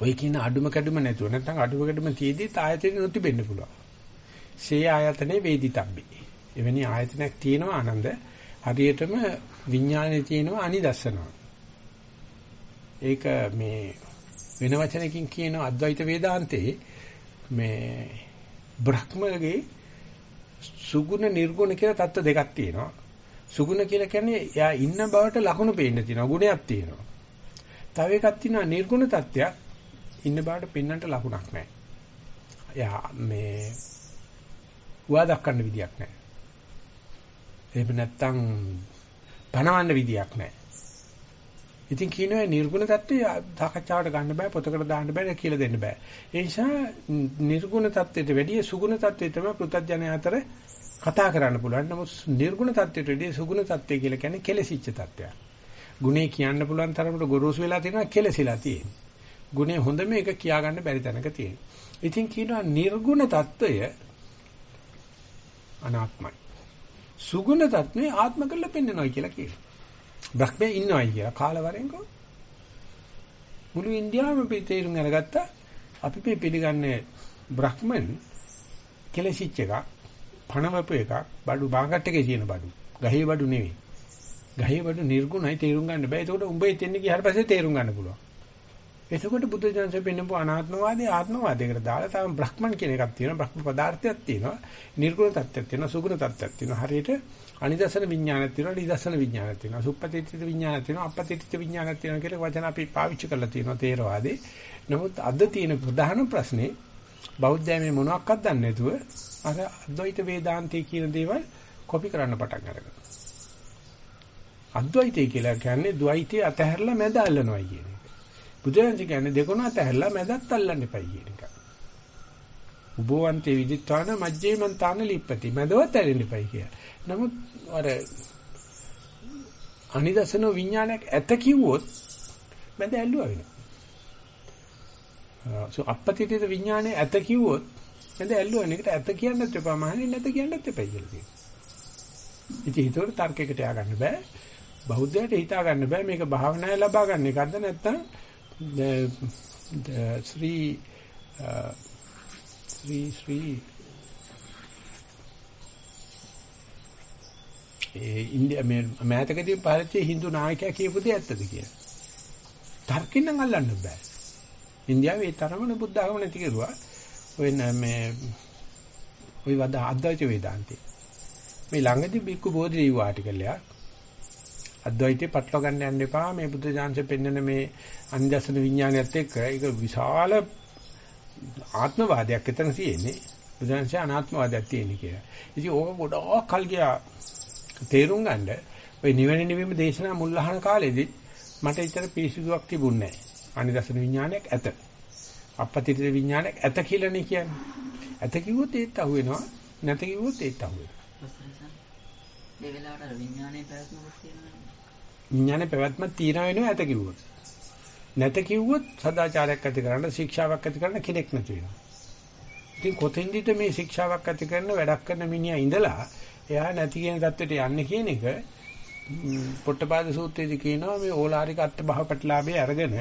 [SPEAKER 1] ඔය කියන අඩුම කැඩුම නැතුව නැත්නම් අඩුම කැඩුම තියේදී ආයතනේ නොතිබෙන්න පුළුවන්. සේ ආයතනේ වේදිතබ්බි. එවැනි ආයතනයක් තියෙනවා ආනන්ද. හරියටම විඥානේ තියෙනවා අනිදස්සනවා. ඒක මේ වෙන වචනකින් කියන අද්වෛත වේදාන්තේ මේ බ්‍රහ්මගේ සුගුණ නිර්ගුණ කියලා தত্ত্ব දෙකක් තියෙනවා. සුගුණ කියලා කියන්නේ එයා ඉන්න බවට ලකුණු පේන්න තියෙනවා, ගුණයක් තියෙනවා. තව එකක් තියෙනවා නිර්ගුණ தত্ত্বයක්. ඉන්න බවට පෙන්වන්නට ලකුණක් නැහැ. එයා මේ හුවා දක්වන්න විදියක් නැහැ. එහෙම නැත්නම් පණවන්න විදියක් නැහැ. ඉතින් කියනවා නිර්ගුණ தත්ත්වය සාකච්ඡාවට ගන්න බෑ පොතකට දාන්න බෑ කියලා දෙන්න බෑ. ඒ නිසා නිර්ගුණ தත්ත්වයට වැඩිය සුගුණ தත්ත්වය තමයි පෘථජ්ජන අතර කතා කරන්න පුළුවන්. නමුත් නිර්ගුණ தත්ත්වයට වැඩිය සුගුණ தත්ත්වය කියලා කියන්නේ කෙලසිච්ච தත්ත්වයක්. ගුණේ කියන්න පුළුවන් තරමට ගොරෝසු වෙලා තියෙනවා කෙලසිලා තියෙන්නේ. ගුණේ හොඳ මේක කියාගන්න බැරි තැනක තියෙනවා. ඉතින් කියනවා නිර්ගුණ தත්ත්වය අනාත්මයි. සුගුණ தත්ත්වේ ආත්ම කරලා පෙන්වනවා කියලා කියනවා. බ්‍රහ්මයේ ඉන්නවයි කියලා. කාලවරෙන්කෝ මුළු ඉන්දියාවම තේරුම් අරගත්තා අපි මේ පිළිගන්නේ බ්‍රහ්මන් කෙලසිච්ච එකක් පණවපු එකක් බඩු බාගට් එකේ තියෙන බඩු. ගහේ බඩු නෙවෙයි. ගහේ බඩු නිර්ගුණයි තේරුම් ගන්න බෑ. ඒකට උඹේ තෙන්නේ ගියාට පස්සේ තේරුම් ගන්න පුළුවන්. එතකොට බුද්ධ ජනසෙ පෙන්නපු අනාත්මවාදී ආත්මවාදයකට දාලා තමයි බ්‍රහ්මන් කියන එකක් තියෙනවා. බ්‍රහ්ම පදාර්ථයක් තියෙනවා. නිර්ගුණ තත්ත්වයක් තියෙනවා. සුගුණ තත්ත්වයක් තියෙනවා. හරියට අනිදසන විඥානයක් තියෙනවා නිදසන විඥානයක් තියෙනවා. සුප්පතිත්‍ත්‍ය විඥානයක් තියෙනවා අපපතිත්‍ත්‍ය විඥානයක් තියෙනවා කියලා වචන අපි පාවිච්චි කරලා තියෙනවා තේරවාදී. නමුත් අද තියෙන ප්‍රධාන ප්‍රශ්නේ බෞද්ධයම මොනවක්වත් දන්නේ නැතුව අර අද්වෛත වේදාන්තය කියන දේවල් කොපි කරන්න පටන් අරගන්නවා අද්වෛතය කියලා කියන්නේ ද්වෛතය අතහැරලා මැද අල්ලනවා කියන එක. බුදුරජාණන් කියන්නේ දෙකොණ අතහැරලා මැදත් අල්ලන්න එපයි කියන එක. උභවන්තේ විදිත්වාන මජ්ජේමන් තාන ලිප්පති. මැදවත් ඇරෙන්න එපයි කියලා. නමුත් අර අනිදසන විඥානයක් ඇත කිව්වොත් මැද ඇල්ලුවා වෙනවා. සෝ අපපතිතේ විඥානේ ඇත කිව්වොත් මැද ඇල්ලුවා නේ. ඒකට ඇත කියන්නත් එපා මහන්නේ නැත කියන්නත් එපා කියලා කියනවා. ඉතින් ඒතකොට තර්කයකට ය아가න්න බෑ. බෞද්ධයට හිතා ගන්න බෑ මේක භාවනාවේ ලබා ගන්න එකක්ද නැත්නම් ශ්‍රී ශ්‍රී ශ්‍රී ඒ ඉන්දියා මේ මෑතකදී පහළච්ච හින්දු නායකයා කියපු දේ ඇත්තද කියලා. තර්කින් නම් අල්ලන්න බෑ. ඉන්දියාවේ ඒ තරමන බුද්ධ ආගම නැති කෙරුවා. ඔය මේ ඔය වද අද්වෛත වේදාන්තේ. මේ ළඟදී බික්කු බෝධි ලියුව ආටිකල් එකක්. අද්වෛතේ පටලවා ගන්න යන්න එපා. මේ බුද්ධ ඥානසේ පෙන්වන මේ අනිදසන විඥානයත් එක්ක ඒක විශාල ආත්මවාදයක් එතන තියෙන්නේ. බුදුන්සේ අනාත්මවාදයක් තියෙන කියලා. ඉතින් ඕක ගොඩාක් කල් ගියා තේරුම් ගන්න ඔය නිවන නිවීම දේශනා මුල් අහන කාලෙදි මට ඉතර පිරිසිදුවක් තිබුණේ නැහැ. අනිදසන විඥානයක් ඇත. අපපතිත විඥානයක් ඇත කියලානේ කියන්නේ. ඇත කිව්වොත් ඒත් අහුවෙනවා. නැත කිව්වොත් ඒත් අහුවෙනවා.
[SPEAKER 7] මේ වෙලාවට විඥානයේ පැවැත්මක් තියෙනවා.
[SPEAKER 1] විඥානයේ පැවැත්මක් තියන වෙනවා ඇත කිව්වොත්. නැත කිව්වොත් සදාචාරයක් ඇති කරන්න ශික්ෂාවක් ඇති කරන්න කෙනෙක් නැති වෙනවා. ඉතින් කොතෙන්දිද මේ ශික්ෂාවක් ඇති කරන වැඩක් කරන මිනිහා ඉඳලා එයා නැති කියන தත්වෙට යන්නේ කියන එක පොට්ටපාද සූත්‍රයේදී කියනවා මේ ඕලාරික අත්භව ප්‍රතිලාභය අරගෙන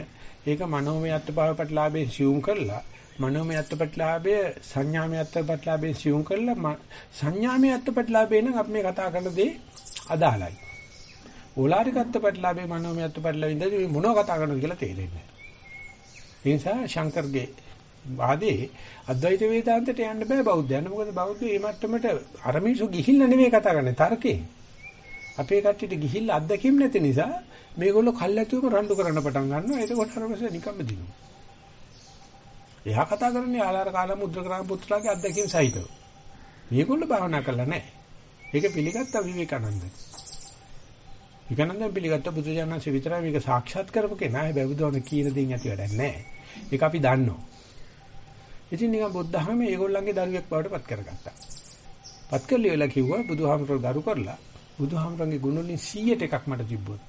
[SPEAKER 1] ඒක මනෝමය අත්භව ප්‍රතිලාභයෙන් සියුම් කරලා මනෝමය අත්පත්ලාභය සංඥාමය අත්පත්ලාභයෙන් සියුම් කරලා සංඥාමය අත්පත්ලාභයෙන් නම් අපි මේ කතා කරන දේ අදාළයි. ඕලාරික අත්පත්ලාභේ මනෝමය අත්පත්ලාභින්ද මොනව කතා කරනවද කියලා තේරෙන්නේ නැහැ. ඒ නිසා ශංකර්ගේ වාදේ අද්වෛත වේදාන්තයට යන්න බෑ බෞද්ධයන්. මොකද බෞද්ධ මේ මට්ටමට අරමිසු ගිහිල්ලා නෙමෙයි කතා කරන්නේ තර්කේ. අපේ කට්ටියට ගිහිල්ලා අත්දැකීම් නැති නිසා මේගොල්ලෝ කල්ැතුවම රණ්ඩු කරන්න පටන් ගන්නවා. එතකොට අරමස නිකම්ම දිනුවා. එයා කතා කරන්නේ ආලාර කාල මුද්‍ර කරාම පුත්‍රලාගේ අත්දැකීම් සහිතව. මේගොල්ලෝ භාවනා කරලා නැහැ. ඒක පිළිගත්ත විවේකානන්ද. විවේකානන්ද පිළිගත්ත බුදුජානක විතරයි මේක සාක්ෂාත් කරපු කෙනා. හැබැයි බුදුහාම කියන දේන් ඇති වැඩක් නැහැ. ඒක අපි දන්නවා. ඉතින් නිකන් බුද්ධහම මේගොල්ලන්ගේ දරුවෙක් බවට පත් කරගත්තා. පත් කරලා ඉවලා කිව්වා බුදුහාමරට දරු කරලා බුදුහාමරගේ ගුණ වලින් 100ට එකක් මට තිබ්බොත්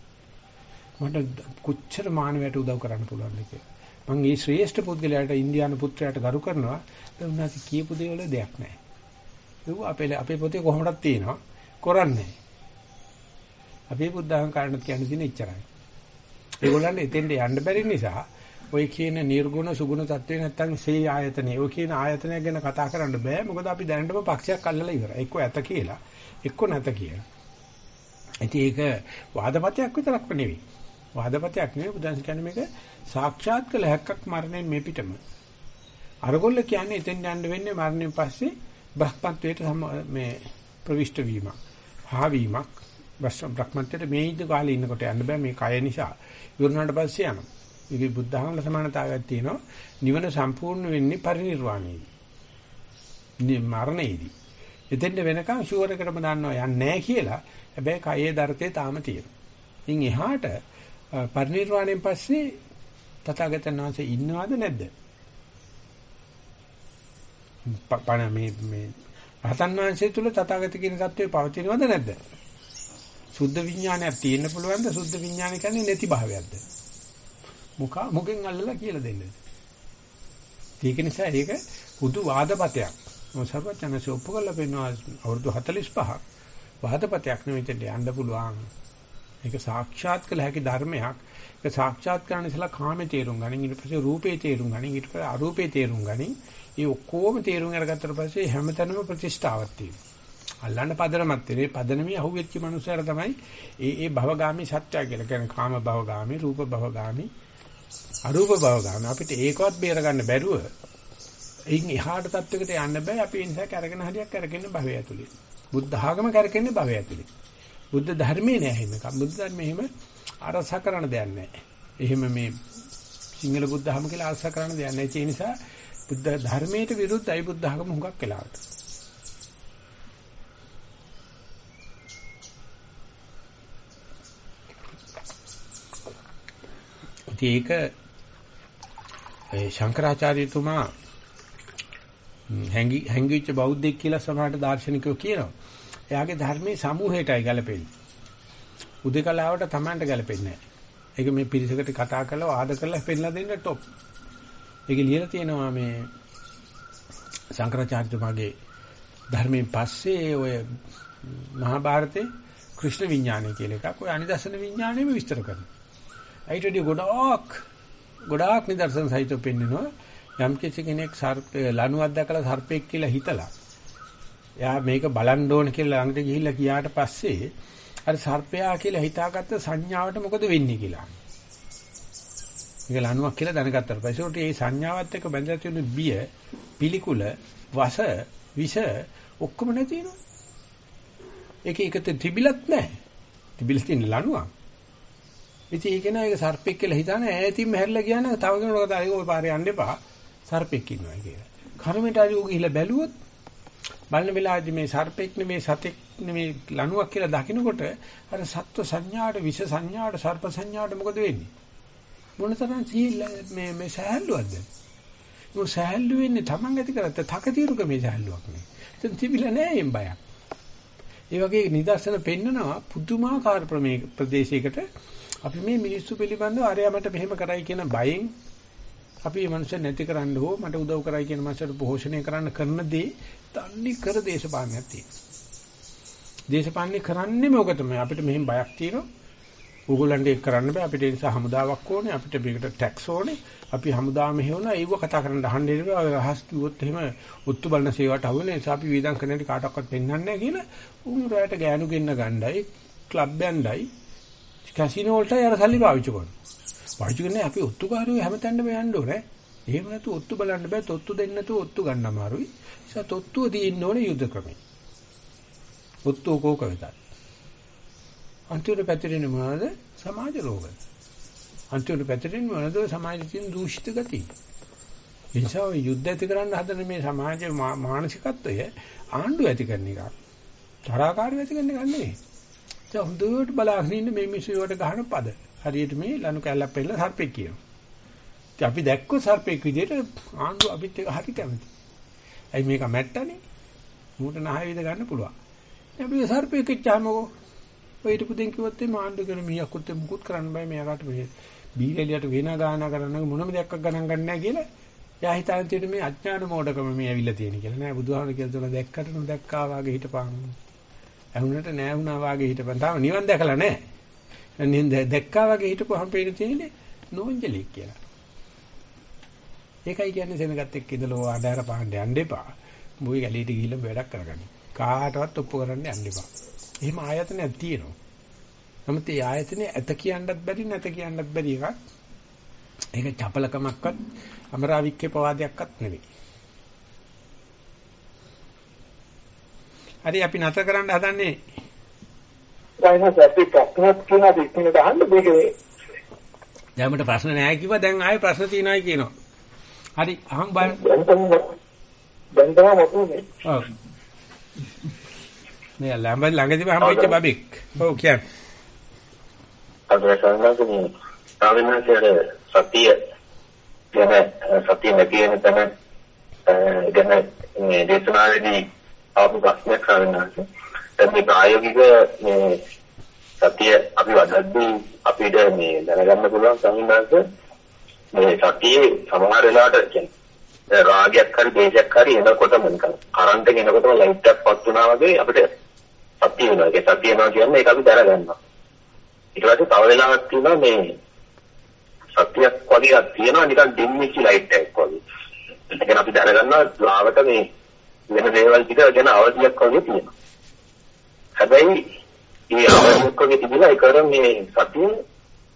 [SPEAKER 1] මට කොච්චර මානවයට උදව් කරන්න පුළුවන්ද කියලා. මම මේ ශ්‍රේෂ්ඨ පුද්ගලයාට ඉන්දියානු පුත්‍රයාට ගරු කරනවා ඒ උනාට කියපු දේ වල දෙයක් නැහැ. ඒක අපේ අපේ පොතේ කොහොමදක් තියෙනවා කරන්නේ. අපේ බුද්ධහං කාරණත් කියන්නේ තියෙන ඉච්චරයි. ඒගොල්ලන්ට එතෙන්ට යන්න බැරි නිසා ඔය කියන නිර්ගුණ සුගුණ தත්ත්වේ නැත්තම් සේ ආයතනේ ඔය කියන ආයතනය ගැන කතා කරන්න බෑ මොකද අපි දැනටම පක්ෂයක් අල්ලලා ඉවරයි. එක්ක ඇත කියලා එක්ක නැත කියලා. ඉතින් ඒක වාදපතයක් විතරක් නෙවෙයි. වාදපතයක් නෙවෙයි බුදුන් කියන්නේ මේක සාක්ෂාත් කළ හැක්කක් මරණයෙන් මේ පිටම. අරගොල්ල කියන්නේ එතෙන් යන්න වෙන්නේ මරණයෙන් පස්සේ බ්‍රහ්මත්වයට මේ ප්‍රවිෂ්ඨ වීමක්. හාවීමක්. බ්‍රහ්මත්වයට මේ ඉද කාලේ ඉන්නකොට යන්න බෑ මේ කය නිසා. ඉවරනාට පස්සේ යනවා. ඒකේ බුද්ධහමල සමානතාවයක් තියෙනවා. නිවන සම්පූර්ණ වෙන්නේ පරිණිරවාණයේදී. මරණයේදී. එතෙන්ට වෙනකන් ෂුවර් එකටම දන්නවා යන්නේ නැහැ කියලා. හැබැයි කයේ දරතේ තාම තියෙනවා. ඉන් එහාට පරිණිරවාණයෙන් පස්සේ තථාගතයන් වහන්සේ ඉන්නවද නැද්ද? පණ මේ මේ රහතන් වහන්සේ තුල තථාගත කියන தත්ත්වය පවතිනවද නැද්ද? සුද්ධ විඥානයක් තියෙන්න පුළුවන්ද? සුද්ධ විඥානය කියන්නේ නැති භාවයක්ද? මුඛ මුගෙන් අල්ලලා කියලා දෙන්න. ඒක නිසා ඒක පුදු වාදපතයක්. මොසර්වචනස ඔප්පු කරලා පෙන්වනවා අවුරුදු 45ක් වාදපතයක් නෙවෙයි යන්න පුළුවන්. ඒක සාක්ෂාත් කළ හැකි ධර්මයක්. ඒක සාක්ෂාත් කරන්න ඉස්සලා කාමේ තේරුම් ගනින් ඊට පස්සේ රූපේ තේරුම් ගනින් ඊට පස්සේ අරූපේ තේරුම් ගනින්. මේ ඔක්කොම තේරුම් අරගත්තට පස්සේ හැමතැනම ප්‍රතිෂ්ඨාවක් තියෙනවා. අල්ලන්න පදනමක් තියෙන. මේ පදනමේ අහුවෙච්ච මනුස්සයර තමයි ඒ ඒ භවගාමි සත්‍ය කියලා කියන්නේ කාම භවගාමි, රූප භවගාමි, අරූප භවගාමි. අපිට ඒකවත් බේර ගන්න බැරුව එයින් එහාට තත්වයකට යන්න බෑ. අපි ඒ නිසා කරගෙන හරියක් කරගෙන භවය ඇතුලේ. බුද්ධ ආගම කරකෙන්නේ භවය ඇතුලේ. බුද්ධ ධර්මයේ නෑ එහෙම එකක්. බුද්ධ ධර්මයේ එහෙම අරස කරන දෙයක් නෑ. එහෙම මේ සිංහල බුද්ධ ධර්ම කියලා අරස කරන දෙයක් නෑ. ඒ නිසා බුද්ධ ධර්මයට විරුද්ධයි බුද්ධ ආගම හුඟක් වෙලාවට. ඒක ඒ ශංකරාචාර්යතුමා හැංගි හැංගිච්ච බෞද්ධෙක් කියලා සමහරට දාර්ශනිකයෝ කියනවා. එයාගේ ධර්මයේ සමූහයටයි ගැලපෙන්නේ. උදේකලාවට Tamanට ගැලපෙන්නේ නැහැ. ඒක මේ පිරිසකට කතා කරලා ආද කරලා පෙන්නලා දෙන්න টොප්. ඒක ලියලා තියෙනවා මේ ශංකරාචාර්යතුමාගේ ධර්මයෙන් පස්සේ ඔය මහා භාරතේ කෘෂ්ණ විඥානය කියලා එකක් ඔය අනිදර්ශන විඥානයම විස්තර කරනවා. ඊටදී ගොඩාක් ගොඩාක් නිදර්ශන සහිතව පෙන්නනවා යම් කෙනෙක් සර්ප ලණුවක් දැකලා සර්පෙක් කියලා හිතලා එයා මේක බලන්න ඕන කියලා ළඟට ගිහිල්ලා කියාට පස්සේ අර සර්පයා කියලා හිතාගත්ත සංඥාවට මොකද වෙන්නේ කියලා. මේක ලණුවක් කියලා දැනගත්තාට පස්සේ උට මේ සංඥාවත් එක්ක බැඳලා තියෙන බිය, පිළිකුල, වස, විෂ ඔක්කොම නැති වෙනවා. ඒක එකට තිබිලත් නැහැ. තිබිලා තියෙන ලණුවක්. ඉතින් ඒක නෑ ඒක සර්පෙක් කියලා හිතාන ඈතින්ම හැරිලා ගියා නම් තව කෙනෙකුට කතා ඒක ඔය පාරේ යන්න එපා. සර්පෙක් ඉන්නවා කියලා. කර්මයට හරි උග ගිහිල්ලා බැලුවොත් බලන වෙලාවේදී මේ සර්පෙක් නෙමේ සතෙක් නෙමේ ලණුවක් කියලා දකිනකොට අර සත්ව සංඥාට විෂ සංඥාට සර්ප සංඥාට මොකද වෙන්නේ? මොනතරම් මේ මේ සහැල්ලුවක්ද? මො සහැල්ලු වෙන්නේ Taman ඇති කරත්ත තකතිරුක මේ සහැල්ලුවක් නේ. දැන් තිබිලා නෑ එම් බයක්. ඒ වගේ නිදර්ශන පෙන්නනවා පුදුමාකාර ප්‍රදේශයකට අපි මේ මිනිස්සු පිළිබඳව අරයා මට මෙහෙම කරයි කියන බයෙන් අපි මේ මනුස්සය නැති කරන්න හෝ මට උදව් කරයි කියන මනුස්සයට පෝෂණය කරන්න කරන දේ තන්නේ කර දේශපාලනයක් තියෙනවා. දේශපාලනේ කරන්නේ මොක තමයි? අපිට මෙහෙම බයක් තියෙනවා. ඕගොල්ලන්ට ඒක කරන්න බෑ. අපිට ඒ නිසා හමුදාවක් ඕනේ. අපිට මේකට ටැක්ස් ඕනේ. අපි හමුදාව මෙහෙවලා ඒව කතා කරන්න අහන්න ඉන්නවා රහස් කිව්වොත් එහෙම උත්තු බලන සේවයට අහු වෙන නිසා අපි වේදම් කරන්නට කාටවත් පෙන්වන්නේ නැහැ කියලා උන් රැයට ගෑනු ගෙන්න ගණ්ඩායි ක්ලබ් යන්නයි කැසිනෝ වලට යර සල්ලි පාවිච්චි කරනවා. පාවිච්චි කරන්නේ අපි ඔත්තුකාරයෝ හැමතැනම යන්න ඕනේ. එහෙම නැතු ඔත්තු බලන්න බෑ තොත්තු දෙන්න නැතුව ඔත්තු ගන්න අමාරුයි. ඒ නිසා තොත්තුව දින්න ඕනේ යුද්ධ ක්‍රමේ. ඔත්තු කෝක වෙතත්. අන්තිමට පැතිරෙන්නේ මොනවද? සමාජ රෝග. අන්තිමට පැතිරෙන්නේ මොනවද? සමාජයේ තියෙන දූෂිත ගති. ඒ නිසා ඔය යුද්ධ ඇති කරන්න හදන මේ සමාජ මානසිකත්වය ආණ්ඩුව ඇති කරන එක. තරහකාරී ඇති කරන එක නෙවෙයි. දැන් හොඳට බලාගෙන ඉන්න මේ මිනිස්සු වලට ගහන පද. හරියට මේ ලනු කැල්ලක් පෙන්නලා සර්පෙක් කියනවා. ඉතින් අපි දැක්කොත් සර්පෙක් විදියට ආණ්ඩුව අපිත් එක හරි කැමති. ඇයි මේක මැට්ටනේ? මූට නහය විද ගන්න පුළුවන්. අපි සර්පෙක් කිච්චාමකෝ. ඔය ඊට පුතෙන් කිව්වොත් මේ ආණ්ඩුව කරන මීයක්කුත් මුකුත් කරන්න බෑ මෙයාට මේ බීරෙලියට වෙන ගාන කරන්න මොනම දෙයක් ගණන් ගන්න නැහැ කියලා. එයා හිතාන තියෙන මේ අඥාන මෝඩකම මේ ඇවිල්ලා තියෙන කියලා නෑ බුදුහාමර කියලා තුන දැක්කට නොදැක්කා වාගේ හිටපන්. ඇහුනට නෑ වුණා වාගේ හිටපන්. තාම නිවන් දැකලා නෑ. අනින් දැක්කා වාගේ හිටපුවාම පේන තියෙන්නේ නෝන්ජලෙක් කියලා. ඒකයි කියන්නේ සෙනගත් එක්ක ඉඳලා ආඩාර පාණ්ඩ යන්න එපා. මුයි ගැලීට ගිහිල්ලා වැඩක් කරගන්න. කාටවත් ඔප්පු කරන්න යන්න එපා. එහෙම ආයතනයක් තියෙනවා. නමුත් ඒ ආයතනේ ඇත කියන්නත් බැරි නැත කියන්නත් බැරි එකක්. ඒක චපලකමක්වත් අමරාවික්කේ පවාදයක්වත් නෙවෙයි. හරි අපි නැතර කරන්න හදන්නේ
[SPEAKER 3] දැන් අපි ප්‍රශ්නත් කියන දෙකකට අහන්න මේක
[SPEAKER 1] දැන් මට ප්‍රශ්න නැහැ කිව්වා දැන් ආයෙ ප්‍රශ්න තියෙනවායි කියනවා. හරි අහන් බලන්න.
[SPEAKER 3] දැන් තමයි මොකද
[SPEAKER 1] ඔව්. මේ ළඟ ළඟදී හම්බෙච්ච බබෙක්. ඔව් කියන්නේ.
[SPEAKER 8] අද සංගතනේ සාවිනාචර සතිය ගැන සතිය නැති වෙන තැන ගැන මේ දේශනාවේදී ආපු ප්‍රශ්නයක් සාවිනාච. දැන් මේ ප්‍රායෝගික මේ සතිය අපි වඩද්දී අපිට මේ දැනගන්න පුළුවන් සාවිනාච මේ සතියේ සමහර වෙලාවට කියන්නේ රාගයක් හරි දේශයක් හරි එනකොටම නිකන් කරන්ට් එක එනකොටම ලයිට් එකක් පත් වුණා වගේ අපිට සතිය වෙනවා. ඒක සතිය වෙනවා කියන්නේ ඒක අපි දැනගන්නවා. ඊට පස්සේ තව වෙලාවක් තියෙනවා මේ සතියක් වගේක් තියෙනවා නිකන් ඩිම්මිච්ච ලයිට් එකක් වගේ. ඒ කියන්නේ අපි දැනගන්නවා ලාවට මේ වෙන දේවල් ටික ගැන අවධියක් වගේ තියෙනවා. හැබැයි මේ අවධියක් වගේ තිබිලා ඒකරම මේ සතිය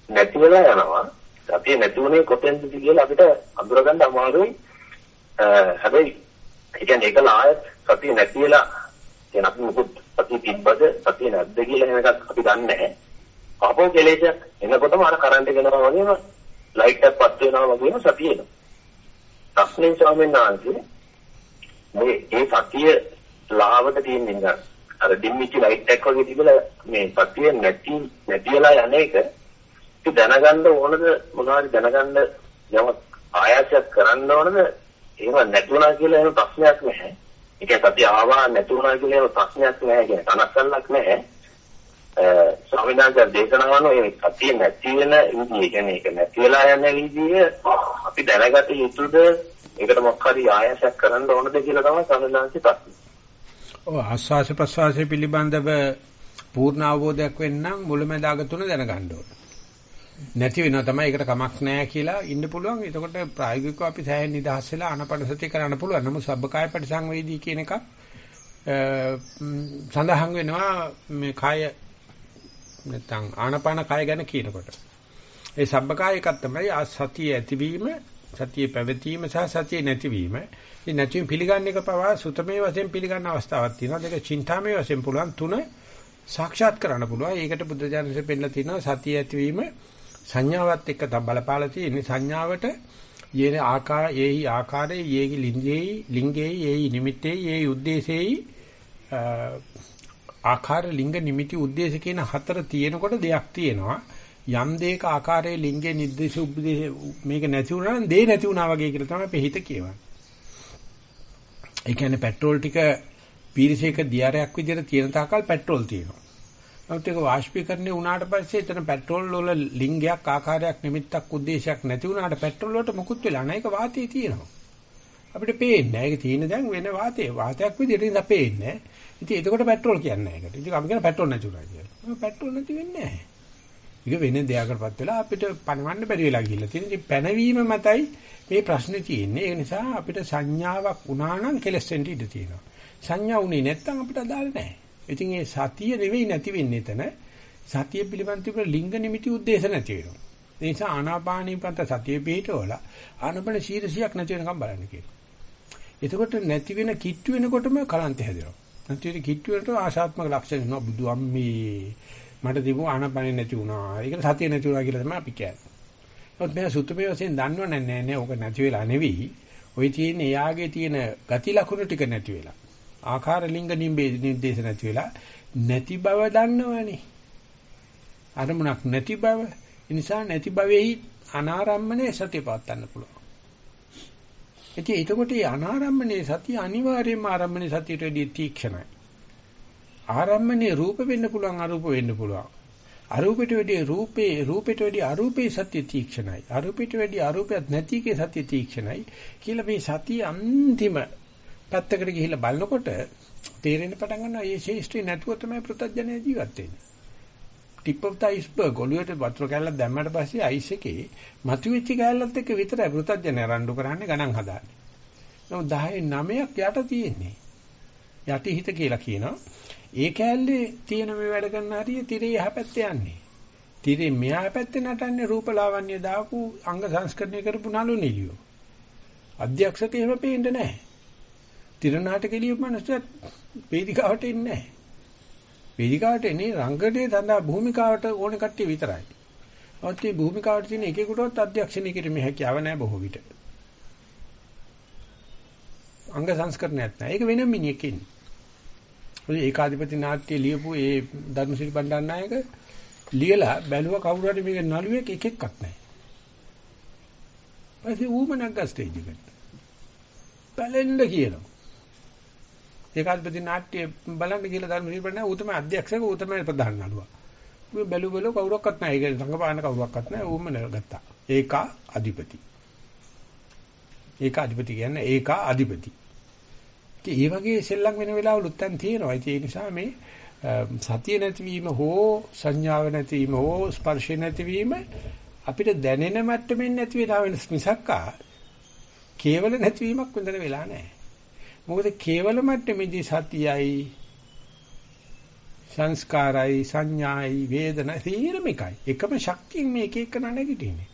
[SPEAKER 8] නැති වෙලා යනවා. සතිය නැති වුණේ කොතෙන්ද කියලා අපිට අඳුරගන්න අමාරුයි. හැබැයි ඒ කියන්නේ ඒක ආයත් සතිය නැති වෙලා කියන අපි මොකද සතිය තිබ්බද සතිය නැද්ද කියලා එහෙම එකක් අපි දන්නේ නැහැ. ආපහු කෙලෙසක් එනකොටම අර කරන්ට් එක යනවා වගේම ලයිට් එකක් පත් වෙනවා වගේම සතිය එනවා. ප්‍රශ්නේ ස්වාමීන් වහන්සේ මේ ඒ සතිය ලාවට තියෙන නිකන් අර ඩිම්මිච්ච ලයිට් එකක් වගේ තිබුණා මේ සතිය නැති නැති වෙලා යන එක ඉතින් දැනගන්න ඕනද මොනවද දැනගන්න යමක් ආයාසයක් කරන්න ඕනද එහෙම නැතුණා කියලා එහෙම ප්‍රශ්නයක් නැහැ. ඒ කියන්නේ සතිය ආවා නැතුණා කියලා එහෙම ප්‍රශ්නයක් නැහැ. ඒ කියන්නේ තනස්සල්ලක් නැහැ. ස්වාමීන් වහන්සේ දේශනාවන ඒ සතිය නැති වෙන විදිය කියන්නේ ඒක නැති වෙලා යන විදිය අපි දැනගත යුතුද ඒකට මොකක් හරි ආයසයක් කරන්න ඕනද කියලා තමයි ස්වාමීන් වහන්සේ ප්‍රශ්නේ.
[SPEAKER 1] ඔව් ආස්වාස ප්‍රසවාසය පිළිබඳව පූර්ණ අවබෝධයක් වෙන්නම් මුලැමැදාග තුන දැනගන්න ඕන. නැති වෙනවා තමයි ඒකට කමක් නැහැ කියලා ඉන්න පුළුවන්. එතකොට ප්‍රායෝගිකව අපි සෑහෙන නිදහස් වෙලා ආනපන සතිය කරන්න පුළුවන්. නමුත් සබ්බකාය පරිසංවේදී කියන එක සඳහන් වෙනවා මේ කය නැත්නම් ආනපාන කය ගැන කියනකොට. ඒ සබ්බකාය එකක් තමයි සතිය ඇතිවීම, සතිය පැවතීම සහ සතිය නැතිවීම. මේ නැතිවීම පිළිගන්න එක පවා සුතමේ වශයෙන් පිළිගන්න අවස්ථාවක් තියෙනවා. දෙක චින්තාමේ වශයෙන් පුළුවන් තුන සාක්ෂාත් කරන්න පුළුවන්. ඒකට බුද්ධ ඥානසේ පෙන්නලා තියෙනවා සතිය ඇතිවීම සංඥාවත් එක්ක තම බලපාලා තියෙන සංඥාවට යේන ආකාර යේහි ආකාරයේ යේහි ලිංගේහි ලිංගේහි යේහි නිමිත්තේහි යේහි උද්දේශේහි ආකාර ලිංග නිමිති උද්දේශ කියන හතර තියෙනකොට දෙයක් තියෙනවා යම් දෙයක ආකාරයේ ලිංගයේ නිද්දේශ උපදේශ මේක නැති වුණා නම් දේ නැති වුණා වගේ කියලා තමයි පිහිත කියවන්නේ. ඒ කියන්නේ පෙට්‍රෝල් ටික පීරිසයක දියරයක් විදිහට තියෙන තාකල් පෙට්‍රෝල් තියෙනවා. නමුත් ඒක වාෂ්පීකරණය වුණාට පස්සේ එතන පෙට්‍රෝල් වල ලිංගයක් ආකාරයක් නිමිත්තක් උද්දේශයක් නැති වුණාට පෙට්‍රෝල් වලට මුකුත් වෙලා නැහැ. ඒක වාතයේ තියෙනවා. අපිට පේන්නේ නැහැ. ඒක තියෙන දැන් වෙන වාතයේ වාතයක් විදිහට ඉඳලා පේන්නේ නැහැ. ඉතින් එතකොට පෙට්‍රෝල් කියන්නේ නැහැ ඒකට. ඉතින් අපි කියන පෙට්‍රෝල් නැති උනා කියලා. පෙට්‍රෝල් නැති වෙන්නේ නැහැ. ඒක වෙන දෙයකටපත් වෙලා අපිට පණවන්න බැරි වෙලා ගිහිල්ලා තියෙන. ඉතින් පැනවීම මතයි මේ ප්‍රශ්නේ තියෙන්නේ. ඒ නිසා අපිට සංඥාවක් වුණා නම් කෙලස් වෙන්න ඉඩ තියෙනවා. සංඥා උනේ නැත්නම් අපිට අදාළ නැහැ. ඉතින් ඒ සතිය නෙවෙයි නැති වෙන්නේ එතන. සතිය පිළිබඳ තිබුණ ලිංග නිමිති ಉದ್ದೇಶ නැති වෙනවා. ඒ නිසා ආනාපානීපන්ත සතිය පිටවල ආනපන ශීර්ෂයක් නැති වෙනකම් බලන්න කියනවා. එතකොට නැති වෙන කිට්ටු වෙනකොටම කලන්ත හැදෙනවා. නැති වෙන කිට්ටු වලට ආශාත්මක ලක්ෂණ වෙනවා බුදු අම්මේ. මට තිබු ආනපනෙ නැති වුණා. ඒකට සතිය නැති වුණා කියලා තමයි අපි කියන්නේ. ඒත් මෙයා සුත්තමේ වශයෙන් දන්නව නෑ නෑ ඕක නැති වෙලා නෙවෙයි. ওই තියෙන එයාගේ තියෙන ගති ලක්ෂණ ටික නැති වෙලා. ආකාර ලිංග නිදේශ නැති වෙලා නැති බව දන්නවනේ. අරමුණක් නැති බව. නිසා නැති බවෙහි අනාරම්මනේ සතිය පවත්වන්න පුළුවන්. ඉතින් එතකොට මේ අනාරම්මනේ සතිය අනිවාර්යයෙන්ම ආරම්මනේ සතියට වඩා තීක්ෂණයි. ආරම්මනේ රූප වෙන්න පුළුවන් අරූප වෙන්න පුළුවන්. අරූපෙට වැඩිය රූපේ රූපෙට වැඩිය අරූපේ සත්‍ය තීක්ෂණයි. අරූපෙට වැඩිය අරූපයක් නැතිකේ සත්‍ය තීක්ෂණයි කියලා මේ සතිය අන්තිම පැත්තකට ගිහිල්ලා බලනකොට තේරෙන්න පටන් ගන්නවා මේ ශේෂ්ත්‍රි නැතුව තමයි පෘථජ්ජනය ජීවත් වෙන්නේ. ටිප් ඔෆ් ද අයිස්බර්ග් ඔළුවට වතුර කැල්ලක් දැම්මට පස්සේ අයිස් එකේ මතුවෙච්ච කැල්ලත් එක්ක විතරයි පෘථජ්ජනය රණ්ඩු කරන්නේ ගණන් හදාන්නේ. නමුත් 10 9ක් යට තියෙන්නේ. යටි හිත කියලා කියනවා. ඒ කැල්ලේ තියෙන මේ වැඩ කරන හරිය tire යහ පැත්තේ යන්නේ. tire මෙහා පැත්තේ නටන්නේ රූපලාවන්‍ය දාපු අංග සංස්කරණය කරපු නළු නිලියෝ. අධ්‍යක්ෂක එහෙම පේන්නේ නැහැ. තිරනාට කෙලියපු මිනිස්සුත් වේදිකාවට එන්නේ නැහැ. වේදිකාවට එන්නේ රංගනයේ සඳහා භූමිකාවට ඕන කට්ටිය විතරයි. ඔත් මේ භූමිකාවට තියෙන එකෙකුටවත් අධ්‍යක්ෂණය කිරීමේ හැකියාව නැහැ බොහෝ විට. අංග සංස්කරණයක් නැහැ. ඒක වෙන මිනිහෙක් ඉන්නේ. ඔය ඒකාධිපති නාට්‍ය ලියපු ඒ ධර්මසිරි බණ්ඩාරනායක ලියලා බැලුවා කවුරු හරි මේක නළුවෙක් එක එක්කක් නැහැ. ඊපස්සේ ඌම නැග්ගා ස්ටේජ් එකට. බැලෙන්න කියනවා. ඒකාධිපති නාට්‍ය බලන්න කියලා ධර්ම නිරූපණ නැහැ. ඌ තමයි අධ්‍යක්ෂක ඌ තමයි ප්‍රධාන නළුවා. ඌ බැලු බැලු කවුරක්වත් නැහැ. ඒක රංගපාන කවුරක්වත් නැහැ. ඌම නගත්තා. ඒකා අධිපති. ඒකා අධිපති කියන්නේ ඒකා අධිපති. ඒ වගේ සෙල්ලම් වෙන වෙලාවලුත් දැන් තියෙනවා. ඒ නිසා මේ සතිය නැතිවීම හෝ සංඥාව නැතිවීම හෝ ස්පර්ශ නැතිවීම අපිට දැනෙන මට්ටමින් නැති වෙලා වෙන මිසක්කා කේවල නැතිවීමක් වෙනදට වෙලා නැහැ. මොකද කේවල මට්ටමේදී සතියයි සංස්කාරයි සංඥායි වේදනා තීරම එකයි. එකම ශක්තියෙන් මේක එක නැගිටින්නේ.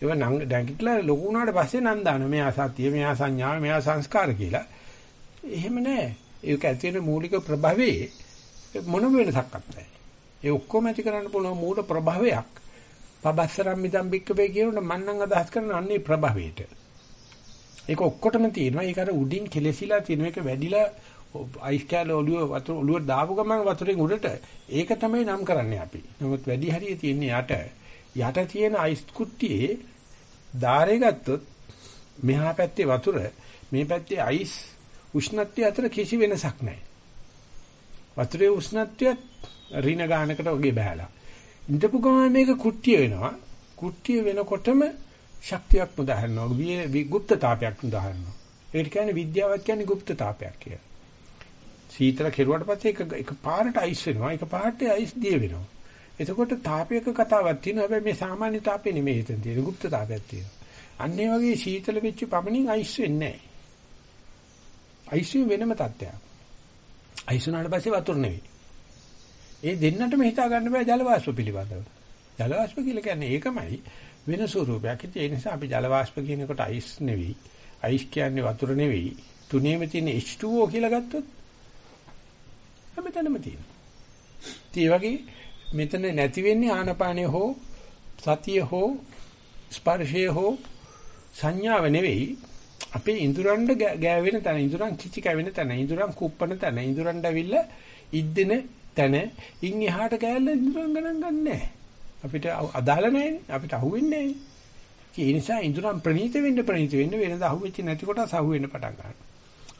[SPEAKER 1] ඒව නැගිටලා ලොකු වුණාට පස්සේ නම් දාන මෙයා සතිය, මෙයා සංඥා, මෙයා සංස්කාර කියලා. එහෙම නැහැ. ඒක ඇති වෙන මූලික ප්‍රභවයේ මොන වෙනසක්වත් නැහැ. ඒ ඔක්කොම ඇති කරන්න පුළුවන් මූල ප්‍රභවයක්. පබස්සරම් මිදම් බික්කබේ කියනොත් මන්නම් අදහස් කරන අන්නේ ප්‍රභවයට. ඒක ඔක්කොටම තියෙනවා. ඒක අර උඩින් කෙලසිලා තියෙන එක වැඩිලා අයිස් කැල ඔළුව වතුර ඔළුව දාපු ගමන් වතුරෙන් උඩට ඒක තමයි නම් කරන්නේ අපි. නමුත් වැඩි හරිය තියෙන්නේ යට. යට තියෙන අයිස් කුට්ටියේ ධාරේ ගත්තොත් මෙහා පැත්තේ වතුර මේ පැත්තේ අයිස් උෂ්ණත්වය අතර කිසි වෙනසක් නැහැ. වතුරේ උෂ්ණත්වයත් රින ගානකට වගේ බහැලා. ඉඳපු ගමන් මේක කුට්ටිය වෙනවා. කුට්ටිය වෙනකොටම ශක්තියක් උදාහරනවා. විය ගුප්ත තාපයක් උදාහරනවා. ඒකට කියන්නේ විද්‍යාවත් කියන්නේ ගුප්ත තාපයක් කියලා. සීතල කෙරුවට පස්සේ එක එක පාරට අයිස් වෙනවා. එක පාරට අයිස් දිය වෙනවා. එතකොට තාපයක කතාවක් තියෙනවා. හැබැයි මේ සාමාන්‍ය තාපේ නෙමෙයි හිතෙන් තියෙන. ගුප්ත තාපයක් තියෙනවා. අන්න ඒ වගේ සීතල වෙච්ච පමණින් අයිස් වෙන්නේ නැහැ. අයිස් වෙනම තත්ත්වයක්. අයිස් වුණාට පස්සේ වතුර නෙවෙයි. ඒ දෙන්නටම හිතා ගන්න බෑ ජල වාෂ්ප පිළිබඳව. ජල වාෂ්ප කියලා කියන්නේ ඒකමයි. වෙන ස්වරූපයක්. ඉතින් ඒ නිසා අපි ජල වාෂ්ප කියනකොට අයිස් නෙවෙයි. අයිස් කියන්නේ වතුර නෙවෙයි. තුනේම තියෙන H2O කියලා ගත්තොත් හැමතැනම තියෙනවා. ඉතින් වගේ මෙතන නැති වෙන්නේ ආනපානය හෝ සතිය හෝ ස්පර්ශය හෝ සංඥාව නෙවෙයි අපේ ඉඳුරන්ඩ ගෑවෙන තැන ඉඳුරන් කිචි කැවෙන තැන ඉඳුරන් කුප්පන තැන ඉඳුරන්ඩ ඇවිල්ලා ඉද්දෙන තැන ඉන් එහාට ගෑල්ල ඉඳුරන් ගණන් ගන්නෑ අපිට අදාළ නැහැ අපිට අහුවෙන්නේ නැහැ. ඒ නිසා ඉඳුරම් ප්‍රණීත වෙන්න ප්‍රණීත වෙන්න වෙනද අහුවෙච්ච නැති කොටස් අහුවෙන්න පටන් ගන්නවා.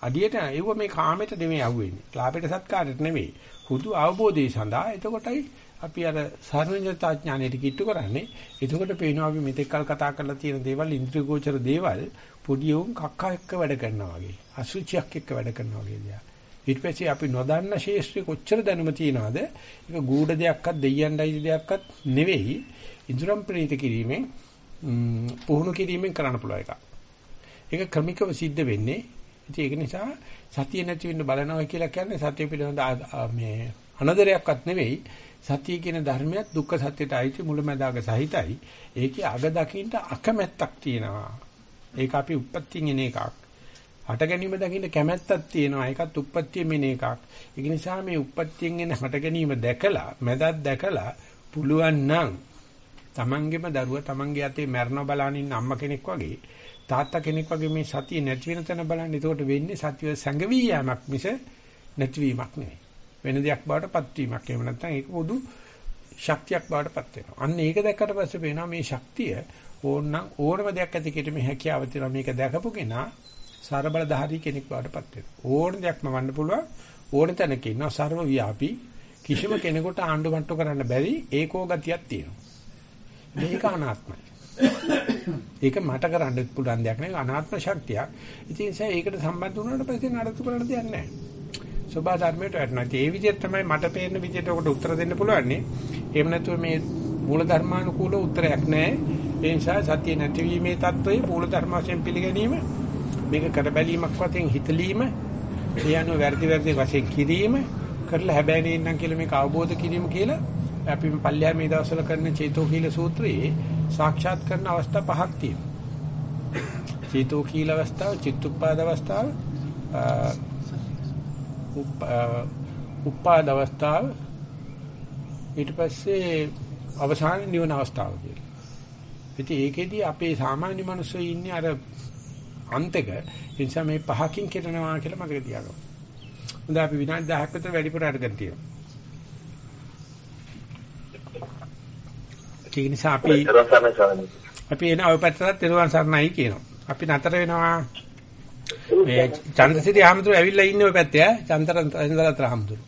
[SPEAKER 1] අඩියට ඒව මේ කාමයට නෙමෙයි අහුවෙන්නේ. ලාභයට සත්කාරයට නෙමෙයි. හුදු අවබෝධය සඳහා එතකොටයි අපි අර සර්වඥතා ඥානෙට කිට්ටු කරන්නේ. එතකොට පේනවා අපි මෙතෙක් කල් කතා කරලා තියෙන දේවල් ඉන්ද්‍රිය ගෝචර දේවල් පොඩි උන් කක්කා එක්ක වැඩ කරනවා වගේ. අසුචියක් එක්ක වැඩ කරනවා වගේ දියා. ඊට පස්සේ අපි නොදන්න ශේෂ්ත්‍රේ කොච්චර දැනුම තියනවද? ඒක ගූඪ දෙයක්වත් දෙයියන්ඩයි දෙයක්වත් නෙවෙයි. ඉදurang ප්‍රීත කිරීමෙන් පුහුණු කිරීමෙන් කරන්න පුළුවන් එකක්. ඒක ක්‍රමිකව සිද්ධ වෙන්නේ. ඉතින් ඒක නිසා සතිය නැති වෙන්න බලනවා කියලා කියන්නේ සතිය පිළිබඳ මේ අනදරයක්වත් නෙවෙයි. සතිය කියන ධර්මයක් දුක්ඛ සත්‍යයට අයිති මුලැමැදාග සහිතයි. ඒකේ අග දකින්න අකමැත්තක් තියෙනවා. ඒක අපි උප්පත්තියෙන් එන එකක්. හට ගැනීම දකින්න කැමැත්තක් තියෙනවා. ඒකත් උප්පත්තියෙන් එන එකක්. ඒක නිසා මේ උප්පත්තියෙන් එන හට ගැනීම දැකලා, මැදක් දැකලා පුළුවන් නම් තමන්ගේම දරුවා තමන්ගේ අතේ මරණ බලන ඉන්න අම්මා කෙනෙක් වගේ තාත්තා කෙනෙක් වගේ මේ සතිය නැති වෙන තැන බලන්න. එතකොට වෙන්නේ සතිය සංගවී යෑමක් මිස නැතිවීමක් නෙවෙයි. වෙන දෙයක් බවට පත්වීමක්. එහෙම නැත්නම් ඒක පොදු ශක්තියක් බවට පත් වෙනවා. අන්න ඒක දැක්කට පස්සේ පේනවා මේ ශක්තිය ඕනනම් ඕනම දෙයක් ඇති කෙට මේ හැකියාව තියෙනවා. මේක දැකපු කෙනා සරබලධාරී කෙනෙක් බවට පත් වෙනවා. ඕන දෙයක් මවන්න පුළුවන්. ඕන තැනක ඉන්නවා සර්ව ව්‍යාපී කිසිම කෙනෙකුට ආණ්ඩු මට්ටු කරන්න බැරි ඒකෝ ගතියක් තියෙනවා. මේක අනාත්මයි. ඒක මට කරන්න පුළුවන් දෙයක් නෙවෙයි අනාත්ම ශක්තියක්. ඉතින් ඒ ඒකට සම්බන්ධ වුණාට පස්සේ නඩත්තු කරන්න දෙයක් නැහැ. සබා ධර්මයට වැටෙනවා. ඒ විදිහට තමයි මට පේන විදිහට ඔකට උත්තර දෙන්න පුළුවන්නේ. එහෙම නැතුව මේ මූල ධර්මානුකූල උත්තරයක් නැහැ. ඒ නිසා සත්‍ය නැතිවීමේ தত্ত্বය මූල ධර්ම වශයෙන් පිළිගැනීම මේක කරබැලීමක් වශයෙන් හිතලීම කියනවා වැඩි වැඩි වශයෙන් කිරීම කරලා හැබැයි නේනම් කියලා මේක අවබෝධ කිරීම කියලා අපි පල්ලිය මේ දවස්වල කරන චේතෝකීල සූත්‍රයේ සාක්ෂාත් කරන අවස්ථා පහක් තියෙනවා. චේතෝකීල අවස්ථාව, චිත්තුප්පාද අවස්ථාව, උපාද අවස්ථාව ඊට පස්සේ අවසාන නිවන අවස්ථාව කියලා. ඉතින් ඒකෙදි අපේ සාමාන්‍ය මිනිස්සු ඉන්නේ අර අන්තක ඒ නිසා මේ පහකින් කරනවා කියලා මතක තියාගන්න. හොඳ අපි විනාඩි 10ක් විතර වැඩිපුර අරගෙන තියෙනවා. ඒක නිසා අපි අපි එන ඔය පැත්තට තෙරුවන් සරණයි කියනවා. අපි නතර වෙනවා. මේ චන්ද්‍රසිරි ආමතුරු ඇවිල්ලා ඉන්නේ ඔය පැත්තේ ඈ. චන්දර ඉඳලාතර ආමතුරු.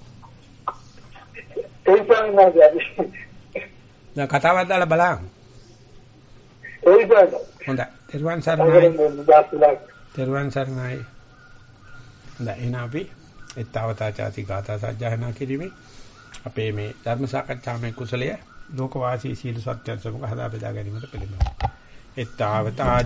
[SPEAKER 3] ඒ කියන්නේ
[SPEAKER 1] දැන් කතාවක් දාලා බලන්න.
[SPEAKER 3] ඒ කියන්නේ
[SPEAKER 1] හොඳයි. තෙරුවන් සරණයි. තෙරුවන් සරණයි. දැන් අපි එත්තවතා ചാති ගාථා සජ්ජායනා කිරීමේ අපේ මේ ධර්ම සාකච්ඡාමය කුසලයේ ලෝකවාසී සීල සත්‍යයන් සමග හදා බෙදා ගැනීමට පිළිබඳව. එත්තාවතා